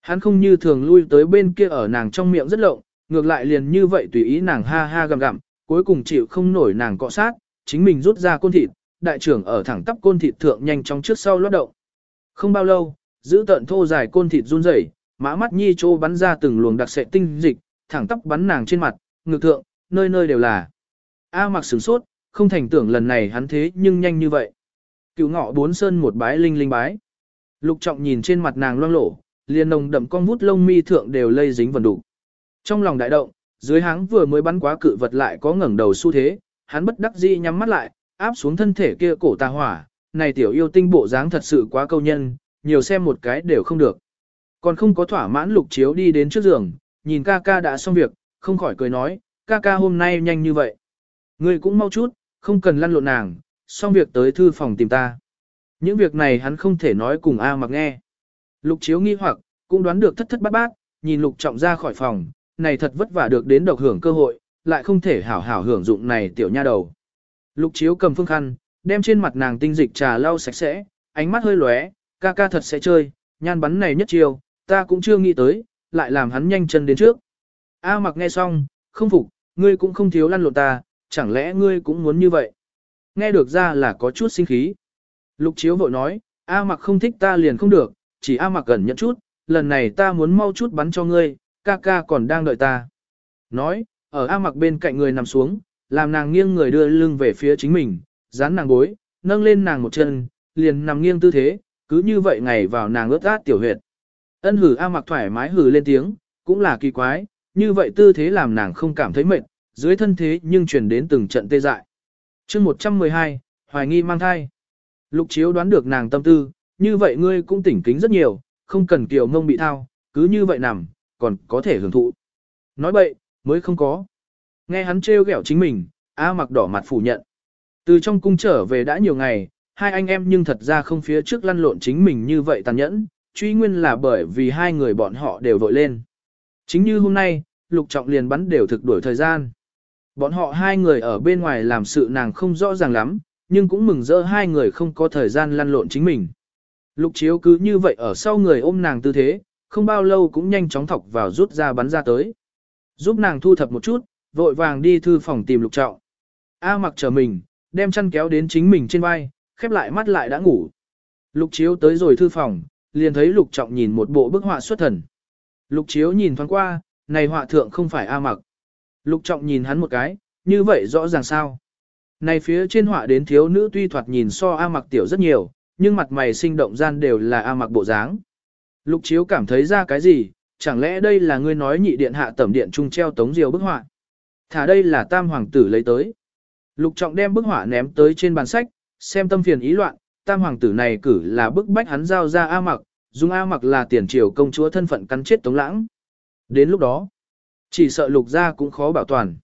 Hắn không như thường lui tới bên kia ở nàng trong miệng rất lộng, ngược lại liền như vậy tùy ý nàng ha ha gầm gặm, cuối cùng chịu không nổi nàng cọ sát, chính mình rút ra côn thịt, đại trưởng ở thẳng tắp côn thịt thượng nhanh chóng trước sau lót động. Không bao lâu, giữ tận thô dài côn thịt run rẩy, mã mắt nhi trô bắn ra từng luồng đặc sệ tinh dịch, thẳng tắp bắn nàng trên mặt, ngực thượng, nơi nơi đều là. A mặc sửng sốt, không thành tưởng lần này hắn thế nhưng nhanh như vậy. Cựu ngọ bốn sơn một bái linh linh bái. Lục trọng nhìn trên mặt nàng loang lổ, liền nồng đậm con vút lông mi thượng đều lây dính vần đủ. Trong lòng đại động, dưới háng vừa mới bắn quá cự vật lại có ngẩng đầu xu thế, hắn bất đắc dĩ nhắm mắt lại, áp xuống thân thể kia cổ tà hỏa, này tiểu yêu tinh bộ dáng thật sự quá câu nhân, nhiều xem một cái đều không được. Còn không có thỏa mãn lục chiếu đi đến trước giường, nhìn ca ca đã xong việc, không khỏi cười nói, ca ca hôm nay nhanh như vậy. Ngươi cũng mau chút, không cần lăn lộn nàng, xong việc tới thư phòng tìm ta. Những việc này hắn không thể nói cùng A mặc nghe. Lục chiếu nghi hoặc, cũng đoán được thất thất bát bát, nhìn lục trọng ra khỏi phòng, này thật vất vả được đến độc hưởng cơ hội, lại không thể hảo hảo hưởng dụng này tiểu nha đầu. Lục chiếu cầm phương khăn, đem trên mặt nàng tinh dịch trà lau sạch sẽ, ánh mắt hơi lóe, ca ca thật sẽ chơi, nhan bắn này nhất chiều, ta cũng chưa nghĩ tới, lại làm hắn nhanh chân đến trước. A mặc nghe xong, không phục, ngươi cũng không thiếu lăn lộn ta, chẳng lẽ ngươi cũng muốn như vậy? Nghe được ra là có chút sinh khí. Lục chiếu vội nói, A mặc không thích ta liền không được, chỉ A mặc gần nhận chút, lần này ta muốn mau chút bắn cho ngươi, ca ca còn đang đợi ta. Nói, ở A mặc bên cạnh người nằm xuống, làm nàng nghiêng người đưa lưng về phía chính mình, dán nàng gối, nâng lên nàng một chân, liền nằm nghiêng tư thế, cứ như vậy ngày vào nàng ướt át tiểu huyệt. Ân hử A mặc thoải mái hử lên tiếng, cũng là kỳ quái, như vậy tư thế làm nàng không cảm thấy mệt, dưới thân thế nhưng truyền đến từng trận tê dại. chương 112, hoài nghi mang thai. Lục chiếu đoán được nàng tâm tư, như vậy ngươi cũng tỉnh kính rất nhiều, không cần kiều mông bị thao, cứ như vậy nằm, còn có thể hưởng thụ. Nói bậy, mới không có. Nghe hắn trêu ghẹo chính mình, A mặc đỏ mặt phủ nhận. Từ trong cung trở về đã nhiều ngày, hai anh em nhưng thật ra không phía trước lăn lộn chính mình như vậy tàn nhẫn, truy nguyên là bởi vì hai người bọn họ đều vội lên. Chính như hôm nay, lục trọng liền bắn đều thực đuổi thời gian. Bọn họ hai người ở bên ngoài làm sự nàng không rõ ràng lắm, nhưng cũng mừng rỡ hai người không có thời gian lăn lộn chính mình. Lục chiếu cứ như vậy ở sau người ôm nàng tư thế, không bao lâu cũng nhanh chóng thọc vào rút ra bắn ra tới. Giúp nàng thu thập một chút, vội vàng đi thư phòng tìm lục trọng. A mặc chờ mình, đem chăn kéo đến chính mình trên vai, khép lại mắt lại đã ngủ. Lục chiếu tới rồi thư phòng, liền thấy lục trọng nhìn một bộ bức họa xuất thần. Lục chiếu nhìn thoáng qua, này họa thượng không phải A mặc. Lục trọng nhìn hắn một cái, như vậy rõ ràng sao. Này phía trên họa đến thiếu nữ tuy thoạt nhìn so A mặc tiểu rất nhiều, nhưng mặt mày sinh động gian đều là A mặc bộ dáng. Lục chiếu cảm thấy ra cái gì, chẳng lẽ đây là ngươi nói nhị điện hạ tẩm điện trung treo tống diều bức họa. Thả đây là tam hoàng tử lấy tới. Lục trọng đem bức họa ném tới trên bàn sách, xem tâm phiền ý loạn, tam hoàng tử này cử là bức bách hắn giao ra A mặc, dùng A mặc là tiền triều công chúa thân phận cắn chết tống lãng. Đến lúc đó, chỉ sợ lục gia cũng khó bảo toàn.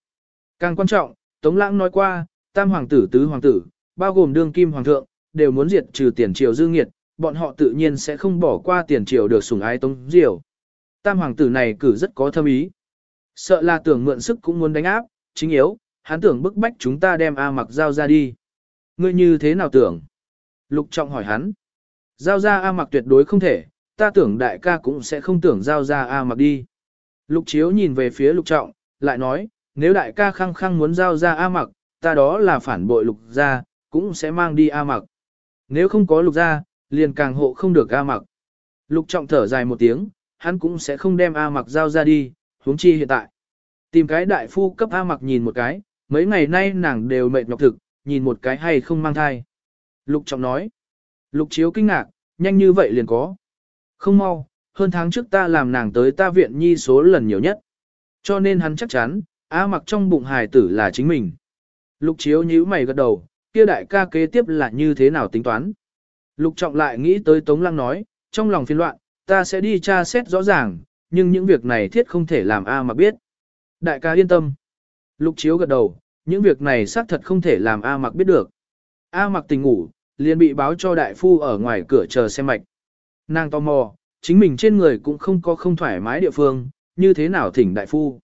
Càng quan trọng, tống lãng nói qua, tam hoàng tử tứ hoàng tử, bao gồm đương kim hoàng thượng, đều muốn diệt trừ tiền triều dư nghiệt, bọn họ tự nhiên sẽ không bỏ qua tiền triều được sủng ái tống diều. Tam hoàng tử này cử rất có thâm ý. Sợ là tưởng mượn sức cũng muốn đánh áp, chính yếu, hắn tưởng bức bách chúng ta đem A mặc giao ra đi. Ngươi như thế nào tưởng? Lục trọng hỏi hắn. Giao ra A mặc tuyệt đối không thể, ta tưởng đại ca cũng sẽ không tưởng giao ra A mặc đi. Lục chiếu nhìn về phía lục trọng, lại nói, nếu đại ca khăng khăng muốn giao ra A mặc, ta đó là phản bội lục gia, cũng sẽ mang đi A mặc. Nếu không có lục gia, liền càng hộ không được A mặc. Lục trọng thở dài một tiếng, hắn cũng sẽ không đem A mặc giao ra đi, huống chi hiện tại. Tìm cái đại phu cấp A mặc nhìn một cái, mấy ngày nay nàng đều mệt nhọc thực, nhìn một cái hay không mang thai. Lục trọng nói. Lục chiếu kinh ngạc, nhanh như vậy liền có. Không mau, hơn tháng trước ta làm nàng tới ta viện nhi số lần nhiều nhất. Cho nên hắn chắc chắn, A mặc trong bụng hài tử là chính mình. Lục chiếu nhíu mày gật đầu, kia đại ca kế tiếp là như thế nào tính toán. Lục trọng lại nghĩ tới Tống Lăng nói, trong lòng phiên loạn, ta sẽ đi tra xét rõ ràng, nhưng những việc này thiết không thể làm A mặc biết. Đại ca yên tâm. Lục chiếu gật đầu, Những việc này xác thật không thể làm A mặc biết được. A mặc tỉnh ngủ, liền bị báo cho đại phu ở ngoài cửa chờ xem mạch. Nàng tò mò, chính mình trên người cũng không có không thoải mái địa phương, như thế nào thỉnh đại phu.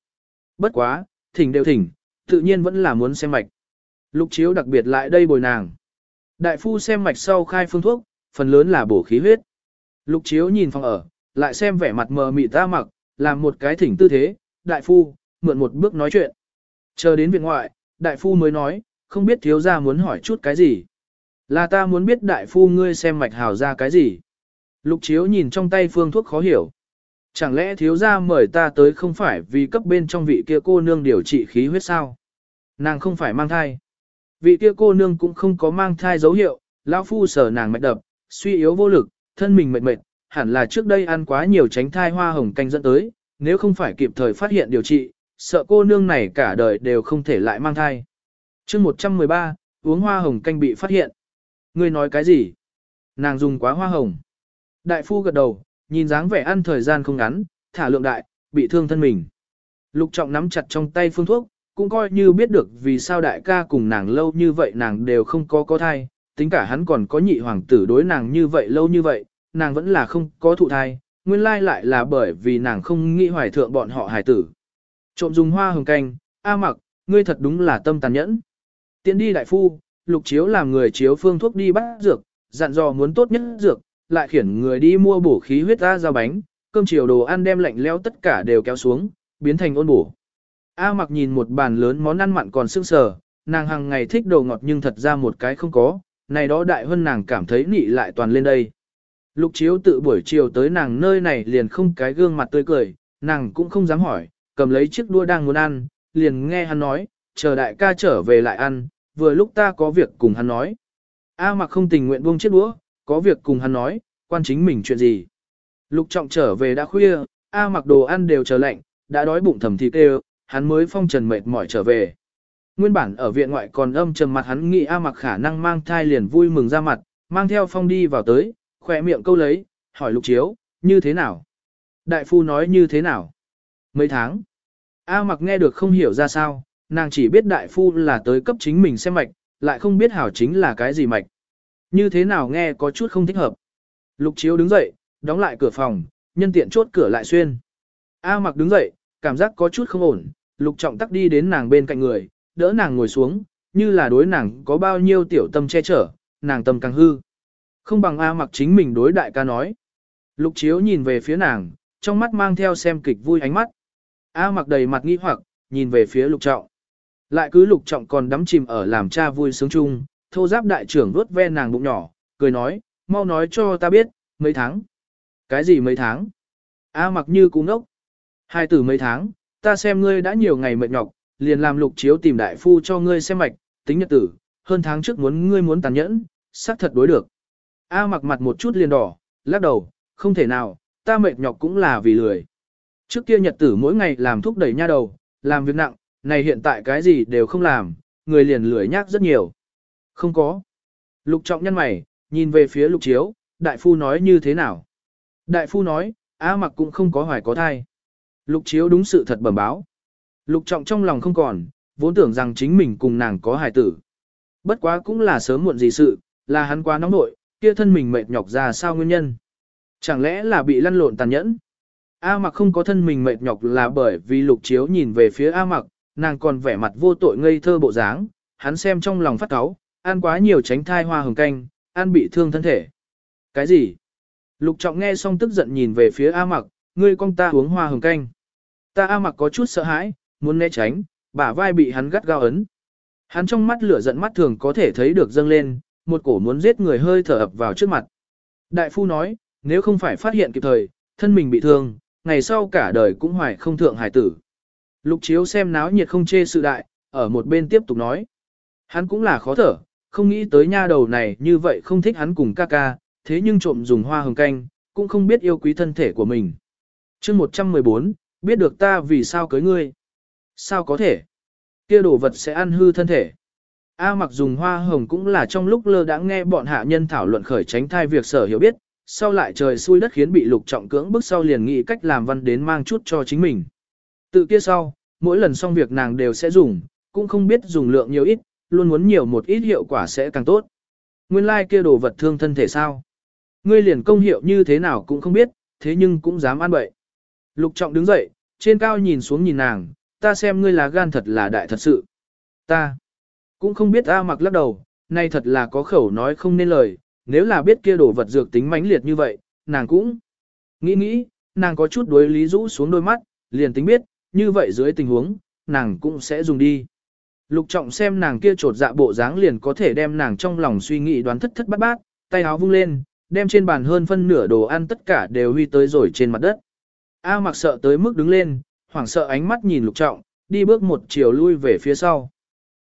Bất quá, thỉnh đều thỉnh, tự nhiên vẫn là muốn xem mạch. Lục chiếu đặc biệt lại đây bồi nàng. Đại phu xem mạch sau khai phương thuốc, phần lớn là bổ khí huyết. Lục chiếu nhìn phòng ở, lại xem vẻ mặt mờ mịt ta mặc, làm một cái thỉnh tư thế, đại phu, mượn một bước nói chuyện. Chờ đến viện ngoại, đại phu mới nói, không biết thiếu gia muốn hỏi chút cái gì. Là ta muốn biết đại phu ngươi xem mạch hào ra cái gì. Lục chiếu nhìn trong tay phương thuốc khó hiểu. Chẳng lẽ thiếu gia mời ta tới không phải vì cấp bên trong vị kia cô nương điều trị khí huyết sao? Nàng không phải mang thai. Vị kia cô nương cũng không có mang thai dấu hiệu, lão phu sở nàng mạch đập, suy yếu vô lực, thân mình mệt mệt, hẳn là trước đây ăn quá nhiều tránh thai hoa hồng canh dẫn tới, nếu không phải kịp thời phát hiện điều trị, sợ cô nương này cả đời đều không thể lại mang thai. chương 113, uống hoa hồng canh bị phát hiện. Ngươi nói cái gì? Nàng dùng quá hoa hồng. Đại phu gật đầu, nhìn dáng vẻ ăn thời gian không ngắn, thả lượng đại, bị thương thân mình. Lục trọng nắm chặt trong tay phương thuốc, cũng coi như biết được vì sao đại ca cùng nàng lâu như vậy nàng đều không có có thai, tính cả hắn còn có nhị hoàng tử đối nàng như vậy lâu như vậy, nàng vẫn là không có thụ thai, nguyên lai lại là bởi vì nàng không nghĩ hoài thượng bọn họ hài tử. Trộm dùng hoa hồng canh, A mặc, ngươi thật đúng là tâm tàn nhẫn. Tiến đi đại phu, lục chiếu làm người chiếu phương thuốc đi bắt dược, dặn dò muốn tốt nhất dược, lại khiển người đi mua bổ khí huyết ra ra bánh, cơm chiều đồ ăn đem lạnh leo tất cả đều kéo xuống, biến thành ôn bổ. A mặc nhìn một bàn lớn món ăn mặn còn sương sờ, nàng hàng ngày thích đồ ngọt nhưng thật ra một cái không có, này đó đại hơn nàng cảm thấy nị lại toàn lên đây. Lục chiếu tự buổi chiều tới nàng nơi này liền không cái gương mặt tươi cười, nàng cũng không dám hỏi, cầm lấy chiếc đua đang muốn ăn, liền nghe hắn nói, chờ đại ca trở về lại ăn, vừa lúc ta có việc cùng hắn nói. A mặc không tình nguyện buông chiếc đũa, có việc cùng hắn nói, quan chính mình chuyện gì. Lục trọng trở về đã khuya, A mặc đồ ăn đều chờ lạnh, đã đói bụng thầm thịt đều, hắn mới phong trần mệt mỏi trở về. Nguyên bản ở viện ngoại còn âm trầm mặt hắn nghĩ A mặc khả năng mang thai liền vui mừng ra mặt, mang theo phong đi vào tới, khỏe miệng câu lấy, hỏi lục chiếu, như thế nào? Đại phu nói như thế nào? Mấy tháng? A mặc nghe được không hiểu ra sao, nàng chỉ biết đại phu là tới cấp chính mình xem mạch, lại không biết hảo chính là cái gì mạch. Như thế nào nghe có chút không thích hợp. Lục chiếu đứng dậy, đóng lại cửa phòng, nhân tiện chốt cửa lại xuyên. A mặc đứng dậy, cảm giác có chút không ổn, lục trọng tắc đi đến nàng bên cạnh người, đỡ nàng ngồi xuống, như là đối nàng có bao nhiêu tiểu tâm che chở, nàng tâm càng hư. Không bằng A mặc chính mình đối đại ca nói. Lục chiếu nhìn về phía nàng, trong mắt mang theo xem kịch vui ánh mắt. A mặc đầy mặt nghi hoặc, nhìn về phía lục trọng. Lại cứ lục trọng còn đắm chìm ở làm cha vui sướng chung, thô giáp đại trưởng vuốt ve nàng bụng nhỏ, cười nói, mau nói cho ta biết, mấy tháng. Cái gì mấy tháng? A mặc như cũng ngốc. Hai tử mấy tháng, ta xem ngươi đã nhiều ngày mệt nhọc, liền làm lục chiếu tìm đại phu cho ngươi xem mạch, tính nhật tử, hơn tháng trước muốn ngươi muốn tàn nhẫn, xác thật đối được. A mặc mặt một chút liền đỏ, lắc đầu, không thể nào, ta mệt nhọc cũng là vì lười. Trước kia nhật tử mỗi ngày làm thúc đẩy nha đầu, làm việc nặng, này hiện tại cái gì đều không làm, người liền lười nhác rất nhiều. Không có. Lục trọng nhân mày, nhìn về phía lục chiếu, đại phu nói như thế nào? Đại phu nói, A mặc cũng không có hoài có thai. Lục chiếu đúng sự thật bẩm báo. Lục trọng trong lòng không còn, vốn tưởng rằng chính mình cùng nàng có hài tử. Bất quá cũng là sớm muộn gì sự, là hắn quá nóng nội, kia thân mình mệt nhọc ra sao nguyên nhân. Chẳng lẽ là bị lăn lộn tàn nhẫn? A mặc không có thân mình mệt nhọc là bởi vì lục chiếu nhìn về phía A mặc, nàng còn vẻ mặt vô tội ngây thơ bộ dáng, hắn xem trong lòng phát cáu, ăn quá nhiều tránh thai hoa hồng canh, ăn bị thương thân thể. Cái gì? Lục trọng nghe xong tức giận nhìn về phía A mặc, ngươi con ta uống hoa hồng canh. Ta A mặc có chút sợ hãi, muốn né tránh, bả vai bị hắn gắt gao ấn. Hắn trong mắt lửa giận mắt thường có thể thấy được dâng lên, một cổ muốn giết người hơi thở ập vào trước mặt. Đại phu nói, nếu không phải phát hiện kịp thời, thân mình bị thương, ngày sau cả đời cũng hoài không thượng hải tử. Lục chiếu xem náo nhiệt không chê sự đại, ở một bên tiếp tục nói. Hắn cũng là khó thở, không nghĩ tới nha đầu này như vậy không thích hắn cùng ca ca, thế nhưng trộm dùng hoa hồng canh, cũng không biết yêu quý thân thể của mình. chương 114, biết được ta vì sao cưới ngươi. Sao có thể? kia đồ vật sẽ ăn hư thân thể. A mặc dùng hoa hồng cũng là trong lúc lơ đã nghe bọn hạ nhân thảo luận khởi tránh thai việc sở hiểu biết, sau lại trời xui đất khiến bị lục trọng cưỡng bức sau liền nghĩ cách làm văn đến mang chút cho chính mình. Tự kia sau, mỗi lần xong việc nàng đều sẽ dùng, cũng không biết dùng lượng nhiều ít, luôn muốn nhiều một ít hiệu quả sẽ càng tốt. Nguyên lai like kia đồ vật thương thân thể sao? Ngươi liền công hiệu như thế nào cũng không biết, thế nhưng cũng dám ăn bậy. Lục trọng đứng dậy, trên cao nhìn xuống nhìn nàng, ta xem ngươi là gan thật là đại thật sự. Ta cũng không biết A mặc lắc đầu, nay thật là có khẩu nói không nên lời, nếu là biết kia đồ vật dược tính mãnh liệt như vậy, nàng cũng nghĩ nghĩ, nàng có chút đối lý rũ xuống đôi mắt, liền tính biết, như vậy dưới tình huống, nàng cũng sẽ dùng đi. Lục trọng xem nàng kia trột dạ bộ dáng liền có thể đem nàng trong lòng suy nghĩ đoán thất thất bát bát, tay áo vung lên, đem trên bàn hơn phân nửa đồ ăn tất cả đều huy tới rồi trên mặt đất. A mặc sợ tới mức đứng lên, hoảng sợ ánh mắt nhìn lục trọng, đi bước một chiều lui về phía sau.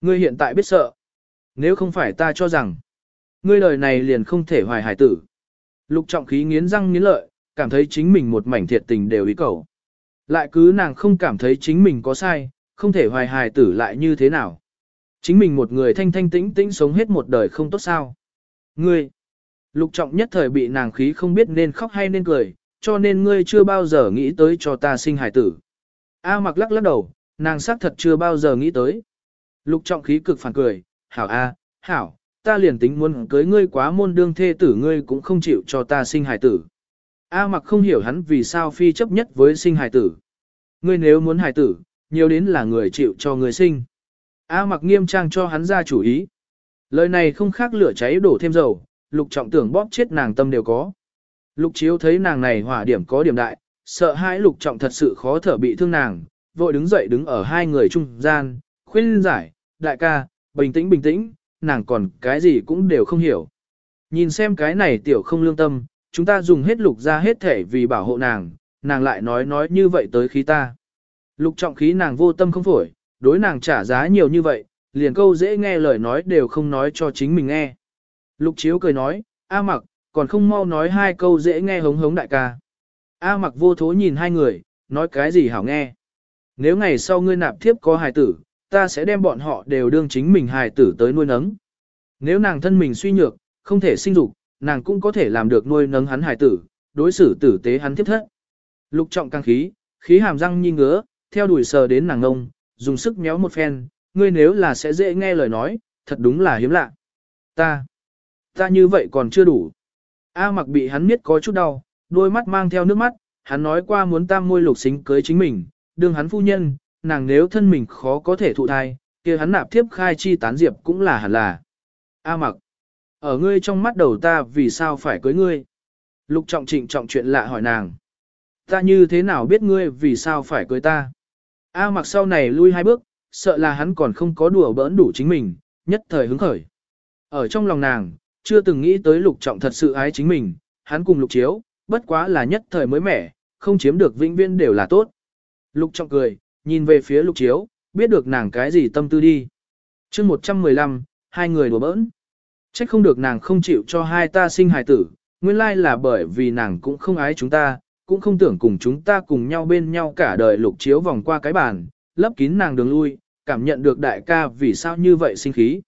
Ngươi hiện tại biết sợ. Nếu không phải ta cho rằng, ngươi lời này liền không thể hoài hải tử. Lục trọng khí nghiến răng nghiến lợi, cảm thấy chính mình một mảnh thiệt tình đều ý cầu. Lại cứ nàng không cảm thấy chính mình có sai, không thể hoài hài tử lại như thế nào. Chính mình một người thanh thanh tĩnh tĩnh sống hết một đời không tốt sao. Ngươi, lục trọng nhất thời bị nàng khí không biết nên khóc hay nên cười, cho nên ngươi chưa bao giờ nghĩ tới cho ta sinh hài tử. A mặc lắc lắc đầu, nàng xác thật chưa bao giờ nghĩ tới. Lục trọng khí cực phản cười, hảo A, hảo, ta liền tính muốn cưới ngươi quá môn đương thê tử ngươi cũng không chịu cho ta sinh hài tử. A mặc không hiểu hắn vì sao phi chấp nhất với sinh hài tử. Ngươi nếu muốn hài tử, nhiều đến là người chịu cho người sinh. A mặc nghiêm trang cho hắn ra chủ ý. Lời này không khác lửa cháy đổ thêm dầu, lục trọng tưởng bóp chết nàng tâm đều có. Lục chiếu thấy nàng này hỏa điểm có điểm đại, sợ hãi lục trọng thật sự khó thở bị thương nàng, vội đứng dậy đứng ở hai người trung gian, khuyên giải, đại ca, bình tĩnh bình tĩnh, nàng còn cái gì cũng đều không hiểu. Nhìn xem cái này tiểu không lương tâm, chúng ta dùng hết lục ra hết thể vì bảo hộ nàng, nàng lại nói nói như vậy tới khi ta. Lục trọng khí nàng vô tâm không phổi, đối nàng trả giá nhiều như vậy, liền câu dễ nghe lời nói đều không nói cho chính mình nghe. Lục chiếu cười nói, A mặc, còn không mau nói hai câu dễ nghe hống hống đại ca. A mặc vô thố nhìn hai người, nói cái gì hảo nghe. Nếu ngày sau ngươi nạp thiếp có hài tử, ta sẽ đem bọn họ đều đương chính mình hài tử tới nuôi nấng. Nếu nàng thân mình suy nhược, không thể sinh dục, nàng cũng có thể làm được nuôi nấng hắn hài tử, đối xử tử tế hắn thiếp thất. Lục trọng căng khí, khí hàm răng nhi ngứa, theo đuổi sờ đến nàng ngông, dùng sức méo một phen, ngươi nếu là sẽ dễ nghe lời nói, thật đúng là hiếm lạ. Ta, ta như vậy còn chưa đủ. A mặc bị hắn miết có chút đau, đôi mắt mang theo nước mắt, hắn nói qua muốn tam môi lục xính cưới chính mình, đương hắn phu nhân, nàng nếu thân mình khó có thể thụ thai, kia hắn nạp tiếp khai chi tán diệp cũng là hẳn là. A mặc, ở ngươi trong mắt đầu ta vì sao phải cưới ngươi? Lục trọng trịnh trọng chuyện lạ hỏi nàng. Ta như thế nào biết ngươi vì sao phải cưới ta? A mặc sau này lui hai bước, sợ là hắn còn không có đùa bỡn đủ chính mình, nhất thời hứng khởi. Ở trong lòng nàng, chưa từng nghĩ tới lục trọng thật sự ái chính mình, hắn cùng lục chiếu, bất quá là nhất thời mới mẻ, không chiếm được vĩnh viên đều là tốt. Lục trọng cười, nhìn về phía lục chiếu, biết được nàng cái gì tâm tư đi. chương 115, hai người đùa bỡn. Trách không được nàng không chịu cho hai ta sinh hài tử, nguyên lai là bởi vì nàng cũng không ái chúng ta, cũng không tưởng cùng chúng ta cùng nhau bên nhau cả đời lục chiếu vòng qua cái bàn, lấp kín nàng đường lui, cảm nhận được đại ca vì sao như vậy sinh khí.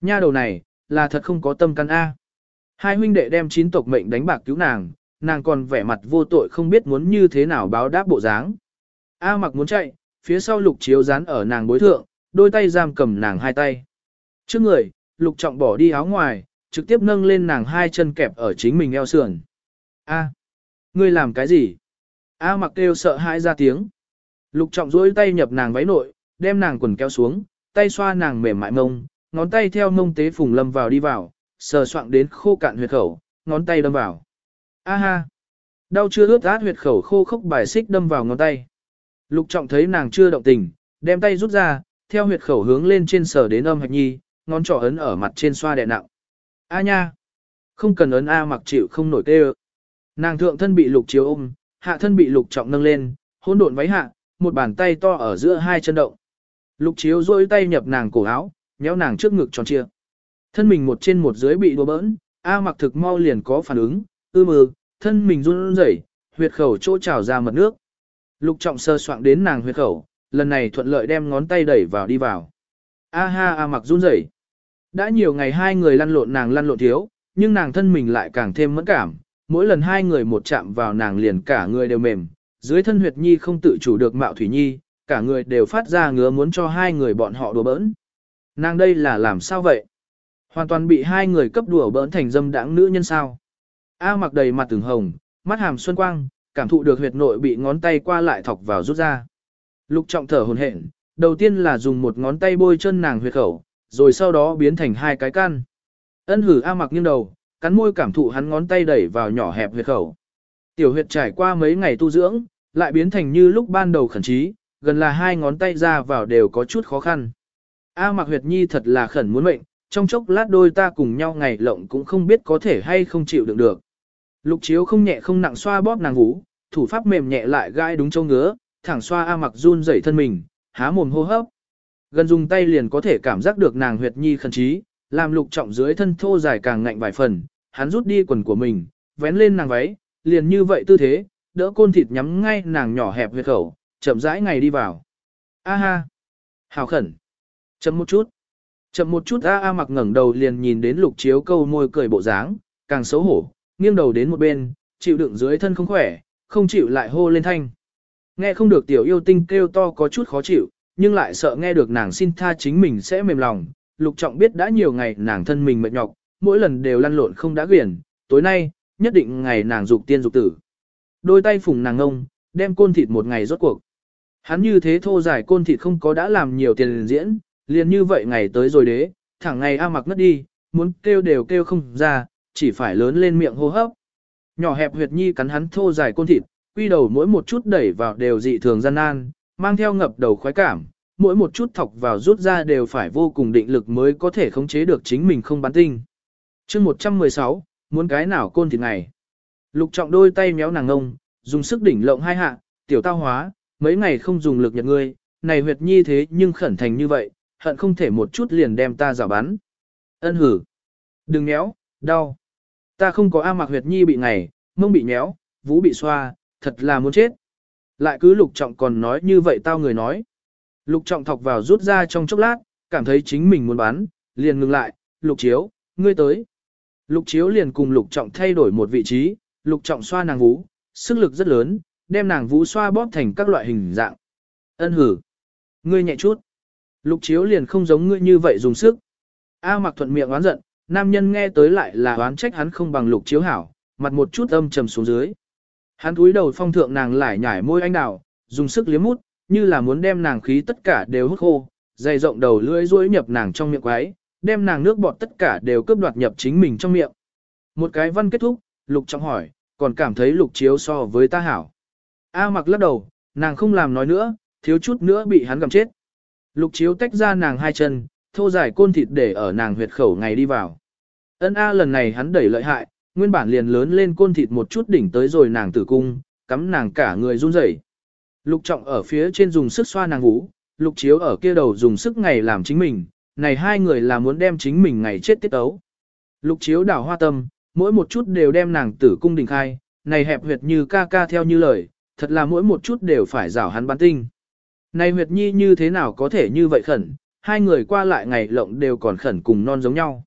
Nha đầu này, là thật không có tâm căn A. Hai huynh đệ đem chín tộc mệnh đánh bạc cứu nàng, nàng còn vẻ mặt vô tội không biết muốn như thế nào báo đáp bộ dáng. A mặc muốn chạy, phía sau lục chiếu dán ở nàng bối thượng, đôi tay giam cầm nàng hai tay. Trước người, lục trọng bỏ đi áo ngoài, trực tiếp nâng lên nàng hai chân kẹp ở chính mình eo sườn. A. Ngươi làm cái gì? A mặc kêu sợ hãi ra tiếng. Lục trọng duỗi tay nhập nàng váy nội, đem nàng quần kéo xuống, tay xoa nàng mềm mại mông, ngón tay theo mông tế phùng lâm vào đi vào, sờ soạng đến khô cạn huyệt khẩu, ngón tay đâm vào. A ha! Đau chưa ướt át huyệt khẩu khô khốc bài xích đâm vào ngón tay. Lục trọng thấy nàng chưa động tình, đem tay rút ra, theo huyệt khẩu hướng lên trên sờ đến âm hạch nhi, ngón trỏ ấn ở mặt trên xoa đè nặng. A nha! Không cần ấn A mặc chịu không nổi tê Nàng thượng thân bị lục chiếu ôm, hạ thân bị lục trọng nâng lên, hỗn độn váy hạ, một bàn tay to ở giữa hai chân động. Lục chiếu rôi tay nhập nàng cổ áo, nhéo nàng trước ngực tròn chia. Thân mình một trên một dưới bị đùa bỡn, A mặc thực mau liền có phản ứng, ư mừ, thân mình run rẩy, huyệt khẩu chỗ trào ra mật nước. Lục trọng sơ soạn đến nàng huyệt khẩu, lần này thuận lợi đem ngón tay đẩy vào đi vào. A ha A mặc run rẩy. Đã nhiều ngày hai người lăn lộn nàng lăn lộn thiếu, nhưng nàng thân mình lại càng thêm mẫn cảm, mỗi lần hai người một chạm vào nàng liền cả người đều mềm, dưới thân huyệt nhi không tự chủ được mạo thủy nhi, cả người đều phát ra ngứa muốn cho hai người bọn họ đùa bỡn. Nàng đây là làm sao vậy? Hoàn toàn bị hai người cấp đùa bỡn thành dâm đãng nữ nhân sao. A mặc đầy mặt từng hồng, mắt hàm xuân quang, cảm thụ được huyệt nội bị ngón tay qua lại thọc vào rút ra. Lục trọng thở hồn hển, đầu tiên là dùng một ngón tay bôi chân nàng huyệt khẩu, rồi sau đó biến thành hai cái căn. Ân hử A mặc nghiêng đầu, cắn môi cảm thụ hắn ngón tay đẩy vào nhỏ hẹp huyệt khẩu. Tiểu huyệt trải qua mấy ngày tu dưỡng, lại biến thành như lúc ban đầu khẩn trí, gần là hai ngón tay ra vào đều có chút khó khăn. A mặc huyệt nhi thật là khẩn muốn mệnh, trong chốc lát đôi ta cùng nhau ngày lộng cũng không biết có thể hay không chịu đựng được. Lục chiếu không nhẹ không nặng xoa bóp nàng vũ, thủ pháp mềm nhẹ lại gai đúng châu ngứa, thẳng xoa A mặc run rẩy thân mình, há mồm hô hấp. Gần dùng tay liền có thể cảm giác được nàng huyệt nhi khẩn trí, làm lục trọng dưới thân thô dài càng ngạnh vài phần, hắn rút đi quần của mình, vén lên nàng váy, liền như vậy tư thế, đỡ côn thịt nhắm ngay nàng nhỏ hẹp huyệt khẩu, chậm rãi ngày đi vào. A ha! Hào khẩn! Chậm một chút! Chậm một chút A A mặc ngẩng đầu liền nhìn đến lục chiếu câu môi cười bộ dáng, càng xấu hổ, nghiêng đầu đến một bên, chịu đựng dưới thân không khỏe, không chịu lại hô lên thanh. Nghe không được tiểu yêu tinh kêu to có chút khó chịu, nhưng lại sợ nghe được nàng xin tha chính mình sẽ mềm lòng. Lục trọng biết đã nhiều ngày nàng thân mình mệt nhọc, mỗi lần đều lăn lộn không đã quyển, tối nay, nhất định ngày nàng dục tiên dục tử. Đôi tay phùng nàng ngông, đem côn thịt một ngày rốt cuộc. Hắn như thế thô giải côn thịt không có đã làm nhiều tiền diễn, liền như vậy ngày tới rồi đế, thẳng ngày A mặc ngất đi, muốn kêu đều kêu không ra, chỉ phải lớn lên miệng hô hấp. Nhỏ hẹp huyệt nhi cắn hắn thô dài côn thịt, quy đầu mỗi một chút đẩy vào đều dị thường gian nan, mang theo ngập đầu khoái cảm, mỗi một chút thọc vào rút ra đều phải vô cùng định lực mới có thể khống chế được chính mình không bắn tinh chương 116, muốn cái nào côn thịt này. Lục trọng đôi tay méo nàng ngông, dùng sức đỉnh lộng hai hạ, tiểu tao hóa, mấy ngày không dùng lực nhật ngươi, này huyệt nhi thế nhưng khẩn thành như vậy, hận không thể một chút liền đem ta giả bắn. Ân hử. Đừng méo, đau. Ta không có A mặc huyệt nhi bị ngày, mông bị méo, vũ bị xoa, thật là muốn chết. Lại cứ lục trọng còn nói như vậy tao người nói. Lục trọng thọc vào rút ra trong chốc lát, cảm thấy chính mình muốn bán, liền ngừng lại, lục chiếu, ngươi tới. Lục chiếu liền cùng lục trọng thay đổi một vị trí, lục trọng xoa nàng vũ, sức lực rất lớn, đem nàng vũ xoa bóp thành các loại hình dạng. Ân hử. Ngươi nhẹ chút. Lục chiếu liền không giống ngươi như vậy dùng sức. A mặc thuận miệng oán giận, nam nhân nghe tới lại là oán trách hắn không bằng lục chiếu hảo, mặt một chút âm trầm xuống dưới. Hắn cúi đầu phong thượng nàng lại nhảy môi anh đào, dùng sức liếm mút, như là muốn đem nàng khí tất cả đều hút khô, dày rộng đầu lưỡi duỗi nhập nàng trong miệng quái, đem nàng nước bọt tất cả đều cướp đoạt nhập chính mình trong miệng. Một cái văn kết thúc, lục trọng hỏi, còn cảm thấy lục chiếu so với ta hảo. A mặc lắc đầu, nàng không làm nói nữa, thiếu chút nữa bị hắn gầm chết. Lục chiếu tách ra nàng hai chân, thô dài côn thịt để ở nàng huyệt khẩu ngày đi vào. Ân A lần này hắn đẩy lợi hại, nguyên bản liền lớn lên côn thịt một chút đỉnh tới rồi nàng tử cung, cắm nàng cả người run rẩy. Lục trọng ở phía trên dùng sức xoa nàng vũ, lục chiếu ở kia đầu dùng sức ngày làm chính mình, này hai người là muốn đem chính mình ngày chết tiết ấu. Lục chiếu đảo hoa tâm, mỗi một chút đều đem nàng tử cung đỉnh khai, này hẹp huyệt như ca ca theo như lời, thật là mỗi một chút đều phải rảo hắn bán tinh. Này huyệt nhi như thế nào có thể như vậy khẩn, hai người qua lại ngày lộng đều còn khẩn cùng non giống nhau.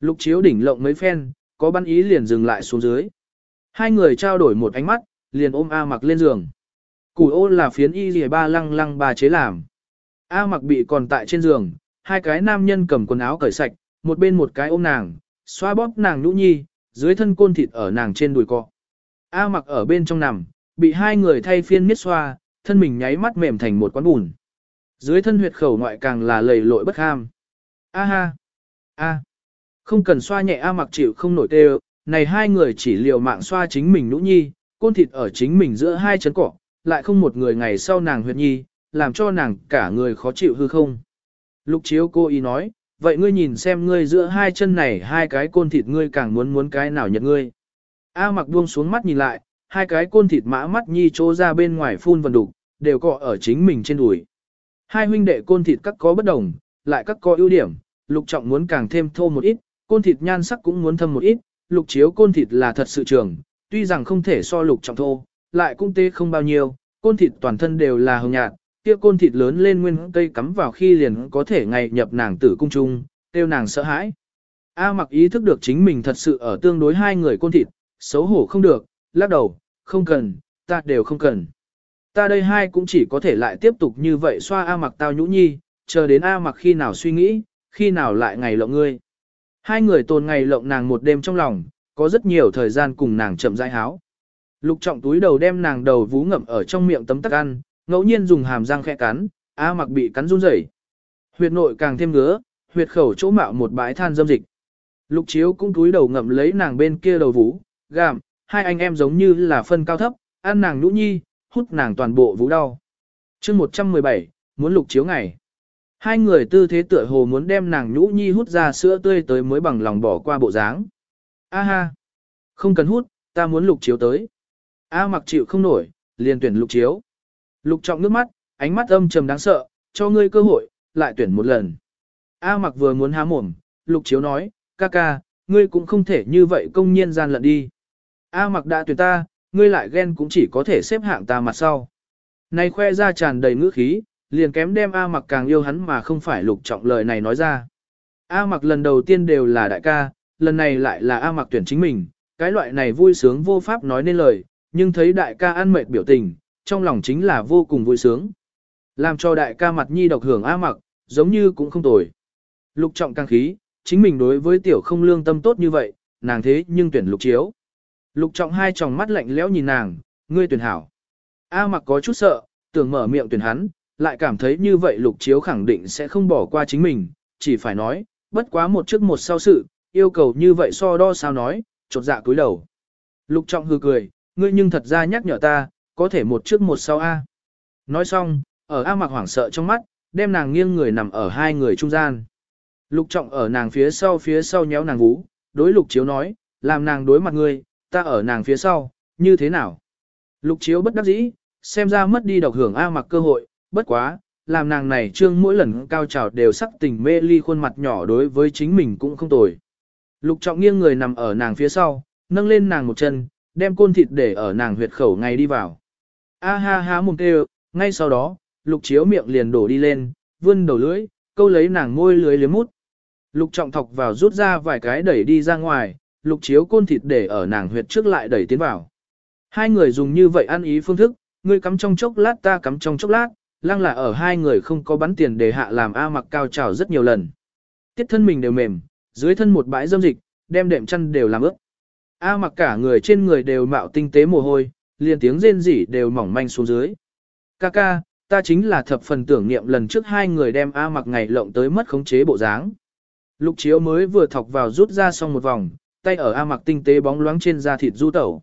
Lục chiếu đỉnh lộng mấy phen, có bắn ý liền dừng lại xuống dưới. Hai người trao đổi một ánh mắt, liền ôm A mặc lên giường. Củ ô là phiến y lìa ba lăng lăng bà chế làm. A mặc bị còn tại trên giường, hai cái nam nhân cầm quần áo cởi sạch, một bên một cái ôm nàng, xoa bóp nàng nhũ nhi, dưới thân côn thịt ở nàng trên đùi cọ. A mặc ở bên trong nằm, bị hai người thay phiên miết xoa, thân mình nháy mắt mềm thành một quán bùn. Dưới thân huyệt khẩu ngoại càng là lầy lội bất ham. A ha! A! Không cần xoa nhẹ A mặc chịu không nổi tê này hai người chỉ liều mạng xoa chính mình nhũ nhi, côn thịt ở chính mình giữa hai chấn cỏ, lại không một người ngày sau nàng huyệt nhi, làm cho nàng cả người khó chịu hư không. Lục chiếu cô ý nói, vậy ngươi nhìn xem ngươi giữa hai chân này hai cái côn thịt ngươi càng muốn muốn cái nào nhận ngươi. A mặc buông xuống mắt nhìn lại, hai cái côn thịt mã mắt nhi trô ra bên ngoài phun vần đục, đều cọ ở chính mình trên đùi. Hai huynh đệ côn thịt các có bất đồng, lại các có ưu điểm, lục trọng muốn càng thêm thô một ít, côn thịt nhan sắc cũng muốn thâm một ít, lục chiếu côn thịt là thật sự trường, tuy rằng không thể so lục trọng thô, lại cũng tê không bao nhiêu, côn thịt toàn thân đều là hồng nhạt, kia côn thịt lớn lên nguyên cây cắm vào khi liền có thể ngày nhập nàng tử cung trung, tiêu nàng sợ hãi. A mặc ý thức được chính mình thật sự ở tương đối hai người côn thịt, xấu hổ không được, lắc đầu, không cần, ta đều không cần. Ta đây hai cũng chỉ có thể lại tiếp tục như vậy xoa A mặc tao nhũ nhi, chờ đến A mặc khi nào suy nghĩ, khi nào lại ngày lộng ngươi. Hai người tồn ngày lộng nàng một đêm trong lòng, có rất nhiều thời gian cùng nàng chậm rãi háo. Lục trọng túi đầu đem nàng đầu vú ngậm ở trong miệng tấm tắc ăn, ngẫu nhiên dùng hàm răng khẽ cắn, A mặc bị cắn run rẩy. Huyệt nội càng thêm ngứa, huyệt khẩu chỗ mạo một bãi than dâm dịch. Lục chiếu cũng túi đầu ngậm lấy nàng bên kia đầu vú, gàm, hai anh em giống như là phân cao thấp, ăn nàng nhũ nhi, hút nàng toàn bộ vú đau. chương 117, muốn lục chiếu ngày. Hai người tư thế tựa hồ muốn đem nàng nhũ nhi hút ra sữa tươi tới mới bằng lòng bỏ qua bộ dáng. A ha, không cần hút, ta muốn lục chiếu tới. A mặc chịu không nổi, liền tuyển lục chiếu. Lục trọng nước mắt, ánh mắt âm trầm đáng sợ, cho ngươi cơ hội, lại tuyển một lần. A mặc vừa muốn há mồm, lục chiếu nói, ca ca, ngươi cũng không thể như vậy công nhiên gian lận đi. A mặc đã tuyển ta, ngươi lại ghen cũng chỉ có thể xếp hạng ta mặt sau. Này khoe ra tràn đầy ngữ khí, liền kém đem A mặc càng yêu hắn mà không phải lục trọng lời này nói ra. A mặc lần đầu tiên đều là đại ca, lần này lại là A mặc tuyển chính mình, cái loại này vui sướng vô pháp nói nên lời, nhưng thấy đại ca ăn mệt biểu tình, trong lòng chính là vô cùng vui sướng. Làm cho đại ca mặt nhi độc hưởng A mặc, giống như cũng không tồi. Lục trọng càng khí, chính mình đối với tiểu không lương tâm tốt như vậy, nàng thế nhưng tuyển lục chiếu. Lục trọng hai tròng mắt lạnh lẽo nhìn nàng, ngươi tuyển hảo. A mặc có chút sợ, tưởng mở miệng tuyển hắn, lại cảm thấy như vậy lục chiếu khẳng định sẽ không bỏ qua chính mình, chỉ phải nói, bất quá một trước một sau sự, yêu cầu như vậy so đo sao nói, chột dạ cúi đầu. Lục trọng hư cười, ngươi nhưng thật ra nhắc nhở ta, có thể một trước một sau A. Nói xong, ở A mặc hoảng sợ trong mắt, đem nàng nghiêng người nằm ở hai người trung gian. Lục trọng ở nàng phía sau phía sau nhéo nàng vú, đối lục chiếu nói, làm nàng đối mặt ngươi, ta ở nàng phía sau, như thế nào? Lục chiếu bất đắc dĩ, xem ra mất đi độc hưởng A mặc cơ hội, bất quá, làm nàng này trương mỗi lần cao trào đều sắc tình mê ly khuôn mặt nhỏ đối với chính mình cũng không tồi. Lục trọng nghiêng người nằm ở nàng phía sau, nâng lên nàng một chân, đem côn thịt để ở nàng huyệt khẩu ngay đi vào. A ha ha mồm kêu, ngay sau đó, lục chiếu miệng liền đổ đi lên, vươn đầu lưỡi, câu lấy nàng môi lưới liếm mút. Lục trọng thọc vào rút ra vài cái đẩy đi ra ngoài, lục chiếu côn thịt để ở nàng huyệt trước lại đẩy tiến vào. Hai người dùng như vậy ăn ý phương thức, ngươi cắm trong chốc lát ta cắm trong chốc lát, lăng là ở hai người không có bắn tiền để hạ làm A mặc cao trào rất nhiều lần. Tiết thân mình đều mềm, dưới thân một bãi dâm dịch, đem đệm chăn đều làm ướt. A mặc cả người trên người đều mạo tinh tế mồ hôi, liền tiếng rên rỉ đều mỏng manh xuống dưới. Ca ca, ta chính là thập phần tưởng niệm lần trước hai người đem A mặc ngày lộng tới mất khống chế bộ dáng. Lục chiếu mới vừa thọc vào rút ra xong một vòng, tay ở A mặc tinh tế bóng loáng trên da thịt du tẩu.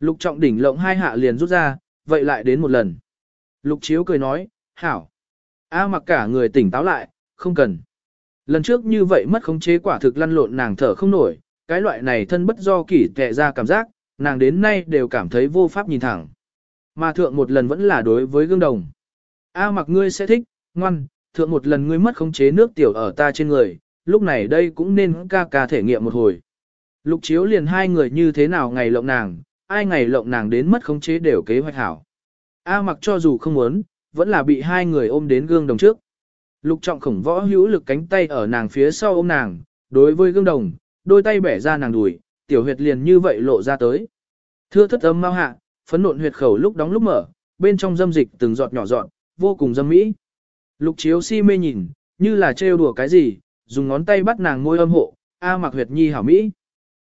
Lục trọng đỉnh lộng hai hạ liền rút ra, vậy lại đến một lần. Lục chiếu cười nói, hảo. A mặc cả người tỉnh táo lại, không cần. Lần trước như vậy mất khống chế quả thực lăn lộn nàng thở không nổi, cái loại này thân bất do kỷ tệ ra cảm giác, nàng đến nay đều cảm thấy vô pháp nhìn thẳng. Mà thượng một lần vẫn là đối với gương đồng. A mặc ngươi sẽ thích, ngoan, thượng một lần ngươi mất khống chế nước tiểu ở ta trên người, lúc này đây cũng nên ca ca thể nghiệm một hồi. Lục chiếu liền hai người như thế nào ngày lộng nàng, ai ngày lộng nàng đến mất khống chế đều kế hoạch hảo. A mặc cho dù không muốn, vẫn là bị hai người ôm đến gương đồng trước. Lục trọng khổng võ hữu lực cánh tay ở nàng phía sau ôm nàng, đối với gương đồng, đôi tay bẻ ra nàng đùi, tiểu huyệt liền như vậy lộ ra tới. Thưa thất âm mau hạ, phấn nộn huyệt khẩu lúc đóng lúc mở, bên trong dâm dịch từng giọt nhỏ giọt, vô cùng dâm mỹ. Lục chiếu si mê nhìn, như là trêu đùa cái gì, dùng ngón tay bắt nàng môi âm hộ, A mặc huyệt nhi hảo mỹ.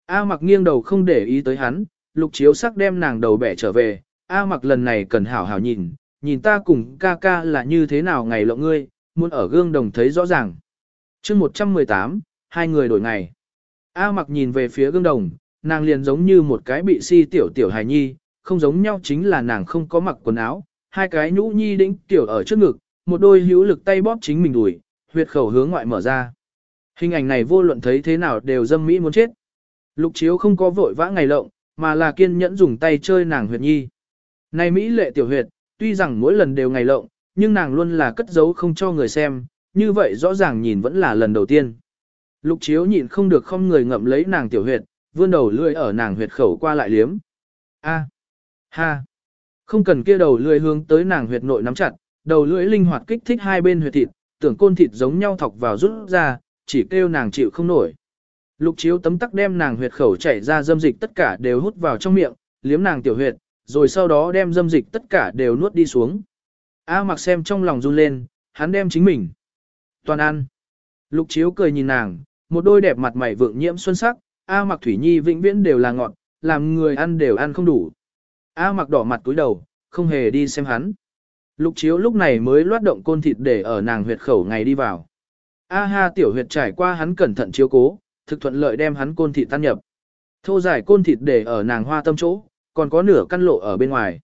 A mặc nghiêng đầu không để ý tới hắn, lục chiếu sắc đem nàng đầu bẻ trở về, A mặc lần này cần hảo hảo nhìn, nhìn ta cùng ca ca là như thế nào ngày lộng ngươi, muốn ở gương đồng thấy rõ ràng. chương 118, hai người đổi ngày. A mặc nhìn về phía gương đồng, nàng liền giống như một cái bị si tiểu tiểu hài nhi, không giống nhau chính là nàng không có mặc quần áo, hai cái nhũ nhi đĩnh tiểu ở trước ngực, một đôi hữu lực tay bóp chính mình đùi, huyệt khẩu hướng ngoại mở ra. Hình ảnh này vô luận thấy thế nào đều dâm mỹ muốn chết. Lục chiếu không có vội vã ngày lộng, mà là kiên nhẫn dùng tay chơi nàng huyệt nhi. Này Mỹ lệ tiểu huyệt, tuy rằng mỗi lần đều ngày lộng, nhưng nàng luôn là cất giấu không cho người xem, như vậy rõ ràng nhìn vẫn là lần đầu tiên. Lục chiếu nhịn không được không người ngậm lấy nàng tiểu huyệt, vươn đầu lưỡi ở nàng huyệt khẩu qua lại liếm. A, ha, không cần kia đầu lưỡi hướng tới nàng huyệt nội nắm chặt, đầu lưỡi linh hoạt kích thích hai bên huyệt thịt, tưởng côn thịt giống nhau thọc vào rút ra, chỉ kêu nàng chịu không nổi. Lục chiếu tấm tắc đem nàng huyệt khẩu chảy ra dâm dịch tất cả đều hút vào trong miệng, liếm nàng tiểu huyệt, rồi sau đó đem dâm dịch tất cả đều nuốt đi xuống. A mặc xem trong lòng run lên, hắn đem chính mình. Toàn ăn. Lục chiếu cười nhìn nàng, một đôi đẹp mặt mày vượng nhiễm xuân sắc, A mặc thủy nhi vĩnh viễn đều là ngọt, làm người ăn đều ăn không đủ. A mặc đỏ mặt túi đầu, không hề đi xem hắn. Lục chiếu lúc này mới loát động côn thịt để ở nàng huyệt khẩu ngày đi vào. A ha tiểu huyệt trải qua hắn cẩn thận chiếu cố, thực thuận lợi đem hắn côn thịt tan nhập. Thô giải côn thịt để ở nàng hoa tâm chỗ, còn có nửa căn lộ ở bên ngoài.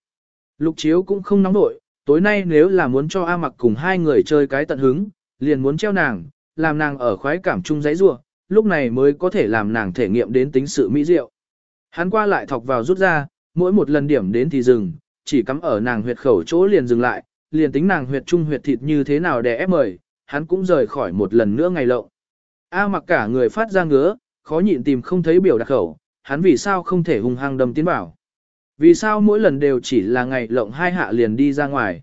Lục chiếu cũng không nóng nội, tối nay nếu là muốn cho A mặc cùng hai người chơi cái tận hứng, liền muốn treo nàng, làm nàng ở khoái cảm chung giấy rua, lúc này mới có thể làm nàng thể nghiệm đến tính sự mỹ diệu. Hắn qua lại thọc vào rút ra, mỗi một lần điểm đến thì dừng, chỉ cắm ở nàng huyệt khẩu chỗ liền dừng lại, liền tính nàng huyệt trung huyệt thịt như thế nào để ép mời, hắn cũng rời khỏi một lần nữa ngày lộng. A mặc cả người phát ra ngứa, khó nhịn tìm không thấy biểu đặc khẩu, hắn vì sao không thể hung hăng đâm tiến bảo. Vì sao mỗi lần đều chỉ là ngày lộng hai hạ liền đi ra ngoài.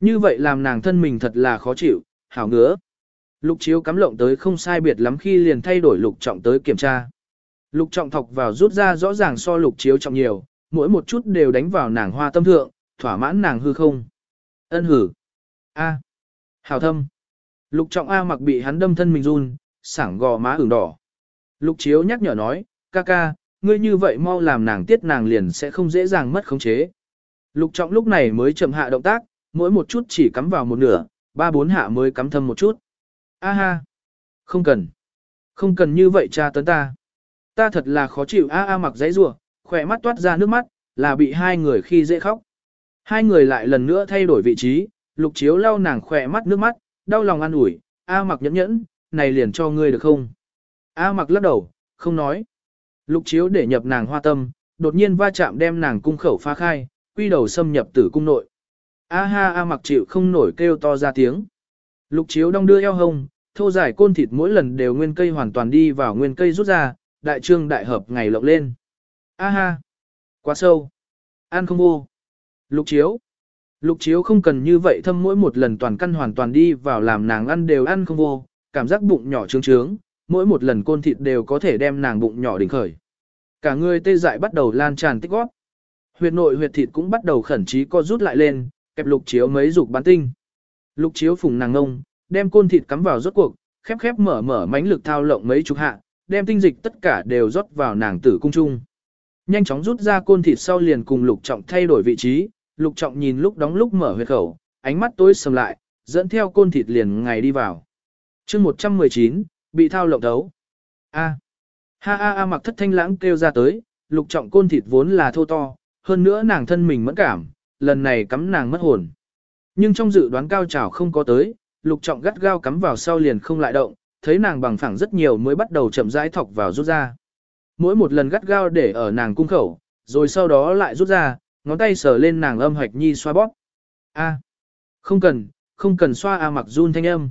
Như vậy làm nàng thân mình thật là khó chịu, hảo ngứa. Lục chiếu cắm lộng tới không sai biệt lắm khi liền thay đổi lục trọng tới kiểm tra. Lục trọng thọc vào rút ra rõ ràng so lục chiếu trọng nhiều, mỗi một chút đều đánh vào nàng hoa tâm thượng, thỏa mãn nàng hư không. Ân hử. A. Hảo thâm. Lục trọng A mặc bị hắn đâm thân mình run, sảng gò má ửng đỏ. Lục chiếu nhắc nhở nói, ca ca, ngươi như vậy mau làm nàng tiết nàng liền sẽ không dễ dàng mất khống chế. Lục trọng lúc này mới chậm hạ động tác, mỗi một chút chỉ cắm vào một nửa, ba bốn hạ mới cắm thâm một chút. A ha. Không cần. Không cần như vậy cha tấn ta. Ta thật là khó chịu A A mặc giấy rủa khỏe mắt toát ra nước mắt, là bị hai người khi dễ khóc. Hai người lại lần nữa thay đổi vị trí, lục chiếu lau nàng khỏe mắt nước mắt, đau lòng an ủi, A mặc nhẫn nhẫn, này liền cho ngươi được không? A mặc lắc đầu, không nói. Lục chiếu để nhập nàng hoa tâm, đột nhiên va chạm đem nàng cung khẩu phá khai, quy đầu xâm nhập tử cung nội. A ha A mặc chịu không nổi kêu to ra tiếng. Lục chiếu đong đưa eo hông, thô giải côn thịt mỗi lần đều nguyên cây hoàn toàn đi vào nguyên cây rút ra, đại trương đại hợp ngày lộng lên. A ha, quá sâu, ăn không vô. Lục chiếu, lục chiếu không cần như vậy thâm mỗi một lần toàn căn hoàn toàn đi vào làm nàng ăn đều ăn không vô, cảm giác bụng nhỏ trướng trướng, mỗi một lần côn thịt đều có thể đem nàng bụng nhỏ đỉnh khởi. Cả người tê dại bắt đầu lan tràn tích góp. Huyệt nội huyệt thịt cũng bắt đầu khẩn trí co rút lại lên, kẹp lục chiếu mấy dục bán tinh. Lục chiếu phùng nàng ngông, đem côn thịt cắm vào rốt cuộc, khép khép mở mở mánh lực thao lộng mấy chục hạ, đem tinh dịch tất cả đều rót vào nàng tử cung trung. Nhanh chóng rút ra côn thịt sau liền cùng lục trọng thay đổi vị trí, lục trọng nhìn lúc đóng lúc mở huyệt khẩu, ánh mắt tối sầm lại, dẫn theo côn thịt liền ngày đi vào. chương 119, bị thao lộng đấu. A. Ha a a mặc thất thanh lãng kêu ra tới, lục trọng côn thịt vốn là thô to, hơn nữa nàng thân mình mẫn cảm, lần này cắm nàng mất hồn. Nhưng trong dự đoán cao trào không có tới, lục trọng gắt gao cắm vào sau liền không lại động, thấy nàng bằng phẳng rất nhiều mới bắt đầu chậm rãi thọc vào rút ra. Mỗi một lần gắt gao để ở nàng cung khẩu, rồi sau đó lại rút ra, ngón tay sờ lên nàng âm hoạch nhi xoa bóp. A, không cần, không cần xoa A mặc run thanh âm.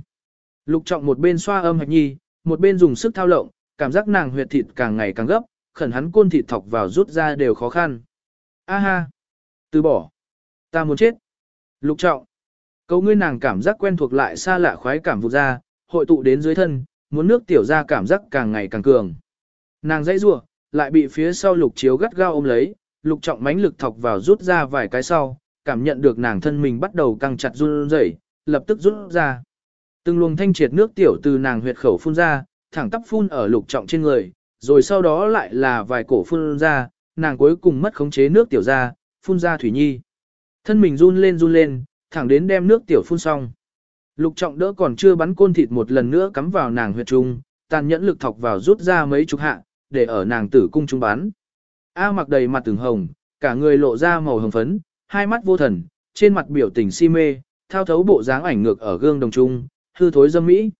Lục trọng một bên xoa âm hoạch nhi, một bên dùng sức thao lộng, cảm giác nàng huyệt thịt càng ngày càng gấp, khẩn hắn côn thịt thọc vào rút ra đều khó khăn. A ha, từ bỏ, ta muốn chết. Lục trọng, câu ngươi nàng cảm giác quen thuộc lại xa lạ khoái cảm vụt ra, hội tụ đến dưới thân, muốn nước tiểu ra cảm giác càng ngày càng cường. Nàng dãy rủa, lại bị phía sau lục chiếu gắt gao ôm lấy, lục trọng mãnh lực thọc vào rút ra vài cái sau, cảm nhận được nàng thân mình bắt đầu căng chặt run rẩy, lập tức rút ra. Từng luồng thanh triệt nước tiểu từ nàng huyệt khẩu phun ra, thẳng tắp phun ở lục trọng trên người, rồi sau đó lại là vài cổ phun ra, nàng cuối cùng mất khống chế nước tiểu ra, phun ra thủy nhi. Thân mình run lên run lên, thẳng đến đem nước tiểu phun xong. Lục trọng đỡ còn chưa bắn côn thịt một lần nữa cắm vào nàng huyệt trung, tàn nhẫn lực thọc vào rút ra mấy chục hạ, để ở nàng tử cung trung bắn. A mặc đầy mặt từng hồng, cả người lộ ra màu hồng phấn, hai mắt vô thần, trên mặt biểu tình si mê, thao thấu bộ dáng ảnh ngược ở gương đồng trung, hư thối dâm mỹ.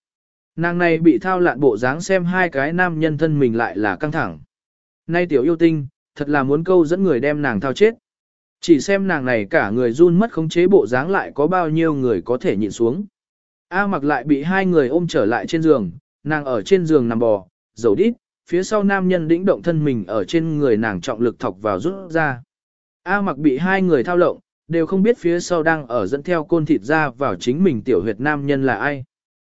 Nàng này bị thao lạn bộ dáng xem hai cái nam nhân thân mình lại là căng thẳng. Nay tiểu yêu tinh, thật là muốn câu dẫn người đem nàng thao chết. Chỉ xem nàng này cả người run mất khống chế bộ dáng lại có bao nhiêu người có thể nhịn xuống. A mặc lại bị hai người ôm trở lại trên giường, nàng ở trên giường nằm bò, dầu đít, phía sau nam nhân đĩnh động thân mình ở trên người nàng trọng lực thọc vào rút ra. A mặc bị hai người thao lộng, đều không biết phía sau đang ở dẫn theo côn thịt ra vào chính mình tiểu huyệt nam nhân là ai.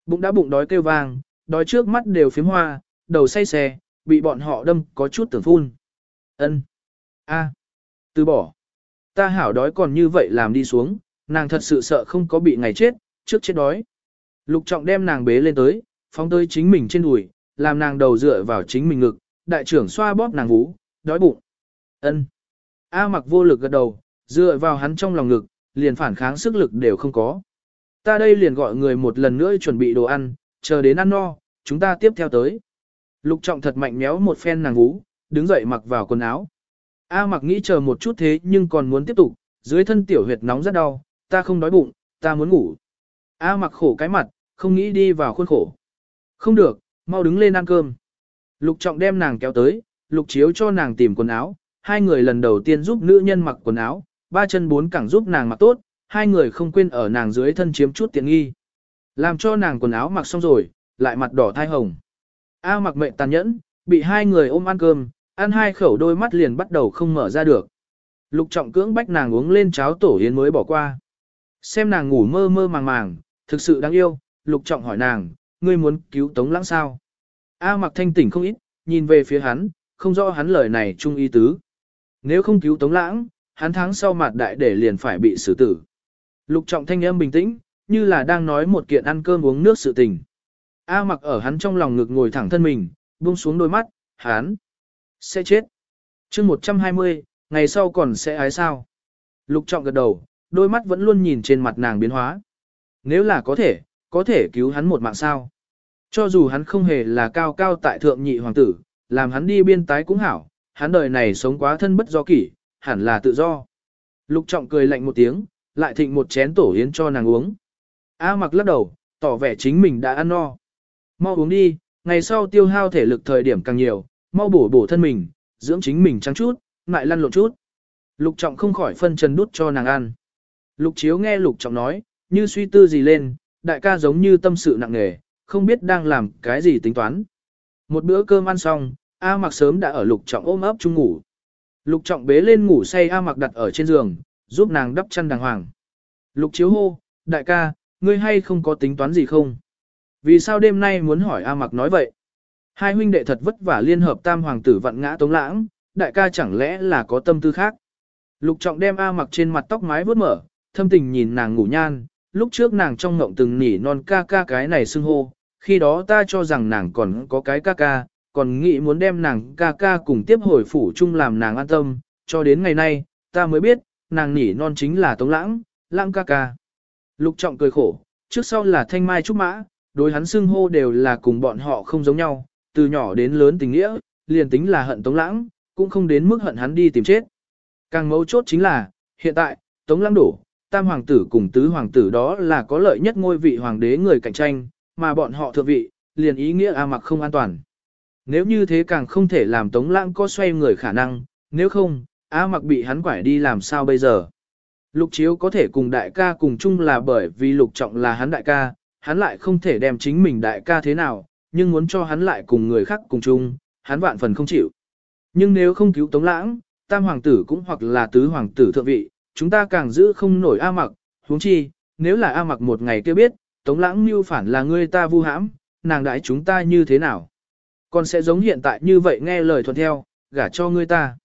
Bụng đã bụng đói kêu vang, đói trước mắt đều phím hoa, đầu say xe, bị bọn họ đâm có chút tưởng phun. ân A. Từ bỏ. Ta hảo đói còn như vậy làm đi xuống, nàng thật sự sợ không có bị ngày chết, trước chết đói. Lục trọng đem nàng bế lên tới, phóng tới chính mình trên đùi, làm nàng đầu dựa vào chính mình ngực, đại trưởng xoa bóp nàng vú, đói bụng. ân A mặc vô lực gật đầu, dựa vào hắn trong lòng ngực, liền phản kháng sức lực đều không có. Ta đây liền gọi người một lần nữa chuẩn bị đồ ăn, chờ đến ăn no, chúng ta tiếp theo tới. Lục trọng thật mạnh méo một phen nàng vú, đứng dậy mặc vào quần áo. A mặc nghĩ chờ một chút thế nhưng còn muốn tiếp tục, dưới thân tiểu huyệt nóng rất đau, ta không đói bụng, ta muốn ngủ. A mặc khổ cái mặt, không nghĩ đi vào khuôn khổ. Không được, mau đứng lên ăn cơm. Lục trọng đem nàng kéo tới, lục chiếu cho nàng tìm quần áo, hai người lần đầu tiên giúp nữ nhân mặc quần áo, ba chân bốn cẳng giúp nàng mặc tốt, hai người không quên ở nàng dưới thân chiếm chút tiện nghi. Làm cho nàng quần áo mặc xong rồi, lại mặt đỏ thai hồng. A mặc mệnh tàn nhẫn, bị hai người ôm ăn cơm, ăn hai khẩu đôi mắt liền bắt đầu không mở ra được. Lục trọng cưỡng bách nàng uống lên cháo tổ yến mới bỏ qua. Xem nàng ngủ mơ mơ màng màng, thực sự đáng yêu, lục trọng hỏi nàng, ngươi muốn cứu tống lãng sao? A mặc thanh tỉnh không ít, nhìn về phía hắn, không rõ hắn lời này chung ý tứ. Nếu không cứu tống lãng, hắn tháng sau mặt đại để liền phải bị xử tử. Lục trọng thanh âm bình tĩnh, như là đang nói một kiện ăn cơm uống nước sự tình. A mặc ở hắn trong lòng ngực ngồi thẳng thân mình, buông xuống đôi mắt, hắn sẽ chết. chương 120, ngày sau còn sẽ ái sao. Lục trọng gật đầu, đôi mắt vẫn luôn nhìn trên mặt nàng biến hóa. Nếu là có thể, có thể cứu hắn một mạng sao. Cho dù hắn không hề là cao cao tại thượng nhị hoàng tử, làm hắn đi biên tái cũng hảo, hắn đời này sống quá thân bất do kỷ, hẳn là tự do. Lục trọng cười lạnh một tiếng, lại thịnh một chén tổ yến cho nàng uống. A mặc lắc đầu, tỏ vẻ chính mình đã ăn no. Mau uống đi, ngày sau tiêu hao thể lực thời điểm càng nhiều, mau bổ bổ thân mình, dưỡng chính mình trắng chút, lại lăn lộn chút. Lục trọng không khỏi phân trần đút cho nàng ăn. Lục chiếu nghe lục trọng nói, như suy tư gì lên, đại ca giống như tâm sự nặng nề, không biết đang làm cái gì tính toán. Một bữa cơm ăn xong, A mặc sớm đã ở lục trọng ôm ấp chung ngủ. Lục trọng bế lên ngủ say A mặc đặt ở trên giường, giúp nàng đắp chăn đàng hoàng. Lục chiếu hô, đại ca, ngươi hay không có tính toán gì không? Vì sao đêm nay muốn hỏi A mặc nói vậy? Hai huynh đệ thật vất vả liên hợp tam hoàng tử vặn ngã tống lãng, đại ca chẳng lẽ là có tâm tư khác? Lục trọng đem A mặc trên mặt tóc mái vớt mở, thâm tình nhìn nàng ngủ nhan, lúc trước nàng trong ngộng từng nỉ non ca ca cái này xưng hô, khi đó ta cho rằng nàng còn có cái ca ca, còn nghĩ muốn đem nàng ca ca cùng tiếp hồi phủ chung làm nàng an tâm, cho đến ngày nay, ta mới biết, nàng nỉ non chính là Tống Lãng, Lãng ca ca. Lục trọng cười khổ, trước sau là thanh mai trúc mã, đối hắn xưng hô đều là cùng bọn họ không giống nhau, từ nhỏ đến lớn tình nghĩa, liền tính là hận Tống Lãng, cũng không đến mức hận hắn đi tìm chết. Càng mấu chốt chính là, hiện tại, Tống Lãng đổ, tam hoàng tử cùng tứ hoàng tử đó là có lợi nhất ngôi vị hoàng đế người cạnh tranh, mà bọn họ thượng vị, liền ý nghĩa A mặc không an toàn. Nếu như thế càng không thể làm Tống Lãng có xoay người khả năng, nếu không, A mặc bị hắn quải đi làm sao bây giờ. Lục chiếu có thể cùng đại ca cùng chung là bởi vì lục trọng là hắn đại ca, hắn lại không thể đem chính mình đại ca thế nào, nhưng muốn cho hắn lại cùng người khác cùng chung, hắn vạn phần không chịu. Nhưng nếu không cứu Tống Lãng, tam hoàng tử cũng hoặc là tứ hoàng tử thượng vị, chúng ta càng giữ không nổi A mặc, huống chi, nếu là A mặc một ngày kia biết, Tống Lãng mưu phản là ngươi ta vu hãm, nàng đãi chúng ta như thế nào? Còn sẽ giống hiện tại như vậy nghe lời thuận theo, gả cho ngươi ta.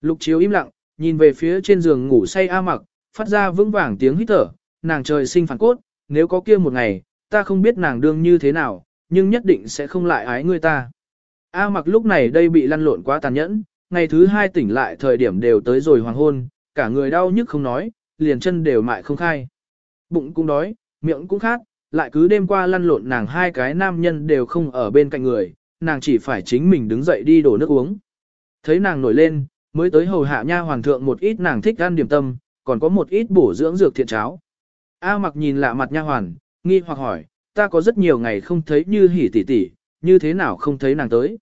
Lục chiếu im lặng, nhìn về phía trên giường ngủ say A mặc, phát ra vững vàng tiếng hít thở, nàng trời sinh phản cốt, nếu có kia một ngày, ta không biết nàng đương như thế nào, nhưng nhất định sẽ không lại ái ngươi ta. A mặc lúc này đây bị lăn lộn quá tàn nhẫn, ngày thứ hai tỉnh lại thời điểm đều tới rồi hoàng hôn, cả người đau nhức không nói, liền chân đều mại không khai. Bụng cũng đói, miệng cũng khát, lại cứ đêm qua lăn lộn nàng hai cái nam nhân đều không ở bên cạnh người, nàng chỉ phải chính mình đứng dậy đi đổ nước uống. Thấy nàng nổi lên, mới tới hầu hạ nha hoàng thượng một ít nàng thích ăn điểm tâm, còn có một ít bổ dưỡng dược thiện cháo. A mặc nhìn lạ mặt nha hoàn, nghi hoặc hỏi, ta có rất nhiều ngày không thấy như hỉ tỷ tỷ, như thế nào không thấy nàng tới.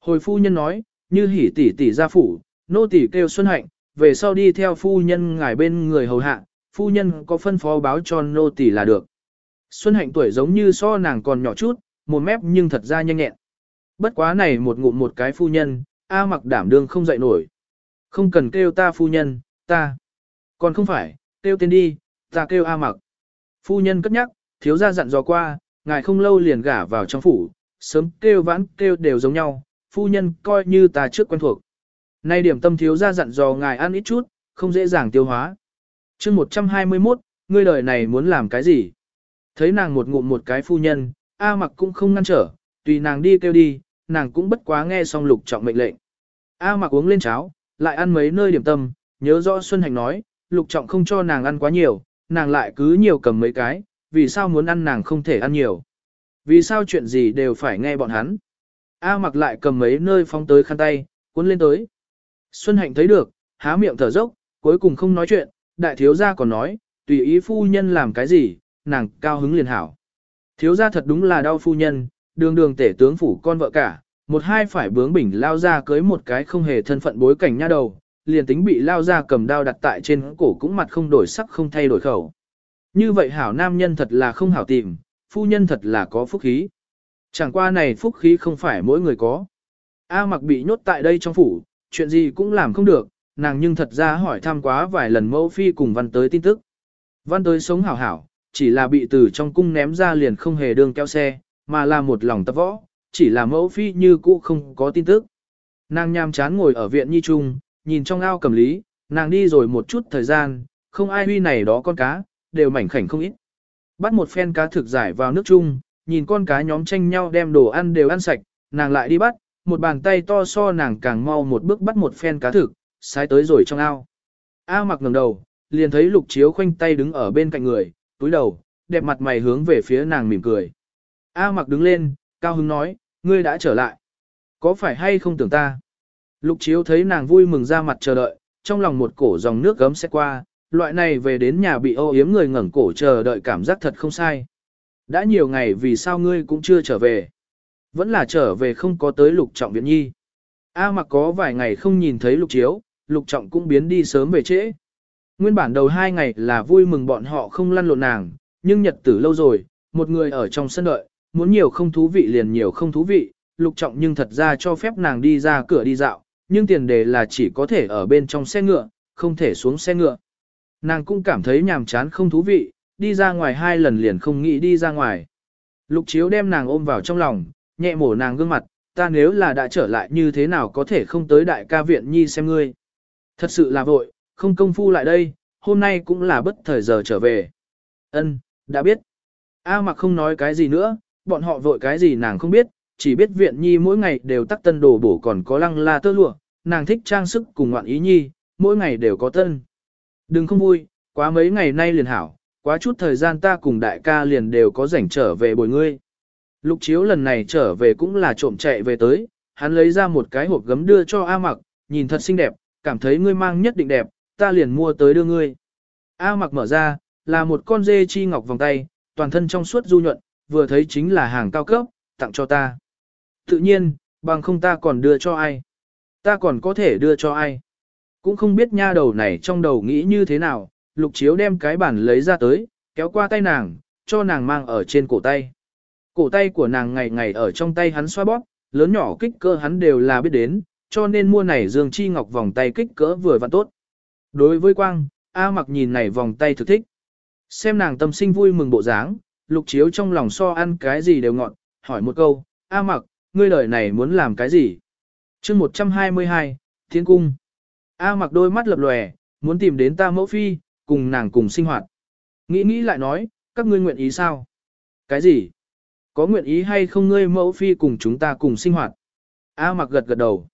Hồi phu nhân nói, như hỉ tỷ tỷ ra phủ, nô tỷ kêu Xuân Hạnh, về sau đi theo phu nhân ngài bên người hầu hạ, phu nhân có phân phó báo cho nô tỷ là được. Xuân Hạnh tuổi giống như so nàng còn nhỏ chút, một mép nhưng thật ra nhanh nhẹn. Bất quá này một ngụm một cái phu nhân, A mặc đảm đương không dậy nổi. Không cần kêu ta phu nhân, ta. Còn không phải, kêu tên đi, ta kêu A mặc. Phu nhân cất nhắc, thiếu gia dặn dò qua, ngài không lâu liền gả vào trong phủ, sớm kêu vãn kêu đều giống nhau, phu nhân coi như ta trước quen thuộc. Nay điểm tâm thiếu gia dặn dò ngài ăn ít chút, không dễ dàng tiêu hóa. chương 121, ngươi đời này muốn làm cái gì? Thấy nàng một ngụm một cái phu nhân, A mặc cũng không ngăn trở, tùy nàng đi kêu đi, nàng cũng bất quá nghe xong lục trọng mệnh lệnh. A mặc uống lên cháo, lại ăn mấy nơi điểm tâm, nhớ rõ Xuân Hành nói, lục trọng không cho nàng ăn quá nhiều, nàng lại cứ nhiều cầm mấy cái, vì sao muốn ăn nàng không thể ăn nhiều. Vì sao chuyện gì đều phải nghe bọn hắn. A mặc lại cầm mấy nơi phóng tới khăn tay, cuốn lên tới. Xuân Hạnh thấy được, há miệng thở dốc, cuối cùng không nói chuyện, đại thiếu gia còn nói, tùy ý phu nhân làm cái gì, nàng cao hứng liền hảo. Thiếu gia thật đúng là đau phu nhân, đường đường tể tướng phủ con vợ cả, một hai phải bướng bỉnh lao ra cưới một cái không hề thân phận bối cảnh nha đầu, liền tính bị lao ra cầm đao đặt tại trên cổ cũng mặt không đổi sắc không thay đổi khẩu. Như vậy hảo nam nhân thật là không hảo tìm, phu nhân thật là có phúc khí. Chẳng qua này phúc khí không phải mỗi người có. A mặc bị nhốt tại đây trong phủ, chuyện gì cũng làm không được, nàng nhưng thật ra hỏi thăm quá vài lần mẫu phi cùng văn tới tin tức. Văn tới sống hảo hảo, chỉ là bị từ trong cung ném ra liền không hề đương keo xe, mà là một lòng tập võ, chỉ là mẫu phi như cũ không có tin tức. Nàng nham chán ngồi ở viện nhi trung, nhìn trong ao cầm lý, nàng đi rồi một chút thời gian, không ai huy này đó con cá, đều mảnh khảnh không ít. Bắt một phen cá thực giải vào nước chung, nhìn con cá nhóm tranh nhau đem đồ ăn đều ăn sạch, nàng lại đi bắt, một bàn tay to so nàng càng mau một bước bắt một phen cá thực, sai tới rồi trong ao. A mặc ngẩng đầu, liền thấy lục chiếu khoanh tay đứng ở bên cạnh người, túi đầu, đẹp mặt mày hướng về phía nàng mỉm cười. A mặc đứng lên, cao hứng nói, ngươi đã trở lại. Có phải hay không tưởng ta? Lục chiếu thấy nàng vui mừng ra mặt chờ đợi, trong lòng một cổ dòng nước gấm sẽ qua, loại này về đến nhà bị ô yếm người ngẩng cổ chờ đợi cảm giác thật không sai. Đã nhiều ngày vì sao ngươi cũng chưa trở về. Vẫn là trở về không có tới lục trọng viện nhi. A mặc có vài ngày không nhìn thấy lục chiếu, lục trọng cũng biến đi sớm về trễ. Nguyên bản đầu hai ngày là vui mừng bọn họ không lăn lộn nàng, nhưng nhật tử lâu rồi, một người ở trong sân đợi, muốn nhiều không thú vị liền nhiều không thú vị, lục trọng nhưng thật ra cho phép nàng đi ra cửa đi dạo, nhưng tiền đề là chỉ có thể ở bên trong xe ngựa, không thể xuống xe ngựa. Nàng cũng cảm thấy nhàm chán không thú vị, đi ra ngoài hai lần liền không nghĩ đi ra ngoài. Lục chiếu đem nàng ôm vào trong lòng, nhẹ mổ nàng gương mặt, ta nếu là đã trở lại như thế nào có thể không tới đại ca viện nhi xem ngươi. Thật sự là vội, không công phu lại đây, hôm nay cũng là bất thời giờ trở về. Ân, đã biết. A mặc không nói cái gì nữa, bọn họ vội cái gì nàng không biết, chỉ biết viện nhi mỗi ngày đều tắc tân đồ bổ còn có lăng la tơ lụa, nàng thích trang sức cùng ngoạn ý nhi, mỗi ngày đều có tân. Đừng không vui, quá mấy ngày nay liền hảo, quá chút thời gian ta cùng đại ca liền đều có rảnh trở về bồi ngươi. Lục chiếu lần này trở về cũng là trộm chạy về tới, hắn lấy ra một cái hộp gấm đưa cho A mặc, nhìn thật xinh đẹp, cảm thấy ngươi mang nhất định đẹp, ta liền mua tới đưa ngươi. A mặc mở ra, là một con dê chi ngọc vòng tay, toàn thân trong suốt du nhuận, vừa thấy chính là hàng cao cấp, tặng cho ta. Tự nhiên, bằng không ta còn đưa cho ai. Ta còn có thể đưa cho ai. Cũng không biết nha đầu này trong đầu nghĩ như thế nào, lục chiếu đem cái bản lấy ra tới, kéo qua tay nàng, cho nàng mang ở trên cổ tay. Cổ tay của nàng ngày ngày ở trong tay hắn xoa bóp, lớn nhỏ kích cỡ hắn đều là biết đến, cho nên mua này dương chi ngọc vòng tay kích cỡ vừa và tốt. Đối với quang, A mặc nhìn này vòng tay thực thích. Xem nàng tâm sinh vui mừng bộ dáng, lục chiếu trong lòng so ăn cái gì đều ngọn, hỏi một câu, A mặc, ngươi lời này muốn làm cái gì? chương 122, Thiên Cung. A mặc đôi mắt lập lòe, muốn tìm đến ta mẫu phi, cùng nàng cùng sinh hoạt. Nghĩ nghĩ lại nói, các ngươi nguyện ý sao? Cái gì? Có nguyện ý hay không ngươi mẫu phi cùng chúng ta cùng sinh hoạt? A mặc gật gật đầu.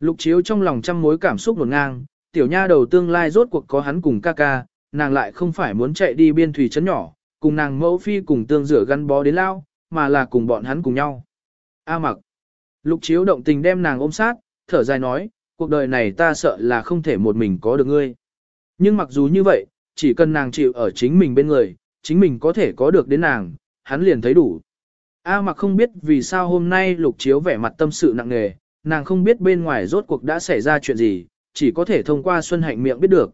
Lục chiếu trong lòng trăm mối cảm xúc nổn ngang, tiểu nha đầu tương lai rốt cuộc có hắn cùng ca ca, nàng lại không phải muốn chạy đi biên thủy trấn nhỏ, cùng nàng mẫu phi cùng tương rửa gắn bó đến lao, mà là cùng bọn hắn cùng nhau. A mặc. Lục chiếu động tình đem nàng ôm sát, thở dài nói, cuộc đời này ta sợ là không thể một mình có được ngươi. Nhưng mặc dù như vậy, chỉ cần nàng chịu ở chính mình bên người, chính mình có thể có được đến nàng, hắn liền thấy đủ. A mặc không biết vì sao hôm nay lục chiếu vẻ mặt tâm sự nặng nề, nàng không biết bên ngoài rốt cuộc đã xảy ra chuyện gì, chỉ có thể thông qua Xuân Hạnh miệng biết được.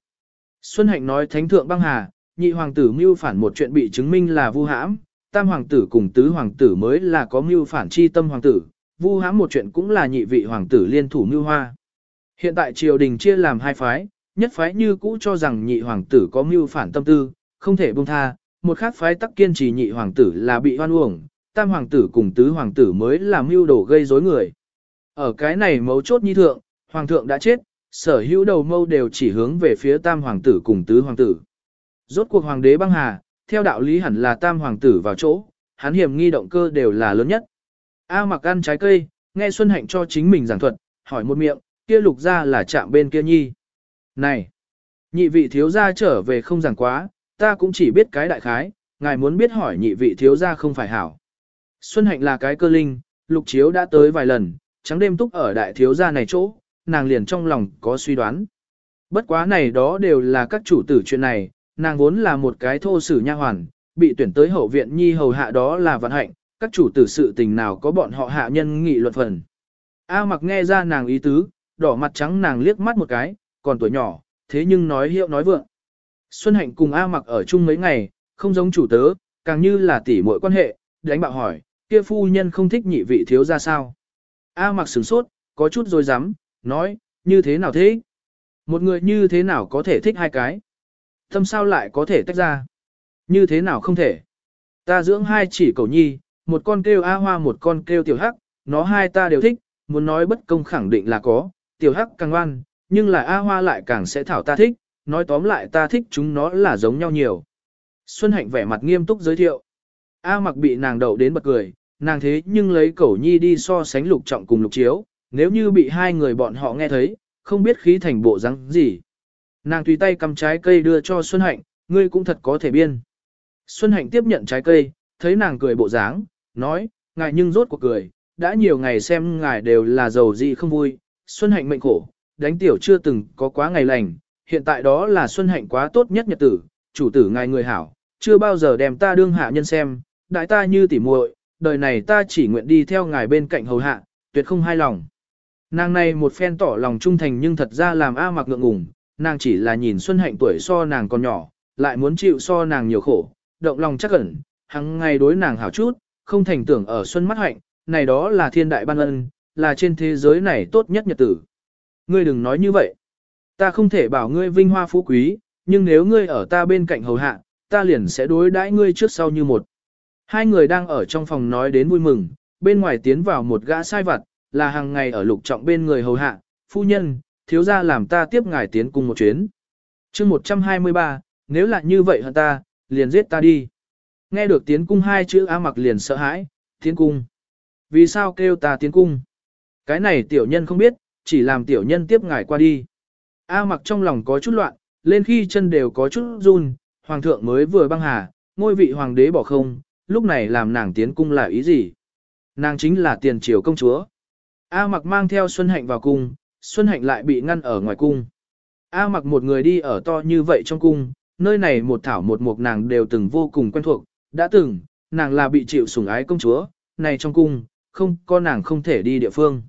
Xuân Hạnh nói thánh thượng băng hà, nhị hoàng tử mưu phản một chuyện bị chứng minh là vu hãm, tam hoàng tử cùng tứ hoàng tử mới là có mưu phản chi tâm hoàng tử, vu hãm một chuyện cũng là nhị vị hoàng tử liên thủ mưu hoa. Hiện tại triều đình chia làm hai phái, nhất phái như cũ cho rằng nhị hoàng tử có mưu phản tâm tư, không thể buông tha, một khác phái tắc kiên trì nhị hoàng tử là bị hoan uổng, tam hoàng tử cùng tứ hoàng tử mới là mưu đồ gây rối người. Ở cái này mấu chốt nhi thượng, hoàng thượng đã chết, sở hữu đầu mâu đều chỉ hướng về phía tam hoàng tử cùng tứ hoàng tử. Rốt cuộc hoàng đế băng hà, theo đạo lý hẳn là tam hoàng tử vào chỗ, hắn hiểm nghi động cơ đều là lớn nhất. A mặc ăn trái cây, nghe Xuân Hạnh cho chính mình giảng thuật, hỏi một miệng, kia lục ra là chạm bên kia nhi. Này, nhị vị thiếu gia trở về không giảng quá, ta cũng chỉ biết cái đại khái, ngài muốn biết hỏi nhị vị thiếu gia không phải hảo. Xuân Hạnh là cái cơ linh, lục chiếu đã tới vài lần, trắng đêm túc ở đại thiếu gia này chỗ, nàng liền trong lòng có suy đoán. Bất quá này đó đều là các chủ tử chuyện này, nàng vốn là một cái thô sử nha hoàn, bị tuyển tới hậu viện nhi hầu hạ đó là vận hạnh, các chủ tử sự tình nào có bọn họ hạ nhân nghị luận phần. A mặc nghe ra nàng ý tứ, đỏ mặt trắng nàng liếc mắt một cái, còn tuổi nhỏ, thế nhưng nói hiệu nói vượng. Xuân Hạnh cùng A mặc ở chung mấy ngày, không giống chủ tớ, càng như là tỷ muội quan hệ, đánh bạo hỏi, kia phu nhân không thích nhị vị thiếu ra sao. A mặc sửng sốt, có chút rồi dám, nói, như thế nào thế? Một người như thế nào có thể thích hai cái? Tâm sao lại có thể tách ra? Như thế nào không thể? Ta dưỡng hai chỉ cầu nhi, một con kêu A hoa một con kêu tiểu hắc, nó hai ta đều thích, muốn nói bất công khẳng định là có, tiểu hắc càng ngoan, nhưng là A hoa lại càng sẽ thảo ta thích, nói tóm lại ta thích chúng nó là giống nhau nhiều. Xuân Hạnh vẻ mặt nghiêm túc giới thiệu. A mặc bị nàng đậu đến bật cười, nàng thế nhưng lấy cẩu nhi đi so sánh lục trọng cùng lục chiếu, nếu như bị hai người bọn họ nghe thấy, không biết khí thành bộ răng gì. Nàng tùy tay cầm trái cây đưa cho Xuân Hạnh, ngươi cũng thật có thể biên. Xuân Hạnh tiếp nhận trái cây, thấy nàng cười bộ dáng, nói, ngài nhưng rốt cuộc cười, đã nhiều ngày xem ngài đều là giàu gì không vui, Xuân Hạnh mệnh khổ, đánh tiểu chưa từng có quá ngày lành, hiện tại đó là Xuân Hạnh quá tốt nhất nhật tử, chủ tử ngài người hảo, chưa bao giờ đem ta đương hạ nhân xem, đại ta như tỉ muội, đời này ta chỉ nguyện đi theo ngài bên cạnh hầu hạ, tuyệt không hai lòng. Nàng này một phen tỏ lòng trung thành nhưng thật ra làm A mặc ngượng ngùng, nàng chỉ là nhìn Xuân Hạnh tuổi so nàng còn nhỏ, lại muốn chịu so nàng nhiều khổ, động lòng chắc ẩn, hằng ngày đối nàng hảo chút, không thành tưởng ở Xuân mắt hạnh, này đó là thiên đại ban ân, là trên thế giới này tốt nhất nhật tử. Ngươi đừng nói như vậy. Ta không thể bảo ngươi vinh hoa phú quý, nhưng nếu ngươi ở ta bên cạnh hầu hạ, ta liền sẽ đối đãi ngươi trước sau như một. Hai người đang ở trong phòng nói đến vui mừng, bên ngoài tiến vào một gã sai vặt, là hàng ngày ở lục trọng bên người hầu hạ, phu nhân, thiếu gia làm ta tiếp ngài tiến cùng một chuyến. chương 123, nếu là như vậy hả ta, liền giết ta đi. Nghe được tiến cung hai chữ á mặc liền sợ hãi, tiến cung. Vì sao kêu ta tiến cung? Cái này tiểu nhân không biết, chỉ làm tiểu nhân tiếp ngài qua đi. A mặc trong lòng có chút loạn, lên khi chân đều có chút run, hoàng thượng mới vừa băng hà, ngôi vị hoàng đế bỏ không, lúc này làm nàng tiến cung là ý gì? Nàng chính là tiền triều công chúa. A mặc mang theo Xuân Hạnh vào cung, Xuân Hạnh lại bị ngăn ở ngoài cung. A mặc một người đi ở to như vậy trong cung, nơi này một thảo một mục nàng đều từng vô cùng quen thuộc, đã từng, nàng là bị chịu sủng ái công chúa, này trong cung, không có nàng không thể đi địa phương.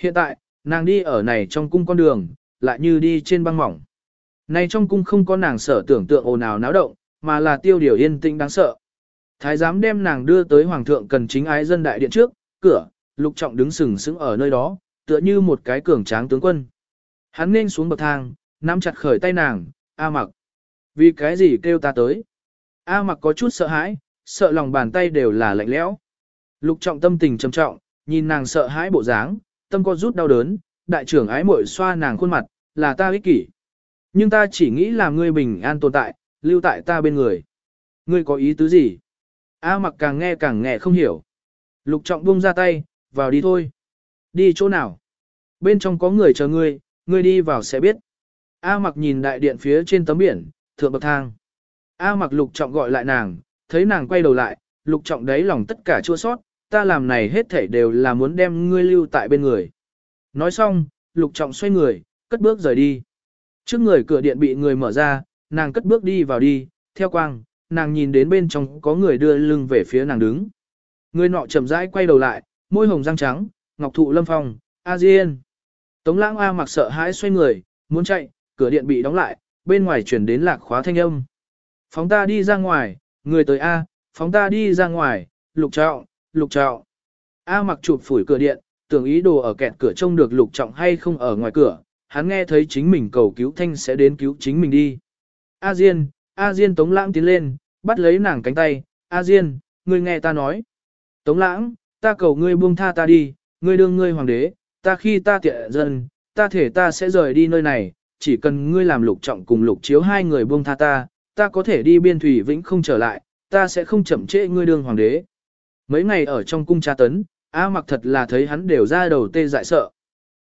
Hiện tại, nàng đi ở này trong cung con đường, lại như đi trên băng mỏng. Này trong cung không có nàng sở tưởng tượng ồn ào náo động, mà là tiêu điều yên tĩnh đáng sợ. Thái giám đem nàng đưa tới hoàng thượng cần chính ái dân đại điện trước, cửa, lục trọng đứng sừng sững ở nơi đó, tựa như một cái cường tráng tướng quân. Hắn nên xuống bậc thang, nắm chặt khởi tay nàng, A mặc. Vì cái gì kêu ta tới? A mặc có chút sợ hãi, sợ lòng bàn tay đều là lạnh lẽo. Lục trọng tâm tình trầm trọng, nhìn nàng sợ hãi bộ dáng, tâm có rút đau đớn, đại trưởng ái muội xoa nàng khuôn mặt, là ta ích kỷ. Nhưng ta chỉ nghĩ là ngươi bình an tồn tại, lưu tại ta bên người. Ngươi có ý tứ gì? A mặc càng nghe càng nghe không hiểu. Lục trọng buông ra tay, vào đi thôi. Đi chỗ nào? Bên trong có người chờ ngươi, ngươi đi vào sẽ biết. A mặc nhìn đại điện phía trên tấm biển, thượng bậc thang. A mặc lục trọng gọi lại nàng, thấy nàng quay đầu lại, lục trọng đấy lòng tất cả chua sót, ta làm này hết thảy đều là muốn đem ngươi lưu tại bên người. Nói xong, lục trọng xoay người, cất bước rời đi. Trước người cửa điện bị người mở ra, nàng cất bước đi vào đi, theo quang, nàng nhìn đến bên trong có người đưa lưng về phía nàng đứng. Người nọ chậm rãi quay đầu lại, môi hồng răng trắng, ngọc thụ lâm phong, A Diên. Tống lãng A mặc sợ hãi xoay người, muốn chạy, cửa điện bị đóng lại, bên ngoài chuyển đến lạc khóa thanh âm. Phóng ta đi ra ngoài, người tới A, phóng ta đi ra ngoài, lục trọng, lục trọng. A mặc chụp phủi cửa điện, tưởng ý đồ ở kẹt cửa trông được lục trọng hay không ở ngoài cửa, hắn nghe thấy chính mình cầu cứu thanh sẽ đến cứu chính mình đi. A Diên, A Diên Tống Lãng tiến lên, bắt lấy nàng cánh tay, A Diên, ngươi nghe ta nói. Tống Lãng, ta cầu ngươi buông tha ta đi, ngươi đương ngươi hoàng đế, ta khi ta tiện dân, ta thể ta sẽ rời đi nơi này, chỉ cần ngươi làm lục trọng cùng lục chiếu hai người buông tha ta, ta có thể đi biên thủy vĩnh không trở lại, ta sẽ không chậm trễ ngươi đương hoàng đế. Mấy ngày ở trong cung tra tấn, A mặc thật là thấy hắn đều ra đầu tê dại sợ.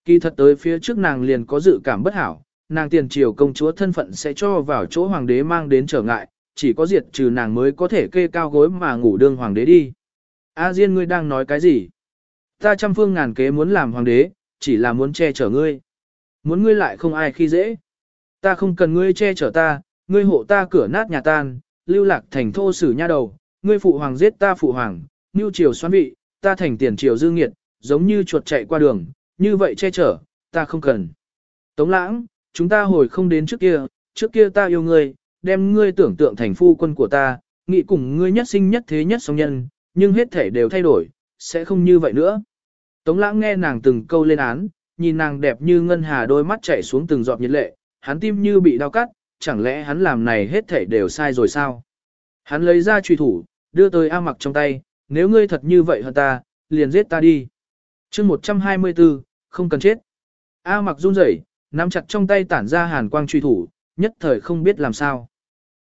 Kỳ thật tới phía trước nàng liền có dự cảm bất hảo, nàng tiền triều công chúa thân phận sẽ cho vào chỗ hoàng đế mang đến trở ngại, chỉ có diệt trừ nàng mới có thể kê cao gối mà ngủ đương hoàng đế đi. A Diên ngươi đang nói cái gì? Ta trăm phương ngàn kế muốn làm hoàng đế, chỉ là muốn che chở ngươi. Muốn ngươi lại không ai khi dễ. Ta không cần ngươi che chở ta, ngươi hộ ta cửa nát nhà tan, lưu lạc thành thô sử nha đầu, ngươi phụ hoàng giết ta phụ hoàng, nưu triều xoan vị, ta thành tiền triều dư nghiệt, giống như chuột chạy qua đường, như vậy che chở, ta không cần. Tống lãng, chúng ta hồi không đến trước kia, trước kia ta yêu ngươi, đem ngươi tưởng tượng thành phu quân của ta, nghĩ cùng ngươi nhất sinh nhất thế nhất song nhân, nhưng hết thể đều thay đổi, sẽ không như vậy nữa. Tống lãng nghe nàng từng câu lên án, nhìn nàng đẹp như ngân hà đôi mắt chảy xuống từng giọt nhiệt lệ, hắn tim như bị đau cắt, chẳng lẽ hắn làm này hết thể đều sai rồi sao? Hắn lấy ra truy thủ, đưa tới A mặc trong tay, nếu ngươi thật như vậy hơn ta, liền giết ta đi. chương 124, không cần chết. A mặc run rẩy, nắm chặt trong tay tản ra hàn quang truy thủ, nhất thời không biết làm sao.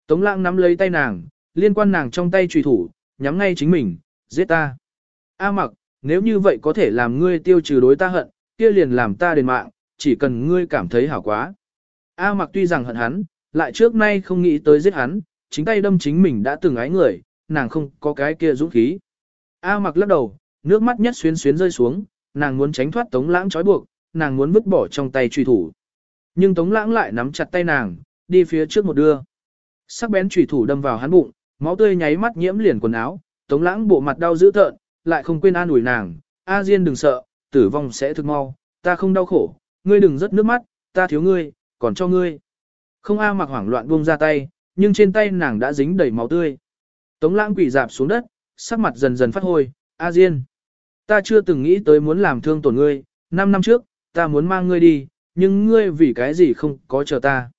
Tống lãng nắm lấy tay nàng, liên quan nàng trong tay truy thủ, nhắm ngay chính mình, giết ta. A mặc, nếu như vậy có thể làm ngươi tiêu trừ đối ta hận, kia liền làm ta đền mạng, chỉ cần ngươi cảm thấy hảo quá. A mặc tuy rằng hận hắn, lại trước nay không nghĩ tới giết hắn, chính tay đâm chính mình đã từng ái người, nàng không có cái kia dũng khí. A mặc lắc đầu, nước mắt nhất xuyến xuyến rơi xuống, nàng muốn tránh thoát tống lãng trói buộc, nàng muốn vứt bỏ trong tay truy thủ. Nhưng tống lãng lại nắm chặt tay nàng, đi phía trước một đưa. Sắc bén truy thủ đâm vào hắn bụng, máu tươi nháy mắt nhiễm liền quần áo, tống lãng bộ mặt đau dữ tợn, lại không quên an ủi nàng, A Diên đừng sợ, tử vong sẽ thực mau, ta không đau khổ, ngươi đừng rớt nước mắt, ta thiếu ngươi, còn cho ngươi. Không A mặc hoảng loạn buông ra tay, nhưng trên tay nàng đã dính đầy máu tươi. Tống lãng quỷ dạp xuống đất, sắc mặt dần dần phát hôi, A Diên. Ta chưa từng nghĩ tới muốn làm thương tổn ngươi, năm năm trước, ta muốn mang ngươi đi, nhưng ngươi vì cái gì không có chờ ta.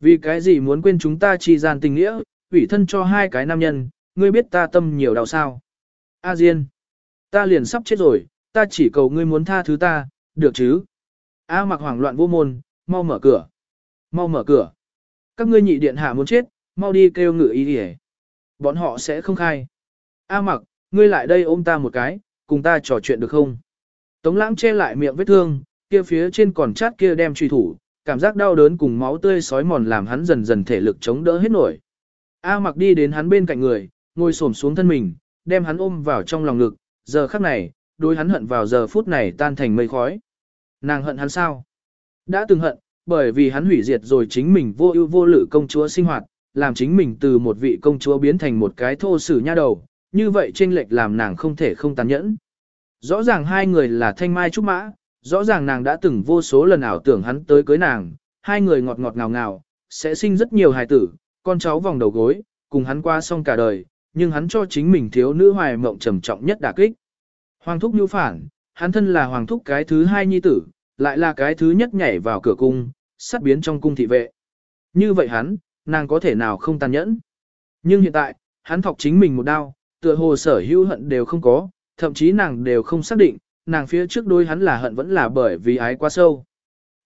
Vì cái gì muốn quên chúng ta chi gian tình nghĩa, ủy thân cho hai cái nam nhân, ngươi biết ta tâm nhiều đau sao. A Diên. Ta liền sắp chết rồi, ta chỉ cầu ngươi muốn tha thứ ta, được chứ? A mặc hoảng loạn vô môn, mau mở cửa. Mau mở cửa. Các ngươi nhị điện hạ muốn chết, mau đi kêu ngự y đi Bọn họ sẽ không khai. A mặc, ngươi lại đây ôm ta một cái, cùng ta trò chuyện được không? Tống lãng che lại miệng vết thương, kia phía trên còn chát kia đem truy thủ, cảm giác đau đớn cùng máu tươi sói mòn làm hắn dần dần thể lực chống đỡ hết nổi. A mặc đi đến hắn bên cạnh người, ngồi xổm xuống thân mình, đem hắn ôm vào trong lòng ngực, giờ khắc này, đôi hắn hận vào giờ phút này tan thành mây khói. Nàng hận hắn sao? Đã từng hận, bởi vì hắn hủy diệt rồi chính mình vô ưu vô lự công chúa sinh hoạt, làm chính mình từ một vị công chúa biến thành một cái thô sử nha đầu, như vậy chênh lệch làm nàng không thể không tàn nhẫn. Rõ ràng hai người là thanh mai trúc mã, rõ ràng nàng đã từng vô số lần ảo tưởng hắn tới cưới nàng, hai người ngọt ngọt ngào ngào, sẽ sinh rất nhiều hài tử, con cháu vòng đầu gối, cùng hắn qua xong cả đời, nhưng hắn cho chính mình thiếu nữ hoài mộng trầm trọng nhất đả kích. Hoàng thúc nhu phản, hắn thân là hoàng thúc cái thứ hai nhi tử, lại là cái thứ nhất nhảy vào cửa cung, sát biến trong cung thị vệ. Như vậy hắn, nàng có thể nào không tàn nhẫn. Nhưng hiện tại, hắn thọc chính mình một đao, tựa hồ sở hữu hận đều không có, thậm chí nàng đều không xác định, nàng phía trước đôi hắn là hận vẫn là bởi vì ái quá sâu.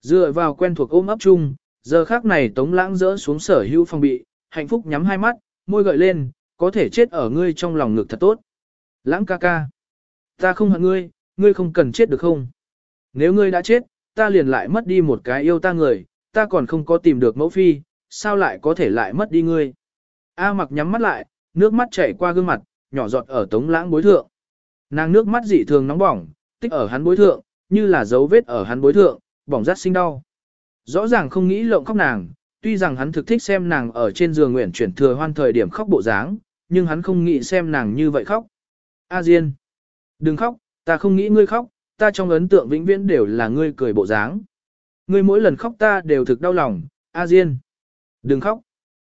Dựa vào quen thuộc ôm ấp chung, giờ khác này tống lãng rỡ xuống sở hữu phòng bị, hạnh phúc nhắm hai mắt, môi gợi lên, có thể chết ở ngươi trong lòng ngực thật tốt. Lãng ca ca. Ta không hận ngươi, ngươi không cần chết được không? Nếu ngươi đã chết, ta liền lại mất đi một cái yêu ta người, ta còn không có tìm được mẫu phi, sao lại có thể lại mất đi ngươi? A mặc nhắm mắt lại, nước mắt chảy qua gương mặt, nhỏ giọt ở tống lãng bối thượng. Nàng nước mắt dị thường nóng bỏng, tích ở hắn bối thượng, như là dấu vết ở hắn bối thượng, bỏng rát sinh đau. Rõ ràng không nghĩ lộng khóc nàng, tuy rằng hắn thực thích xem nàng ở trên giường nguyện chuyển thừa hoan thời điểm khóc bộ dáng, nhưng hắn không nghĩ xem nàng như vậy khóc. A Diên, đừng khóc, ta không nghĩ ngươi khóc, ta trong ấn tượng vĩnh viễn đều là ngươi cười bộ dáng. Ngươi mỗi lần khóc ta đều thực đau lòng, A Diên. Đừng khóc.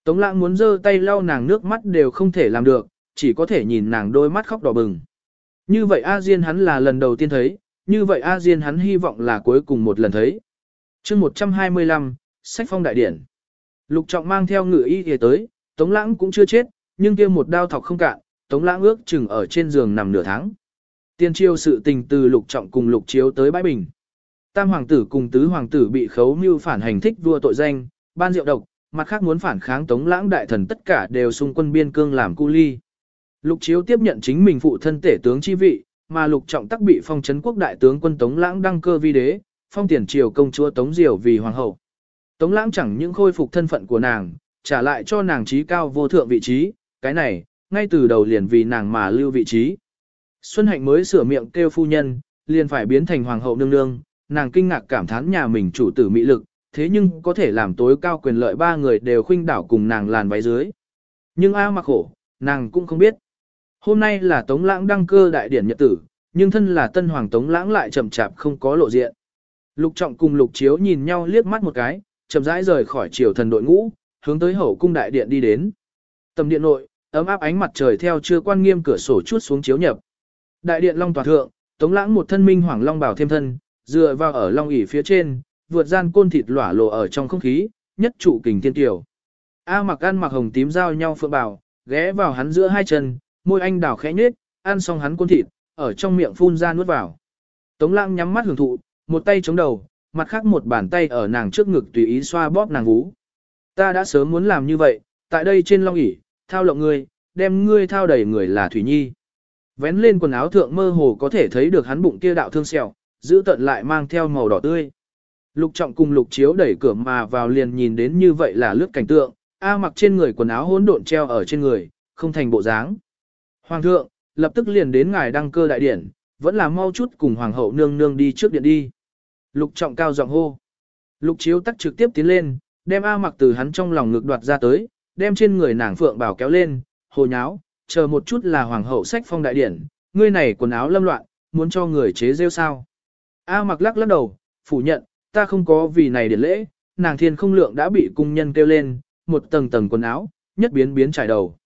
Tống lãng muốn giơ tay lau nàng nước mắt đều không thể làm được, chỉ có thể nhìn nàng đôi mắt khóc đỏ bừng. Như vậy A Diên hắn là lần đầu tiên thấy, như vậy A Diên hắn hy vọng là cuối cùng một lần thấy. chương 125, Sách Phong Đại Điển. Lục Trọng mang theo ngự y thì tới, Tống Lãng cũng chưa chết, nhưng kia một đao thọc không cạn, Tống Lãng ước chừng ở trên giường nằm nửa tháng. Tiên triêu sự tình từ Lục Trọng cùng Lục Chiếu tới bãi bình. Tam hoàng tử cùng tứ hoàng tử bị khấu mưu phản hành thích vua tội danh, ban diệu độc, mặt khác muốn phản kháng tống lãng đại thần tất cả đều xung quân biên cương làm cu ly. Lục chiếu tiếp nhận chính mình phụ thân tể tướng chi vị, mà lục trọng tắc bị phong trấn quốc đại tướng quân tống lãng đăng cơ vi đế, phong tiền triều công chúa tống diều vì hoàng hậu. Tống lãng chẳng những khôi phục thân phận của nàng, trả lại cho nàng trí cao vô thượng vị trí, cái này, ngay từ đầu liền vì nàng mà lưu vị trí. Xuân Hạnh mới sửa miệng kêu phu nhân, liền phải biến thành hoàng hậu nương nương, nàng kinh ngạc cảm thán nhà mình chủ tử mỹ lực, thế nhưng có thể làm tối cao quyền lợi ba người đều khuynh đảo cùng nàng làn váy dưới. Nhưng A mặc khổ, nàng cũng không biết. Hôm nay là Tống Lãng đăng cơ đại điển nhật tử, nhưng thân là tân hoàng Tống Lãng lại chậm chạp không có lộ diện. Lục Trọng cùng Lục Chiếu nhìn nhau liếc mắt một cái, chậm rãi rời khỏi triều thần đội ngũ, hướng tới hậu cung đại điện đi đến. Tầm điện nội, ấm áp ánh mặt trời theo chưa quan nghiêm cửa sổ chút xuống chiếu nhập. Đại điện long tòa thượng, Tống Lãng một thân minh hoàng long bảo thêm thân, dựa vào ở long ỷ phía trên, vượt gian côn thịt lỏa lộ ở trong không khí, nhất trụ kình thiên tiểu. A mặc ăn mặc hồng tím giao nhau phượng bảo, ghé vào hắn giữa hai chân, môi anh đào khẽ nhếch, ăn xong hắn cuốn thịt, ở trong miệng phun ra nuốt vào. Tống Lãng nhắm mắt hưởng thụ, một tay chống đầu, mặt khác một bàn tay ở nàng trước ngực tùy ý xoa bóp nàng vú. Ta đã sớm muốn làm như vậy, tại đây trên long ỷ, thao lộng ngươi, đem ngươi thao đầy người là Thủy Nhi. Vén lên quần áo thượng mơ hồ có thể thấy được hắn bụng kia đạo thương sẹo, giữ tận lại mang theo màu đỏ tươi. Lục trọng cùng lục chiếu đẩy cửa mà vào liền nhìn đến như vậy là lướt cảnh tượng, A mặc trên người quần áo hỗn độn treo ở trên người, không thành bộ dáng. Hoàng thượng, lập tức liền đến ngài đăng cơ đại điển, vẫn là mau chút cùng hoàng hậu nương nương đi trước điện đi. Lục trọng cao giọng hô. Lục chiếu tắc trực tiếp tiến lên, đem A mặc từ hắn trong lòng ngực đoạt ra tới, đem trên người nàng phượng bảo kéo lên, hồ nháo, chờ một chút là hoàng hậu sách phong đại điển, ngươi này quần áo lâm loạn, muốn cho người chế rêu sao. A mặc lắc lắc đầu, phủ nhận, ta không có vì này điển lễ, nàng thiên không lượng đã bị cung nhân kêu lên, một tầng tầng quần áo, nhất biến biến trải đầu.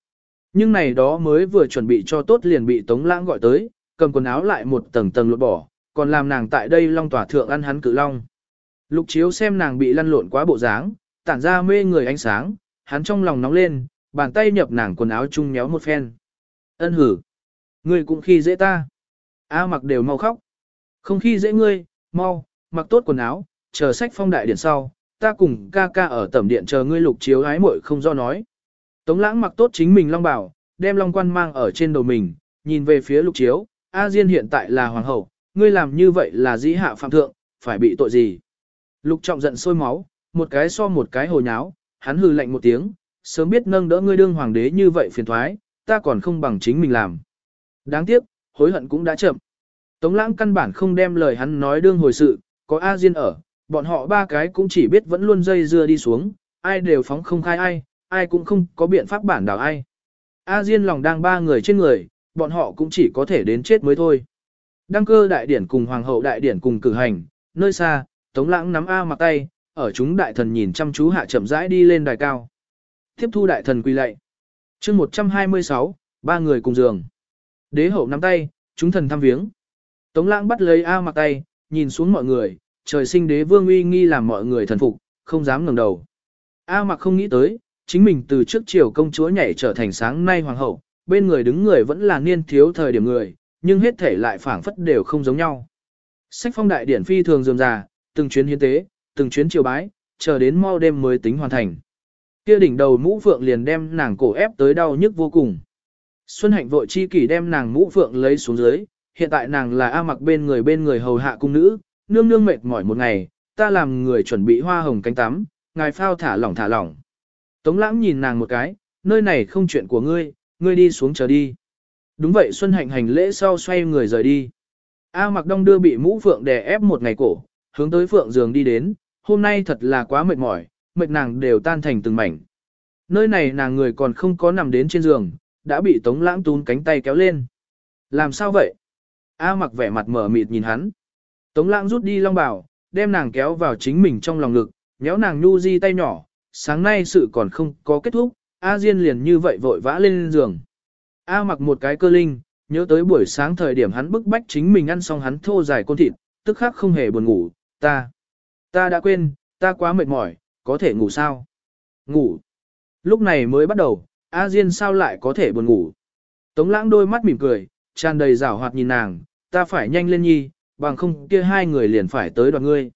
Nhưng này đó mới vừa chuẩn bị cho tốt liền bị Tống Lãng gọi tới, cầm quần áo lại một tầng tầng lột bỏ, còn làm nàng tại đây long tỏa thượng ăn hắn cự long. Lục chiếu xem nàng bị lăn lộn quá bộ dáng, tản ra mê người ánh sáng, hắn trong lòng nóng lên, bàn tay nhập nàng quần áo chung méo một phen. Ân hử. Ngươi cũng khi dễ ta. A mặc đều mau khóc. Không khi dễ ngươi, mau, mặc tốt quần áo, chờ sách phong đại điện sau, ta cùng ca ca ở tẩm điện chờ ngươi lục chiếu ái muội không do nói. Tống lãng mặc tốt chính mình long bảo, đem long quan mang ở trên đầu mình, nhìn về phía lục chiếu, A Diên hiện tại là hoàng hậu, ngươi làm như vậy là dĩ hạ phạm thượng, phải bị tội gì? Lục trọng giận sôi máu, một cái so một cái hồ nháo, hắn hừ lạnh một tiếng, sớm biết nâng đỡ ngươi đương hoàng đế như vậy phiền thoái, ta còn không bằng chính mình làm. Đáng tiếc, hối hận cũng đã chậm. Tống lãng căn bản không đem lời hắn nói đương hồi sự, có A Diên ở, bọn họ ba cái cũng chỉ biết vẫn luôn dây dưa đi xuống, ai đều phóng không khai ai, ai cũng không có biện pháp bản đảo ai. A Diên lòng đang ba người trên người, bọn họ cũng chỉ có thể đến chết mới thôi. Đăng cơ đại điển cùng hoàng hậu đại điển cùng cử hành, nơi xa, Tống Lãng nắm A mặc tay, ở chúng đại thần nhìn chăm chú hạ chậm rãi đi lên đài cao. Tiếp thu đại thần quy lạy. chương 126, ba người cùng giường. Đế hậu nắm tay, chúng thần thăm viếng. Tống Lãng bắt lấy A mặc tay, nhìn xuống mọi người, trời sinh đế vương uy nghi làm mọi người thần phục, không dám ngẩng đầu. A mặc không nghĩ tới, chính mình từ trước chiều công chúa nhảy trở thành sáng nay hoàng hậu, bên người đứng người vẫn là niên thiếu thời điểm người, nhưng hết thể lại phảng phất đều không giống nhau. Sách phong đại điển phi thường dườm già, từng chuyến hiến tế, từng chuyến triều bái, chờ đến mau đêm mới tính hoàn thành. Kia đỉnh đầu mũ phượng liền đem nàng cổ ép tới đau nhức vô cùng. Xuân hạnh vội chi kỷ đem nàng mũ phượng lấy xuống dưới, hiện tại nàng là A mặc bên người bên người hầu hạ cung nữ, nương nương mệt mỏi một ngày, ta làm người chuẩn bị hoa hồng cánh tắm, ngài phao thả lỏng thả lỏng. Tống lãng nhìn nàng một cái, nơi này không chuyện của ngươi, ngươi đi xuống chờ đi. Đúng vậy Xuân Hạnh hành lễ sau xoay người rời đi. A Mặc Đông đưa bị mũ phượng đè ép một ngày cổ, hướng tới phượng giường đi đến, hôm nay thật là quá mệt mỏi, mệt nàng đều tan thành từng mảnh. Nơi này nàng người còn không có nằm đến trên giường, đã bị Tống Lãng tún cánh tay kéo lên. Làm sao vậy? A Mặc vẻ mặt mở mịt nhìn hắn. Tống Lãng rút đi long bào, đem nàng kéo vào chính mình trong lòng ngực, nhéo nàng nhu di tay nhỏ, sáng nay sự còn không có kết thúc, A Diên liền như vậy vội vã lên giường. A mặc một cái cơ linh, nhớ tới buổi sáng thời điểm hắn bức bách chính mình ăn xong hắn thô dài con thịt, tức khắc không hề buồn ngủ, ta. Ta đã quên, ta quá mệt mỏi, có thể ngủ sao? Ngủ. Lúc này mới bắt đầu, A Diên sao lại có thể buồn ngủ? Tống lãng đôi mắt mỉm cười, tràn đầy rảo hoạt nhìn nàng, ta phải nhanh lên nhi, bằng không kia hai người liền phải tới đoạt ngươi.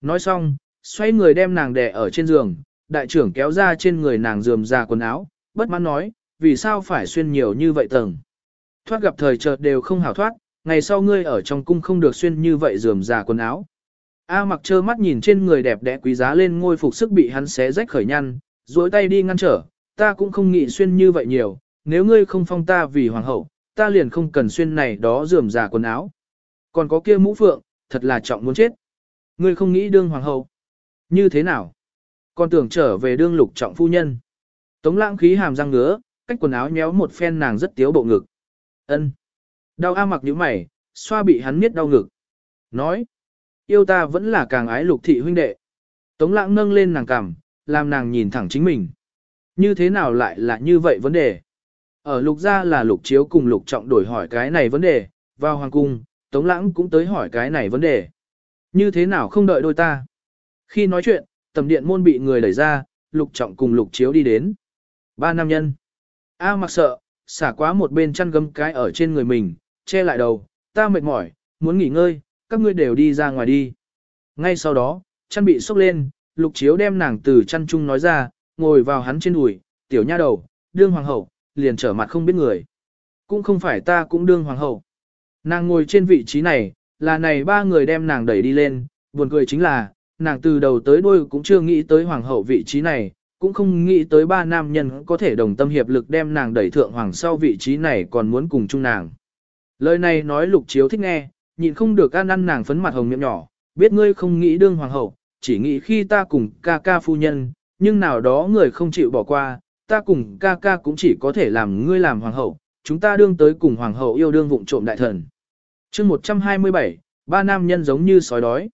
Nói xong, xoay người đem nàng đè ở trên giường, đại trưởng kéo ra trên người nàng rườm ra quần áo, bất mãn nói, vì sao phải xuyên nhiều như vậy tầng. Thoát gặp thời chợt đều không hảo thoát, ngày sau ngươi ở trong cung không được xuyên như vậy rườm ra quần áo. A mặc trơ mắt nhìn trên người đẹp đẽ quý giá lên ngôi phục sức bị hắn xé rách khởi nhăn, duỗi tay đi ngăn trở, ta cũng không nghĩ xuyên như vậy nhiều, nếu ngươi không phong ta vì hoàng hậu, ta liền không cần xuyên này đó rườm rà quần áo. Còn có kia mũ phượng, thật là trọng muốn chết. Ngươi không nghĩ đương hoàng hậu. Như thế nào? Còn tưởng trở về đương lục trọng phu nhân. Tống lãng khí hàm răng ngứa, cách quần áo nhéo một phen nàng rất tiếu bộ ngực. ân Đau A mặc như mày, xoa bị hắn miết đau ngực. Nói. Yêu ta vẫn là càng ái lục thị huynh đệ. Tống lãng nâng lên nàng cằm, làm nàng nhìn thẳng chính mình. Như thế nào lại là như vậy vấn đề? Ở lục gia là lục chiếu cùng lục trọng đổi hỏi cái này vấn đề, vào hoàng cung, Tống lãng cũng tới hỏi cái này vấn đề. Như thế nào không đợi đôi ta? Khi nói chuyện, tầm điện môn bị người đẩy ra, lục trọng cùng lục chiếu đi đến. Ba nam nhân. A mặc sợ, xả quá một bên chăn gấm cái ở trên người mình, che lại đầu, ta mệt mỏi, muốn nghỉ ngơi, các ngươi đều đi ra ngoài đi. Ngay sau đó, chăn bị sốc lên, lục chiếu đem nàng từ chăn chung nói ra, ngồi vào hắn trên đùi, tiểu nha đầu, đương hoàng hậu, liền trở mặt không biết người. Cũng không phải ta cũng đương hoàng hậu. Nàng ngồi trên vị trí này, là này ba người đem nàng đẩy đi lên, buồn cười chính là, nàng từ đầu tới đuôi cũng chưa nghĩ tới hoàng hậu vị trí này, cũng không nghĩ tới ba nam nhân có thể đồng tâm hiệp lực đem nàng đẩy thượng hoàng sau vị trí này còn muốn cùng chung nàng. Lời này nói lục chiếu thích nghe, nhịn không được ăn ăn nàng phấn mặt hồng miệng nhỏ, biết ngươi không nghĩ đương hoàng hậu, chỉ nghĩ khi ta cùng ca ca phu nhân, nhưng nào đó người không chịu bỏ qua, ta cùng ca ca cũng chỉ có thể làm ngươi làm hoàng hậu, chúng ta đương tới cùng hoàng hậu yêu đương vụng trộm đại thần. chương 127, ba nam nhân giống như sói đói.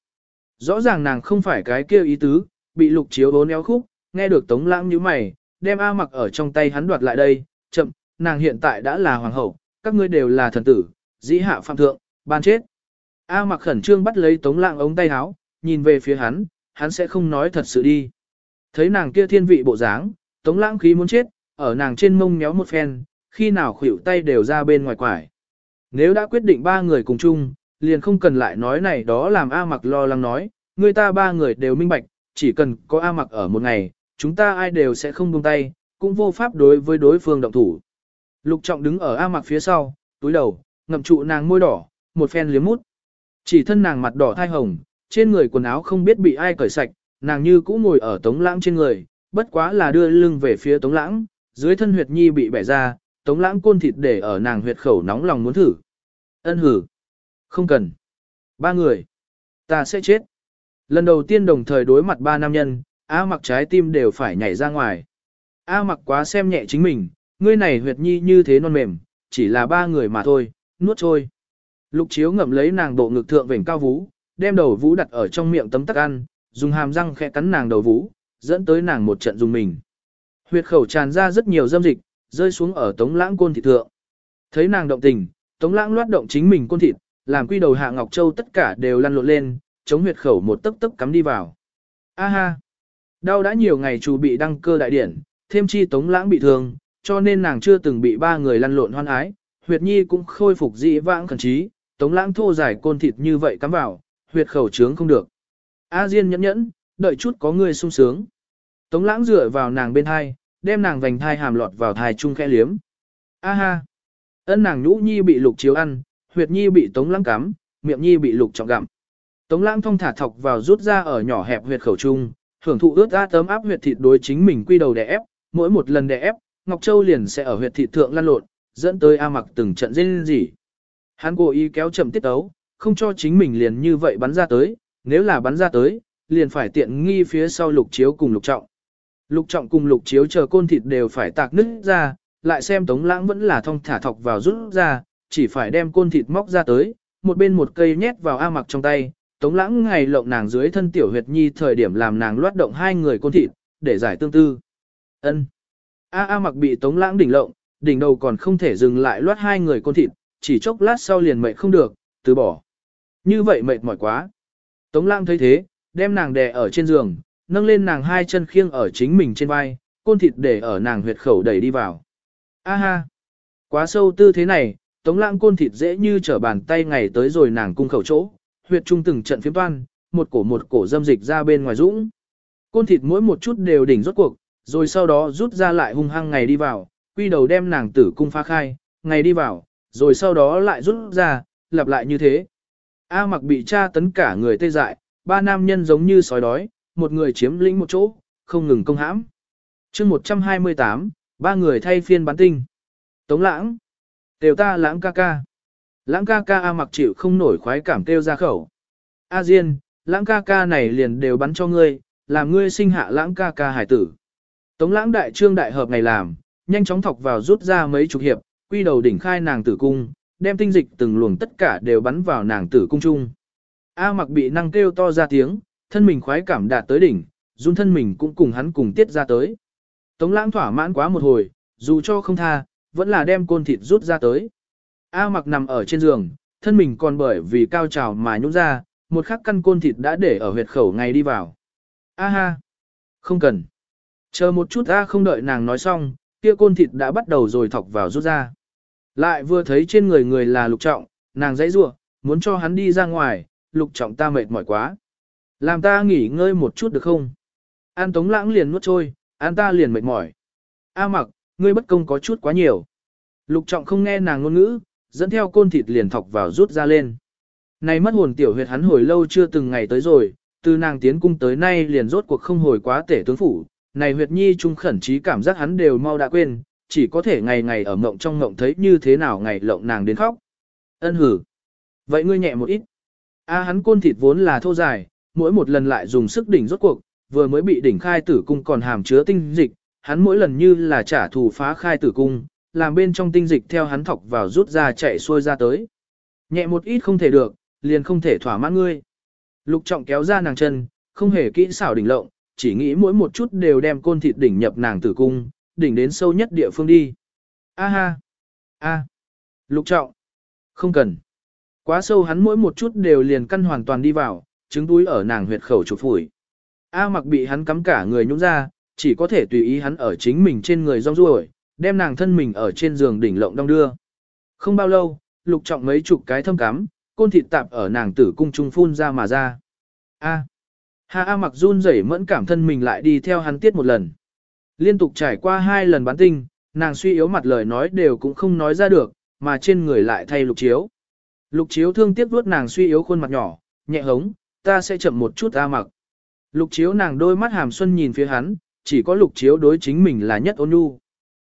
Rõ ràng nàng không phải cái kia ý tứ, bị lục chiếu bốn éo khúc, nghe được tống lãng như mày, đem A mặc ở trong tay hắn đoạt lại đây, chậm, nàng hiện tại đã là hoàng hậu, các ngươi đều là thần tử, dĩ hạ phạm thượng, ban chết. A mặc khẩn trương bắt lấy tống lãng ống tay áo, nhìn về phía hắn, hắn sẽ không nói thật sự đi. Thấy nàng kia thiên vị bộ dáng, tống lãng khí muốn chết, ở nàng trên mông méo một phen, khi nào khuỷu tay đều ra bên ngoài quải. Nếu đã quyết định ba người cùng chung, liền không cần lại nói này đó làm A mặc lo lắng nói, người ta ba người đều minh bạch, chỉ cần có A mặc ở một ngày, chúng ta ai đều sẽ không buông tay, cũng vô pháp đối với đối phương động thủ. Lục trọng đứng ở A mặc phía sau, túi đầu, ngậm trụ nàng môi đỏ, một phen liếm mút. Chỉ thân nàng mặt đỏ thai hồng, trên người quần áo không biết bị ai cởi sạch, nàng như cũ ngồi ở tống lãng trên người, bất quá là đưa lưng về phía tống lãng, dưới thân huyệt nhi bị bẻ ra, tống lãng côn thịt để ở nàng huyệt khẩu nóng lòng muốn thử. Ân hử. Không cần. Ba người. Ta sẽ chết. Lần đầu tiên đồng thời đối mặt ba nam nhân, A mặc trái tim đều phải nhảy ra ngoài. A mặc quá xem nhẹ chính mình, ngươi này huyệt nhi như thế non mềm, chỉ là ba người mà thôi, nuốt trôi. Lục chiếu ngậm lấy nàng bộ ngực thượng vểnh cao vú, đem đầu vú đặt ở trong miệng tấm tắc ăn, dùng hàm răng khẽ cắn nàng đầu vú, dẫn tới nàng một trận dùng mình. Huyệt khẩu tràn ra rất nhiều dâm dịch, rơi xuống ở tống lãng côn thịt thượng. Thấy nàng động tình, tống lãng loát động chính mình côn thịt, làm quy đầu hạ Ngọc Châu tất cả đều lăn lộn lên, chống huyệt khẩu một tấc tấc cắm đi vào. A ha! Đau đã nhiều ngày chủ bị đăng cơ đại điển, thêm chi tống lãng bị thương, cho nên nàng chưa từng bị ba người lăn lộn hoan ái, huyệt nhi cũng khôi phục dị vãng khẩn trí, tống lãng thô dài côn thịt như vậy cắm vào, huyệt khẩu trướng không được. A Diên nhẫn nhẫn, đợi chút có người sung sướng. Tống lãng dựa vào nàng bên hai, đem nàng vành thai hàm lọt vào thai chung khẽ liếm. A ha! Ân nàng nhũ nhi bị lục chiếu ăn, huyệt nhi bị tống lãng cắm, miệng nhi bị lục trọng gặm. Tống lãng thong thả thọc vào rút ra ở nhỏ hẹp huyệt khẩu trung, hưởng thụ ướt ra tấm áp huyệt thịt đối chính mình quy đầu đè ép, mỗi một lần đè ép, Ngọc Châu liền sẽ ở huyệt thịt thượng lăn lộn, dẫn tới A Mặc từng trận rên rỉ. Hắn cố ý kéo chậm tiết tấu, không cho chính mình liền như vậy bắn ra tới, nếu là bắn ra tới, liền phải tiện nghi phía sau lục chiếu cùng lục trọng. Lục trọng cùng lục chiếu chờ côn thịt đều phải tạc nứt ra, lại xem tống lãng vẫn là thong thả thọc vào rút ra, chỉ phải đem côn thịt móc ra tới, một bên một cây nhét vào A mặc trong tay, tống lãng ngày lộng nàng dưới thân tiểu huyệt nhi thời điểm làm nàng loát động hai người côn thịt, để giải tương tư. ân A A mặc bị tống lãng đỉnh lộng, đỉnh đầu còn không thể dừng lại loát hai người côn thịt, chỉ chốc lát sau liền mệt không được, từ bỏ. Như vậy mệt mỏi quá. Tống lãng thấy thế, đem nàng đè ở trên giường, nâng lên nàng hai chân khiêng ở chính mình trên vai, côn thịt để ở nàng huyệt khẩu đẩy đi vào. A ha! Quá sâu tư thế này, tống lãng côn thịt dễ như trở bàn tay ngày tới rồi nàng cung khẩu chỗ, huyệt trung từng trận phiếm toan, một cổ một cổ dâm dịch ra bên ngoài dũng. Côn thịt mỗi một chút đều đỉnh rốt cuộc, rồi sau đó rút ra lại hung hăng ngày đi vào, quy đầu đem nàng tử cung phá khai, ngày đi vào, rồi sau đó lại rút ra, lặp lại như thế. A mặc bị cha tấn cả người tê dại, ba nam nhân giống như sói đói, một người chiếm lĩnh một chỗ, không ngừng công hãm. chương 128, ba người thay phiên bán tinh. Tống lãng. Đều ta lãng ca ca. Lãng ca ca A mặc chịu không nổi khoái cảm kêu ra khẩu. A Diên, lãng ca ca này liền đều bắn cho ngươi, làm ngươi sinh hạ lãng ca ca hải tử. Tống lãng đại trương đại hợp ngày làm, nhanh chóng thọc vào rút ra mấy chục hiệp, quy đầu đỉnh khai nàng tử cung, đem tinh dịch từng luồng tất cả đều bắn vào nàng tử cung chung. A mặc bị năng kêu to ra tiếng, thân mình khoái cảm đạt tới đỉnh, run thân mình cũng cùng hắn cùng tiết ra tới. Tống lãng thỏa mãn quá một hồi, dù cho không tha, vẫn là đem côn thịt rút ra tới. A mặc nằm ở trên giường, thân mình còn bởi vì cao trào mà nhũ ra, một khắc căn côn thịt đã để ở huyệt khẩu ngay đi vào. A ha! Không cần. Chờ một chút A không đợi nàng nói xong, kia côn thịt đã bắt đầu rồi thọc vào rút ra. Lại vừa thấy trên người người là lục trọng, nàng dãy rủa muốn cho hắn đi ra ngoài, lục trọng ta mệt mỏi quá. Làm ta nghỉ ngơi một chút được không? An tống lãng liền nuốt trôi, an ta liền mệt mỏi. A mặc, ngươi bất công có chút quá nhiều. Lục trọng không nghe nàng ngôn ngữ, dẫn theo côn thịt liền thọc vào rút ra lên. Này mất hồn tiểu huyệt hắn hồi lâu chưa từng ngày tới rồi, từ nàng tiến cung tới nay liền rốt cuộc không hồi quá tể tướng phủ. Này huyệt nhi trung khẩn trí cảm giác hắn đều mau đã quên, chỉ có thể ngày ngày ở mộng trong mộng thấy như thế nào ngày lộng nàng đến khóc. Ân hử. Vậy ngươi nhẹ một ít. A à, hắn côn thịt vốn là thô dài, mỗi một lần lại dùng sức đỉnh rốt cuộc, vừa mới bị đỉnh khai tử cung còn hàm chứa tinh dịch, hắn mỗi lần như là trả thù phá khai tử cung, làm bên trong tinh dịch theo hắn thọc vào rút ra chạy xuôi ra tới. Nhẹ một ít không thể được, liền không thể thỏa mãn ngươi. Lục trọng kéo ra nàng chân, không hề kỹ xảo đỉnh lộng, chỉ nghĩ mỗi một chút đều đem côn thịt đỉnh nhập nàng tử cung, đỉnh đến sâu nhất địa phương đi. A ha! A! Lục trọng! Không cần! Quá sâu hắn mỗi một chút đều liền căn hoàn toàn đi vào, trứng túi ở nàng huyệt khẩu chụp phủi. A mặc bị hắn cắm cả người nhũng ra, chỉ có thể tùy ý hắn ở chính mình trên người rong ruổi, đem nàng thân mình ở trên giường đỉnh lộng đong đưa. Không bao lâu, lục trọng mấy chục cái thâm cắm, côn thịt tạp ở nàng tử cung trung phun ra mà ra. A. Ha A mặc run rẩy mẫn cảm thân mình lại đi theo hắn tiết một lần. Liên tục trải qua hai lần bán tinh, nàng suy yếu mặt lời nói đều cũng không nói ra được, mà trên người lại thay lục chiếu. Lục chiếu thương tiếc vuốt nàng suy yếu khuôn mặt nhỏ, nhẹ hống, ta sẽ chậm một chút A mặc. Lục chiếu nàng đôi mắt hàm xuân nhìn phía hắn, chỉ có lục chiếu đối chính mình là nhất ôn nhu.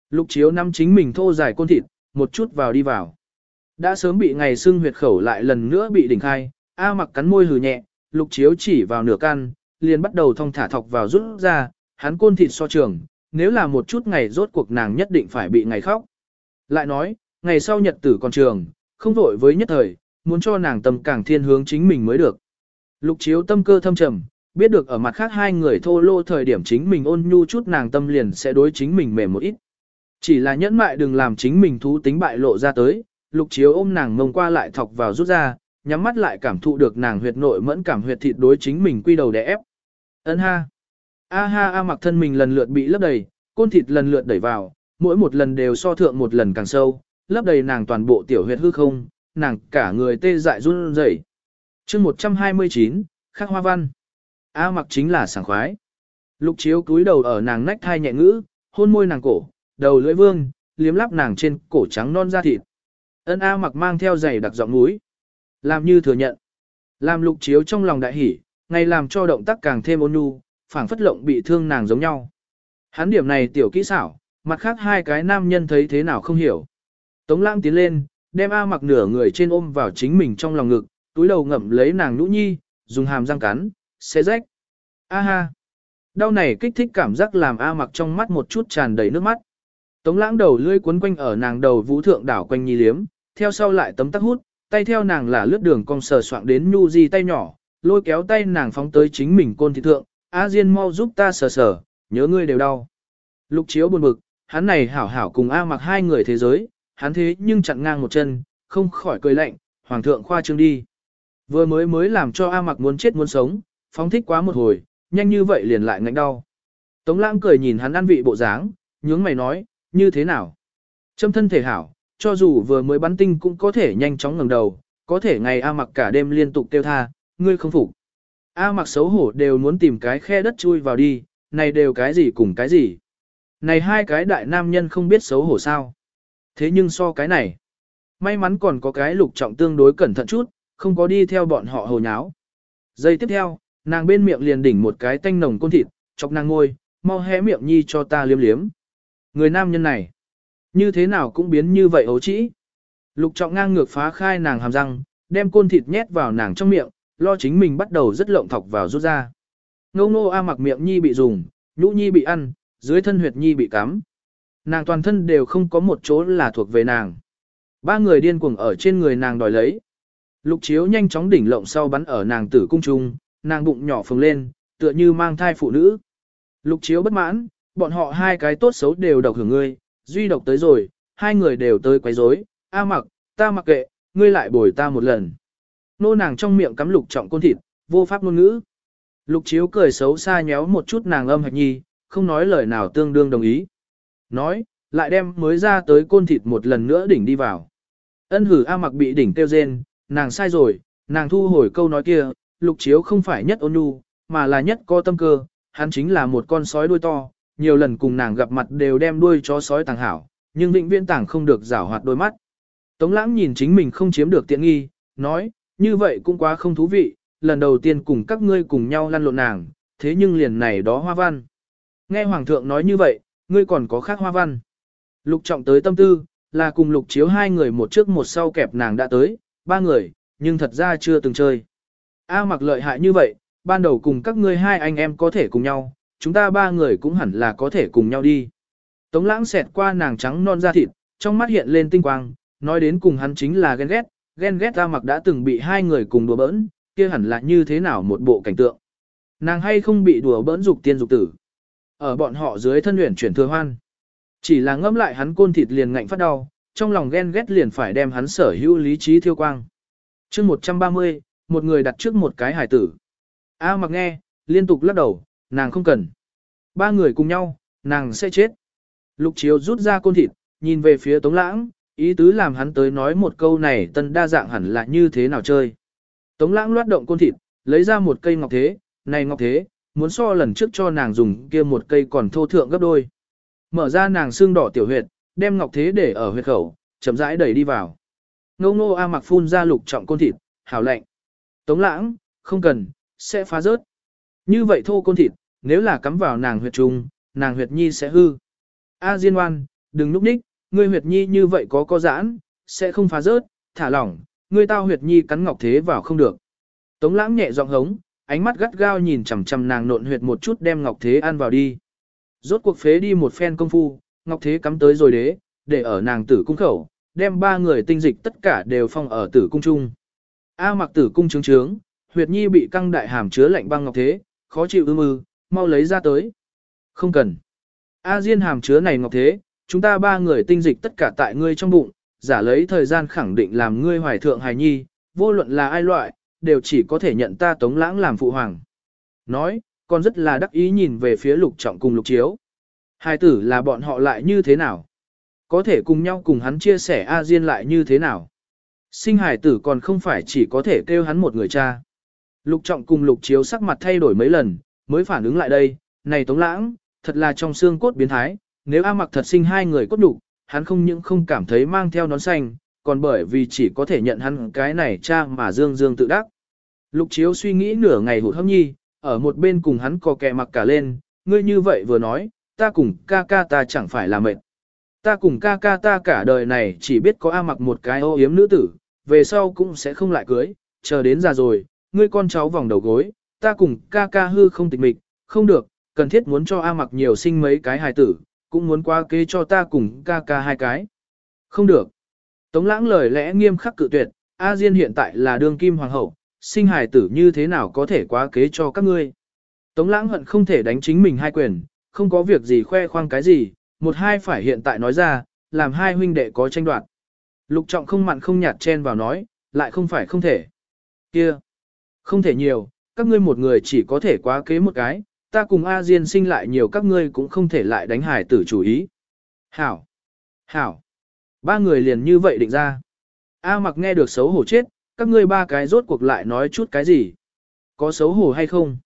Lục chiếu năm chính mình thô dài côn thịt, một chút vào đi vào. Đã sớm bị ngày xưng huyệt khẩu lại lần nữa bị đỉnh khai, A mặc cắn môi hừ nhẹ, lục chiếu chỉ vào nửa căn, liền bắt đầu thong thả thọc vào rút ra, hắn côn thịt so trường, nếu là một chút ngày rốt cuộc nàng nhất định phải bị ngày khóc. Lại nói, ngày sau nhật tử còn trường, không vội với nhất thời, muốn cho nàng tâm càng thiên hướng chính mình mới được. Lục chiếu tâm cơ thâm trầm, biết được ở mặt khác hai người thô lô thời điểm chính mình ôn nhu chút nàng tâm liền sẽ đối chính mình mềm một ít. Chỉ là nhẫn mại đừng làm chính mình thú tính bại lộ ra tới, lục chiếu ôm nàng mông qua lại thọc vào rút ra, nhắm mắt lại cảm thụ được nàng huyệt nội mẫn cảm huyệt thịt đối chính mình quy đầu đè ép. Ân ha. A ha a mặc thân mình lần lượt bị lấp đầy, côn thịt lần lượt đẩy vào, mỗi một lần đều so thượng một lần càng sâu, lấp đầy nàng toàn bộ tiểu huyệt hư không, nàng cả người tê dại run rẩy. Chương 129, Khắc Hoa Văn. A mặc chính là sảng khoái. Lục chiếu cúi đầu ở nàng nách thai nhẹ ngữ, hôn môi nàng cổ, đầu lưỡi vương, liếm lắp nàng trên cổ trắng non da thịt. Ân A mặc mang theo giày đặc giọng núi. Làm như thừa nhận. Làm lục chiếu trong lòng đại hỉ, ngày làm cho động tác càng thêm ôn nhu, phảng phất lộng bị thương nàng giống nhau. Hắn điểm này tiểu kỹ xảo, mặt khác hai cái nam nhân thấy thế nào không hiểu. Tống lãng tiến lên, đem A mặc nửa người trên ôm vào chính mình trong lòng ngực, túi đầu ngậm lấy nàng nhũ nhi, dùng hàm răng cắn, xé rách. A ha! Đau này kích thích cảm giác làm A mặc trong mắt một chút tràn đầy nước mắt. Tống lãng đầu lưỡi cuốn quanh ở nàng đầu vũ thượng đảo quanh nhi liếm, theo sau lại tấm tắc hút, tay theo nàng là lướt đường cong sờ soạng đến nhu di tay nhỏ, lôi kéo tay nàng phóng tới chính mình côn thị thượng, A Diên mau giúp ta sờ sờ, nhớ ngươi đều đau. Lục chiếu buồn bực, hắn này hảo hảo cùng A mặc hai người thế giới, hắn thế nhưng chặn ngang một chân, không khỏi cười lạnh, hoàng thượng khoa trương đi. Vừa mới mới làm cho A mặc muốn chết muốn sống, phóng thích quá một hồi, nhanh như vậy liền lại ngạnh đau. Tống lãng cười nhìn hắn ăn vị bộ dáng, nhướng mày nói, như thế nào? Châm thân thể hảo, cho dù vừa mới bắn tinh cũng có thể nhanh chóng ngẩng đầu, có thể ngày A mặc cả đêm liên tục kêu tha, ngươi không phục. A mặc xấu hổ đều muốn tìm cái khe đất chui vào đi, này đều cái gì cùng cái gì. Này hai cái đại nam nhân không biết xấu hổ sao. Thế nhưng so cái này, may mắn còn có cái lục trọng tương đối cẩn thận chút, không có đi theo bọn họ hồ nháo. Giây tiếp theo, nàng bên miệng liền đỉnh một cái tanh nồng côn thịt, chọc nàng ngôi, mau hé miệng nhi cho ta liếm liếm. Người nam nhân này, như thế nào cũng biến như vậy ấu trĩ. Lục trọng ngang ngược phá khai nàng hàm răng, đem côn thịt nhét vào nàng trong miệng, lo chính mình bắt đầu rất lộng thọc vào rút ra. Ngô ngô a mặc miệng nhi bị dùng, nhũ nhi bị ăn, dưới thân huyệt nhi bị cắm. Nàng toàn thân đều không có một chỗ là thuộc về nàng. Ba người điên cuồng ở trên người nàng đòi lấy. Lục chiếu nhanh chóng đỉnh lộng sau bắn ở nàng tử cung trung, nàng bụng nhỏ phồng lên, tựa như mang thai phụ nữ. Lục chiếu bất mãn, bọn họ hai cái tốt xấu đều độc hưởng ngươi, duy độc tới rồi, hai người đều tới quấy rối. A mặc, ta mặc kệ, ngươi lại bồi ta một lần. Nô nàng trong miệng cắm lục trọng côn thịt, vô pháp ngôn ngữ. Lục chiếu cười xấu xa nhéo một chút nàng âm hạch nhi, không nói lời nào tương đương đồng ý. Nói, lại đem mới ra tới côn thịt một lần nữa đỉnh đi vào. Ân hử A mặc bị đỉnh tiêu rên, nàng sai rồi, nàng thu hồi câu nói kia, lục chiếu không phải nhất ôn nhu, mà là nhất có tâm cơ, hắn chính là một con sói đuôi to, nhiều lần cùng nàng gặp mặt đều đem đuôi chó sói tàng hảo, nhưng vĩnh viễn tàng không được giảo hoạt đôi mắt. Tống lãng nhìn chính mình không chiếm được tiện nghi, nói, như vậy cũng quá không thú vị, lần đầu tiên cùng các ngươi cùng nhau lăn lộn nàng, thế nhưng liền này đó hoa văn. Nghe Hoàng thượng nói như vậy, ngươi còn có khác hoa văn. Lục trọng tới tâm tư, là cùng lục chiếu hai người một trước một sau kẹp nàng đã tới, ba người, nhưng thật ra chưa từng chơi. A mặc lợi hại như vậy, ban đầu cùng các ngươi hai anh em có thể cùng nhau, chúng ta ba người cũng hẳn là có thể cùng nhau đi. Tống lãng xẹt qua nàng trắng non da thịt, trong mắt hiện lên tinh quang, nói đến cùng hắn chính là ghen ghét, ghen ghét A mặc đã từng bị hai người cùng đùa bỡn, kia hẳn là như thế nào một bộ cảnh tượng. Nàng hay không bị đùa bỡn dục tiên dục tử. Ở bọn họ dưới thân luyện chuyển thừa hoan. Chỉ là ngâm lại hắn côn thịt liền ngạnh phát đau, trong lòng ghen ghét liền phải đem hắn sở hữu lý trí thiêu quang. chương 130, một người đặt trước một cái hải tử. A mặc nghe, liên tục lắc đầu, nàng không cần. Ba người cùng nhau, nàng sẽ chết. Lục chiếu rút ra côn thịt, nhìn về phía tống lãng, ý tứ làm hắn tới nói một câu này tân đa dạng hẳn là như thế nào chơi. Tống lãng loát động côn thịt, lấy ra một cây ngọc thế, này ngọc thế, muốn so lần trước cho nàng dùng kia một cây còn thô thượng gấp đôi. Mở ra nàng xương đỏ tiểu huyệt, đem ngọc thế để ở huyệt khẩu, chậm rãi đẩy đi vào. Ngô ngô A mặc phun ra lục trọng côn thịt, hảo lạnh. Tống lãng, không cần, sẽ phá rớt. Như vậy thô côn thịt, nếu là cắm vào nàng huyệt trùng, nàng huyệt nhi sẽ hư. A Diên Oan, đừng núp đích, ngươi huyệt nhi như vậy có có giãn, sẽ không phá rớt, thả lỏng, ngươi tao huyệt nhi cắn ngọc thế vào không được. Tống lãng nhẹ giọng hống, ánh mắt gắt gao nhìn chằm chằm nàng nộn huyệt một chút đem ngọc thế ăn vào đi. Rốt cuộc phế đi một phen công phu, ngọc thế cắm tới rồi đế, để ở nàng tử cung khẩu, đem ba người tinh dịch tất cả đều phong ở tử cung chung. A mặc tử cung trướng trướng, huyệt nhi bị căng đại hàm chứa lạnh băng ngọc thế, khó chịu ư mau lấy ra tới. Không cần. A diên hàm chứa này ngọc thế, chúng ta ba người tinh dịch tất cả tại ngươi trong bụng, giả lấy thời gian khẳng định làm ngươi hoài thượng hài nhi, vô luận là ai loại, đều chỉ có thể nhận ta tống lãng làm phụ hoàng. Nói, còn rất là đắc ý nhìn về phía lục trọng cùng lục chiếu. Hai tử là bọn họ lại như thế nào? Có thể cùng nhau cùng hắn chia sẻ A Diên lại như thế nào? Sinh hải tử còn không phải chỉ có thể kêu hắn một người cha. Lục trọng cùng lục chiếu sắc mặt thay đổi mấy lần, mới phản ứng lại đây, này tống lãng, thật là trong xương cốt biến thái, nếu A mặc thật sinh hai người cốt đủ, hắn không những không cảm thấy mang theo nón xanh, còn bởi vì chỉ có thể nhận hắn cái này cha mà dương dương tự đắc. Lục chiếu suy nghĩ nửa ngày hụt hâm nhi, ở một bên cùng hắn có kẹ mặc cả lên, ngươi như vậy vừa nói, ta cùng ca ca ta chẳng phải là mệt. Ta cùng ca ca ta cả đời này chỉ biết có A mặc một cái ô yếm nữ tử, về sau cũng sẽ không lại cưới, chờ đến già rồi, ngươi con cháu vòng đầu gối, ta cùng ca ca hư không tịch mịch, không được, cần thiết muốn cho A mặc nhiều sinh mấy cái hài tử, cũng muốn qua kế cho ta cùng ca ca hai cái. Không được. Tống lãng lời lẽ nghiêm khắc cự tuyệt, A Diên hiện tại là đương kim hoàng hậu, sinh hài tử như thế nào có thể quá kế cho các ngươi. Tống lãng hận không thể đánh chính mình hai quyền, không có việc gì khoe khoang cái gì, một hai phải hiện tại nói ra, làm hai huynh đệ có tranh đoạt. Lục trọng không mặn không nhạt chen vào nói, lại không phải không thể. Kia, không thể nhiều, các ngươi một người chỉ có thể quá kế một cái, ta cùng A Diên sinh lại nhiều các ngươi cũng không thể lại đánh hải tử chủ ý. Hảo, hảo, ba người liền như vậy định ra. A mặc nghe được xấu hổ chết, các ngươi ba cái rốt cuộc lại nói chút cái gì? Có xấu hổ hay không?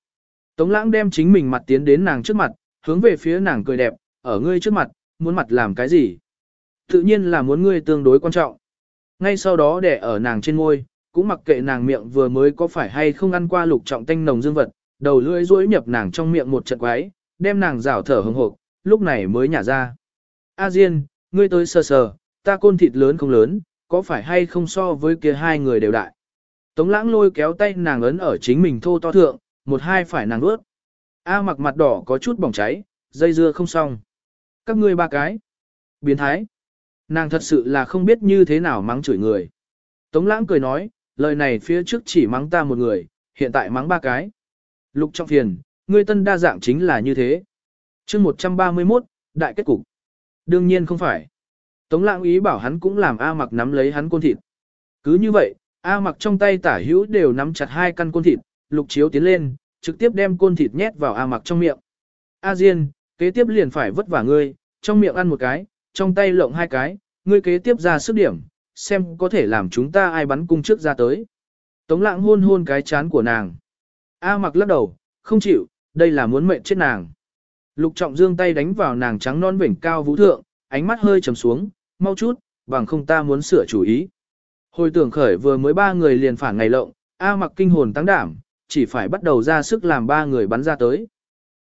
Tống lãng đem chính mình mặt tiến đến nàng trước mặt, hướng về phía nàng cười đẹp, ở ngươi trước mặt, muốn mặt làm cái gì? Tự nhiên là muốn ngươi tương đối quan trọng. Ngay sau đó để ở nàng trên môi, cũng mặc kệ nàng miệng vừa mới có phải hay không ăn qua lục trọng tanh nồng dương vật, đầu lưỡi duỗi nhập nàng trong miệng một trận quái, đem nàng rảo thở hừng hộp, lúc này mới nhả ra. A Diên, ngươi tới sờ sờ, ta côn thịt lớn không lớn, có phải hay không so với kia hai người đều đại. Tống lãng lôi kéo tay nàng ấn ở chính mình thô to thượng, một hai phải nàng nuốt. A mặc mặt đỏ có chút bỏng cháy, dây dưa không xong. Các ngươi ba cái. Biến thái. Nàng thật sự là không biết như thế nào mắng chửi người. Tống lãng cười nói, lời này phía trước chỉ mắng ta một người, hiện tại mắng ba cái. Lục trọng phiền, ngươi tân đa dạng chính là như thế. chương 131, đại kết cục. Đương nhiên không phải. Tống lãng ý bảo hắn cũng làm A mặc nắm lấy hắn côn thịt. Cứ như vậy, A mặc trong tay tả hữu đều nắm chặt hai căn côn thịt, lục chiếu tiến lên, trực tiếp đem côn thịt nhét vào A mặc trong miệng. A Diên, kế tiếp liền phải vất vả ngươi, trong miệng ăn một cái, trong tay lộng hai cái, ngươi kế tiếp ra sức điểm, xem có thể làm chúng ta ai bắn cung trước ra tới. Tống lãng hôn hôn cái chán của nàng. A mặc lắc đầu, không chịu, đây là muốn mệnh chết nàng. Lục trọng dương tay đánh vào nàng trắng non vỉnh cao vũ thượng, ánh mắt hơi trầm xuống, mau chút, bằng không ta muốn sửa chủ ý. Hồi tưởng khởi vừa mới ba người liền phản ngày lộng, A mặc kinh hồn tăng đảm, chỉ phải bắt đầu ra sức làm ba người bắn ra tới.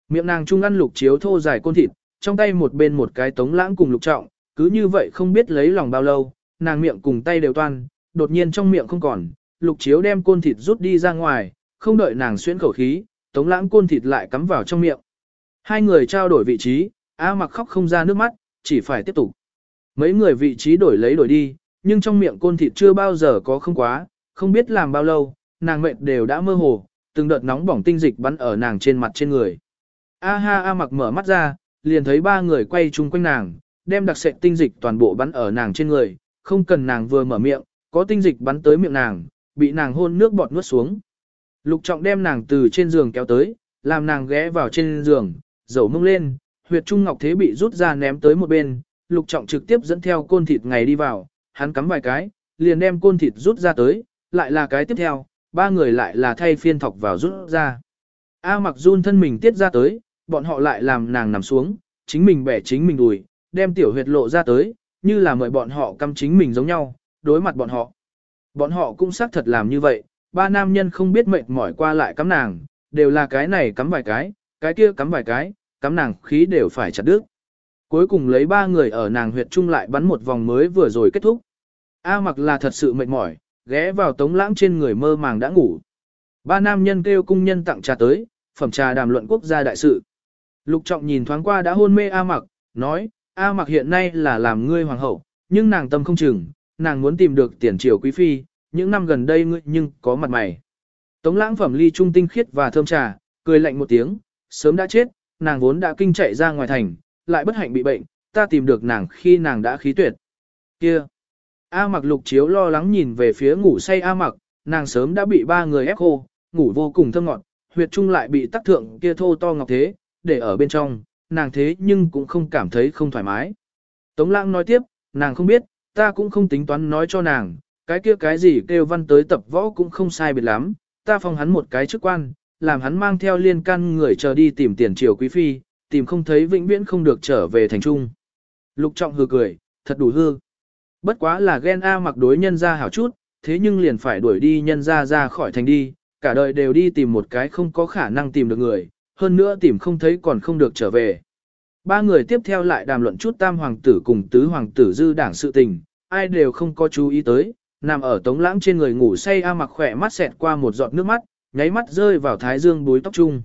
Miệng nàng trung ăn lục chiếu thô dài côn thịt, trong tay một bên một cái tống lãng cùng lục trọng, cứ như vậy không biết lấy lòng bao lâu, nàng miệng cùng tay đều toan, đột nhiên trong miệng không còn, lục chiếu đem côn thịt rút đi ra ngoài, không đợi nàng xuyên khẩu khí, tống lãng côn thịt lại cắm vào trong miệng. Hai người trao đổi vị trí, A mặc khóc không ra nước mắt, chỉ phải tiếp tục. Mấy người vị trí đổi lấy đổi đi, nhưng trong miệng côn thịt chưa bao giờ có không quá, không biết làm bao lâu, nàng mệt đều đã mơ hồ, từng đợt nóng bỏng tinh dịch bắn ở nàng trên mặt trên người. A ha A mặc mở mắt ra, liền thấy ba người quay chung quanh nàng, đem đặc sệt tinh dịch toàn bộ bắn ở nàng trên người, không cần nàng vừa mở miệng, có tinh dịch bắn tới miệng nàng, bị nàng hôn nước bọt nuốt xuống. Lục trọng đem nàng từ trên giường kéo tới, làm nàng ghé vào trên giường, dầu mông lên, huyệt trung ngọc thế bị rút ra ném tới một bên, lục trọng trực tiếp dẫn theo côn thịt ngày đi vào, hắn cắm vài cái, liền đem côn thịt rút ra tới, lại là cái tiếp theo, ba người lại là thay phiên thọc vào rút ra. A mặc run thân mình tiết ra tới, bọn họ lại làm nàng nằm xuống, chính mình bẻ chính mình đùi, đem tiểu huyệt lộ ra tới, như là mời bọn họ căm chính mình giống nhau, đối mặt bọn họ. Bọn họ cũng xác thật làm như vậy, ba nam nhân không biết mệt mỏi qua lại cắm nàng, đều là cái này cắm vài cái, cái kia cắm vài cái, cắm nàng khí đều phải chặt đứt. Cuối cùng lấy ba người ở nàng huyệt chung lại bắn một vòng mới vừa rồi kết thúc. A mặc là thật sự mệt mỏi, ghé vào tống lãng trên người mơ màng đã ngủ. Ba nam nhân kêu cung nhân tặng trà tới, phẩm trà đàm luận quốc gia đại sự. Lục trọng nhìn thoáng qua đã hôn mê A mặc, nói, A mặc hiện nay là làm ngươi hoàng hậu, nhưng nàng tâm không chừng, nàng muốn tìm được tiền triều quý phi, những năm gần đây ngươi nhưng có mặt mày. Tống lãng phẩm ly trung tinh khiết và thơm trà, cười lạnh một tiếng, sớm đã chết, nàng vốn đã kinh chạy ra ngoài thành, lại bất hạnh bị bệnh, ta tìm được nàng khi nàng đã khí tuyệt. Kia! A mặc lục chiếu lo lắng nhìn về phía ngủ say A mặc, nàng sớm đã bị ba người ép khô, ngủ vô cùng thơm ngọt, huyệt trung lại bị tắc thượng kia thô to ngọc thế, để ở bên trong, nàng thế nhưng cũng không cảm thấy không thoải mái. Tống lãng nói tiếp, nàng không biết, ta cũng không tính toán nói cho nàng, cái kia cái gì kêu văn tới tập võ cũng không sai biệt lắm, ta phong hắn một cái chức quan, làm hắn mang theo liên can người chờ đi tìm tiền triều quý phi, tìm không thấy vĩnh viễn không được trở về thành trung. Lục trọng hừ cười, thật đủ hư. Bất quá là ghen A mặc đối nhân ra hảo chút, thế nhưng liền phải đuổi đi nhân ra ra khỏi thành đi, cả đời đều đi tìm một cái không có khả năng tìm được người, hơn nữa tìm không thấy còn không được trở về. Ba người tiếp theo lại đàm luận chút tam hoàng tử cùng tứ hoàng tử dư đảng sự tình, ai đều không có chú ý tới, nằm ở tống lãng trên người ngủ say A mặc khỏe mắt xẹt qua một giọt nước mắt, nháy mắt rơi vào thái dương búi tóc trung.